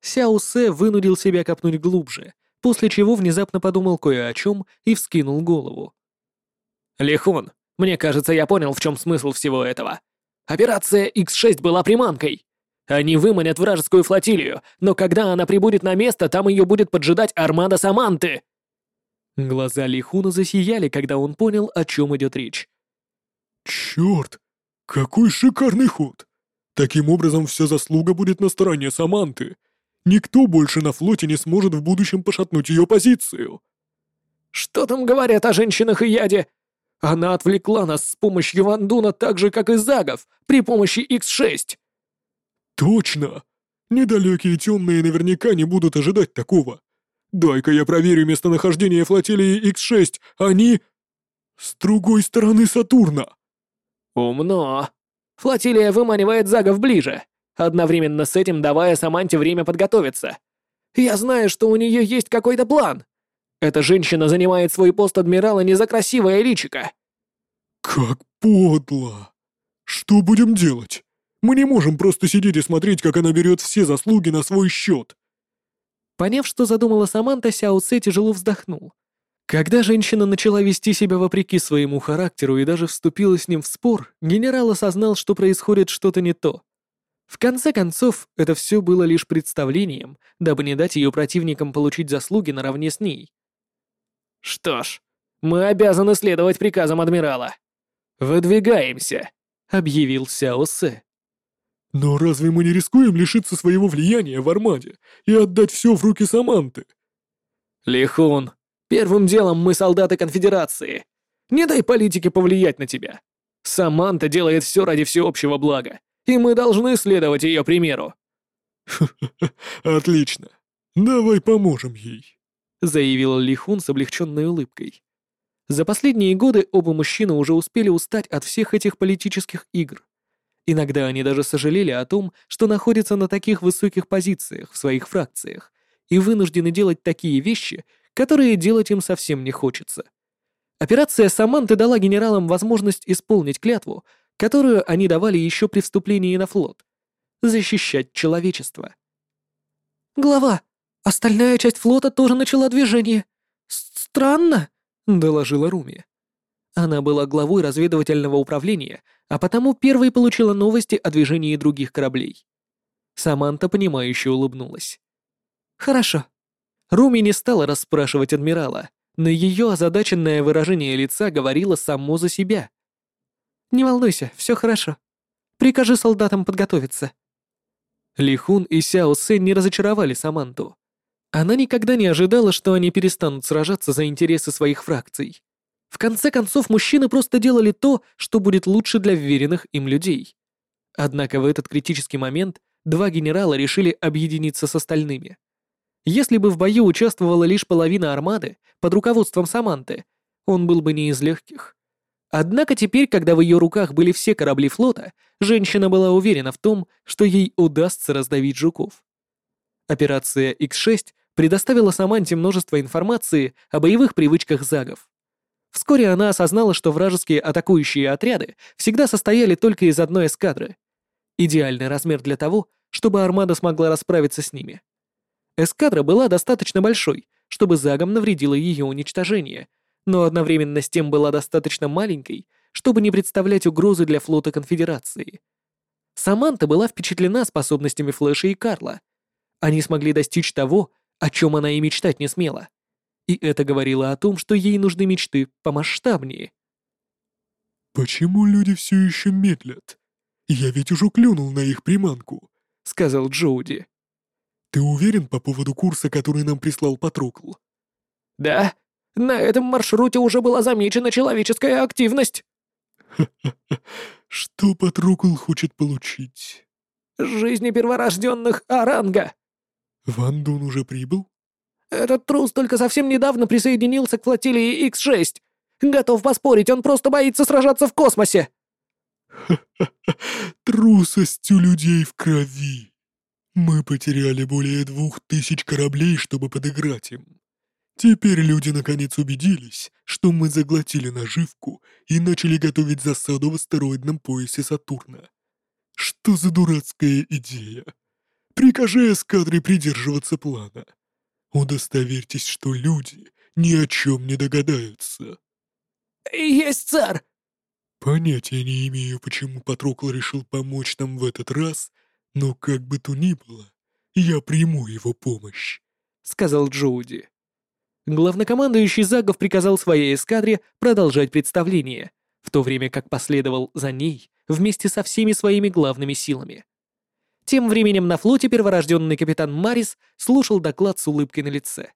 S1: Сяусе вынудил себя копнуть глубже, после чего внезапно подумал кое о чем и вскинул голову.
S2: «Лихун, мне кажется, я понял, в чем смысл всего этого. Операция X6 была приманкой. Они выманят вражескую флотилию, но когда она прибудет на место, там ее будет поджидать армада Саманты!»
S1: Глаза Лихуна засияли, когда он понял, о чем идет речь.
S3: «Черт! Какой шикарный ход! Таким образом, вся заслуга будет на стороне Саманты. Никто больше на флоте не сможет в будущем пошатнуть ее позицию».
S2: «Что там говорят о женщинах и яде? Она отвлекла нас с помощью Вандуна так же, как и Загов, при помощи x 6
S3: «Точно! Недалекие темные наверняка не будут ожидать такого. Дай-ка я проверю местонахождение флотилии x 6 Они... с другой стороны Сатурна.
S2: Умно. Флотилия выманивает загов ближе, одновременно с этим давая Саманте время подготовиться. Я знаю, что у нее есть какой-то план. Эта женщина занимает свой пост адмирала не за красивое личико.
S3: Как подло. Что будем делать? Мы не можем просто сидеть и смотреть, как она берет все заслуги на свой счет.
S1: Поняв, что задумала Саманта, Сяо Цэ тяжело вздохнул. Когда женщина начала вести себя вопреки своему характеру и даже вступила с ним в спор, генерал осознал, что происходит что-то не то. В конце концов, это все было лишь представлением, дабы не дать ее противникам получить заслуги наравне с ней.
S2: «Что ж, мы обязаны следовать приказам адмирала. Выдвигаемся», — объявил Сяо Сэ.
S3: Но разве мы не рискуем лишиться своего влияния в Армаде и отдать все в руки Саманты?
S2: Лихун, первым делом мы солдаты Конфедерации. Не дай политике повлиять на тебя. Саманта делает все ради всеобщего блага, и мы должны следовать ее примеру.
S3: Отлично. Давай поможем ей,
S1: заявил Лихун с облегченной улыбкой. За последние годы оба мужчины уже успели устать от всех этих политических игр Иногда они даже сожалели о том, что находятся на таких высоких позициях в своих фракциях и вынуждены делать такие вещи, которые делать им совсем не хочется. Операция Саманты дала генералам возможность исполнить клятву, которую они давали еще при вступлении на флот — защищать человечество. «Глава, остальная часть флота тоже начала движение. Странно», — доложила Руми. Она была главой разведывательного управления, а потому первой получила новости о движении других кораблей. Саманта, понимающе улыбнулась. «Хорошо». Руми не стала расспрашивать адмирала, но ее озадаченное выражение лица говорило само за себя. «Не волнуйся, все хорошо. Прикажи солдатам подготовиться». Лихун и Сяо Сэ не разочаровали Саманту. Она никогда не ожидала, что они перестанут сражаться за интересы своих фракций. В конце концов, мужчины просто делали то, что будет лучше для веренных им людей. Однако в этот критический момент два генерала решили объединиться с остальными. Если бы в бою участвовала лишь половина армады под руководством Саманты, он был бы не из легких. Однако теперь, когда в ее руках были все корабли флота, женщина была уверена в том, что ей удастся раздавить жуков. Операция X6 предоставила Саманте множество информации о боевых привычках загов. Вскоре она осознала, что вражеские атакующие отряды всегда состояли только из одной эскадры. Идеальный размер для того, чтобы армада смогла расправиться с ними. Эскадра была достаточно большой, чтобы загом навредило ее уничтожение, но одновременно с тем была достаточно маленькой, чтобы не представлять угрозы для флота Конфедерации. Саманта была впечатлена способностями Флэша и Карла. Они смогли достичь того, о чем она и мечтать не смела и это говорило о том, что ей нужны мечты помасштабнее.
S3: «Почему люди все еще медлят? Я ведь уже клюнул на их приманку», — сказал Джоуди. «Ты уверен по поводу курса, который нам прислал Патрукл?»
S2: «Да, на этом маршруте уже была замечена человеческая активность».
S3: Что Патрукл хочет получить?»
S2: «Жизни перворожденных Аранга».
S3: «Ван Дун уже прибыл?»
S2: Этот трус только совсем недавно присоединился к флотилии X6. Готов поспорить, он просто боится сражаться в космосе.
S3: Трусость у людей в крови. Мы потеряли более двух тысяч кораблей, чтобы подыграть им. Теперь люди наконец убедились, что мы заглотили наживку и начали готовить засаду в астероидном поясе Сатурна. Что за дурацкая идея? Прикажи эскадре придерживаться плана. Удостоверьтесь, что люди ни о чем не догадаются».
S2: «Есть, царь!»
S3: «Понятия не имею, почему Патрокл решил помочь нам в этот раз, но как бы то ни было, я приму его помощь», — сказал Джоуди.
S1: Главнокомандующий Загов приказал своей эскадре продолжать представление, в то время как последовал за ней вместе со всеми своими главными силами. Тем временем на флоте перворожденный капитан Марис слушал доклад с улыбкой на лице.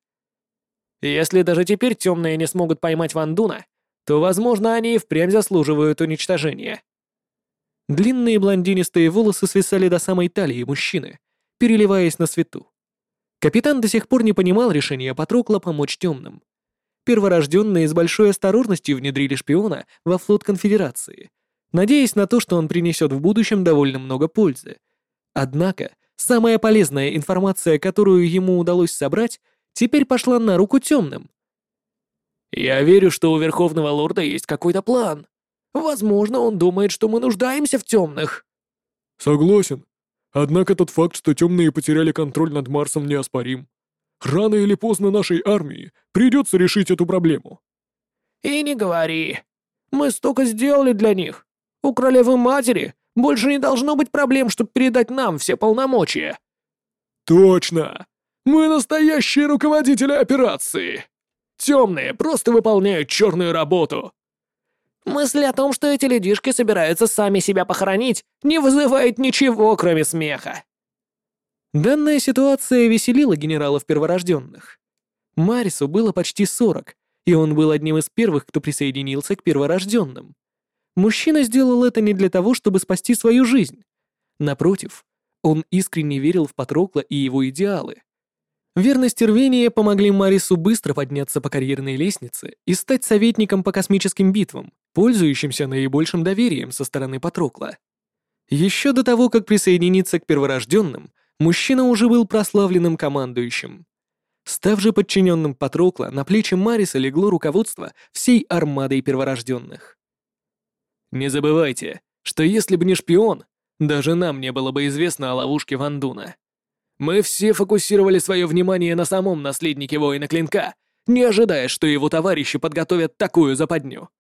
S2: «Если даже теперь темные не смогут поймать Вандуна, то, возможно, они и впрямь заслуживают уничтожения».
S1: Длинные блондинистые волосы свисали до самой талии мужчины, переливаясь на свету. Капитан до сих пор не понимал решения Патрокла помочь темным. Перворожденные с большой осторожностью внедрили шпиона во флот Конфедерации, надеясь на то, что он принесет в будущем довольно много пользы — Однако, самая полезная информация, которую ему удалось собрать, теперь пошла на руку темным.
S2: «Я верю, что у Верховного Лорда есть какой-то план. Возможно, он думает, что мы нуждаемся в темных».
S3: «Согласен. Однако тот факт, что темные потеряли контроль над Марсом, неоспорим. Рано или поздно нашей армии придется решить эту проблему».
S2: «И не говори. Мы столько сделали для них. У королевы матери больше не должно быть проблем, чтобы передать нам все полномочия».
S3: «Точно! Мы настоящие руководители операции! Темные просто выполняют черную работу!»
S2: Мысль о том, что эти людишки собираются сами себя похоронить, не вызывает ничего, кроме смеха.
S1: Данная ситуация веселила генералов перворожденных. Марису было почти 40, и он был одним из первых, кто присоединился к перворожденным. Мужчина сделал это не для того, чтобы спасти свою жизнь. Напротив, он искренне верил в Патрокла и его идеалы. Верность и рвение помогли Марису быстро подняться по карьерной лестнице и стать советником по космическим битвам, пользующимся наибольшим доверием со стороны Патрокла. Еще до того, как присоединиться к перворожденным, мужчина уже был прославленным командующим. Став же подчиненным Патрокла, на плечи Мариса легло руководство всей армадой перворожденных. Не забывайте, что если бы не шпион, даже нам не было бы известно о ловушке Вандуна. Мы все фокусировали свое внимание на самом наследнике воина клинка, не ожидая, что его товарищи подготовят такую западню.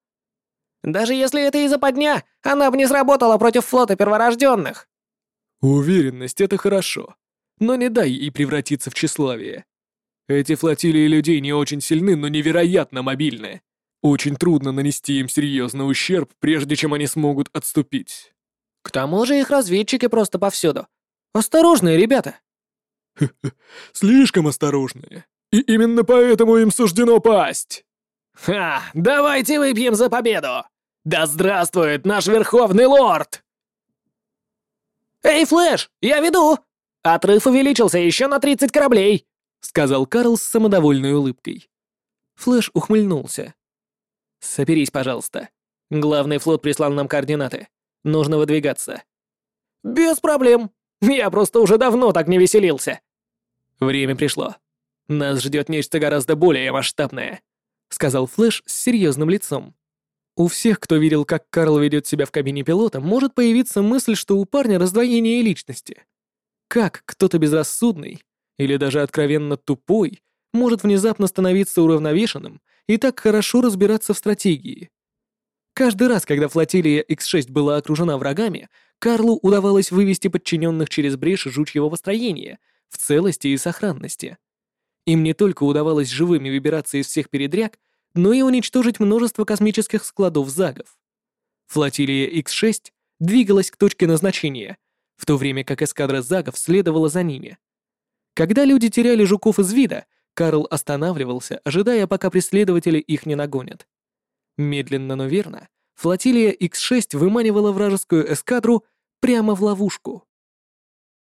S2: Даже если это и западня, она бы не сработала против флота перворожденных.
S3: Уверенность — это хорошо. Но не дай и превратиться в тщеславие. Эти флотилии людей не очень сильны, но невероятно мобильны. Очень трудно нанести им серьезный ущерб, прежде чем они смогут отступить.
S2: К тому же их разведчики просто повсюду. Осторожные ребята.
S3: Слишком осторожные. И именно поэтому им суждено пасть.
S2: Ха, давайте выпьем за победу. Да здравствует наш верховный лорд. Эй, Флэш, я веду. Отрыв увеличился еще на 30 кораблей, сказал Карл с самодовольной улыбкой.
S1: Флэш ухмыльнулся.
S2: «Соберись, пожалуйста. Главный флот прислал нам координаты. Нужно выдвигаться». «Без проблем. Я просто уже давно так не веселился».
S1: «Время пришло. Нас ждет нечто гораздо более масштабное», — сказал Флэш с серьезным лицом. У всех, кто видел, как Карл ведет себя в кабине пилота, может появиться мысль, что у парня раздвоение личности. Как кто-то безрассудный или даже откровенно тупой может внезапно становиться уравновешенным и так хорошо разбираться в стратегии. Каждый раз, когда флотилия X6 была окружена врагами, Карлу удавалось вывести подчиненных через брешь жучьего построения в целости и сохранности. Им не только удавалось живыми выбираться из всех передряг, но и уничтожить множество космических складов загов. Флотилия X6 двигалась к точке назначения, в то время как эскадра загов следовала за ними. Когда люди теряли жуков из вида, Карл останавливался, ожидая, пока преследователи их не нагонят. Медленно, но верно, флотилия X6 выманивала вражескую эскадру прямо в ловушку.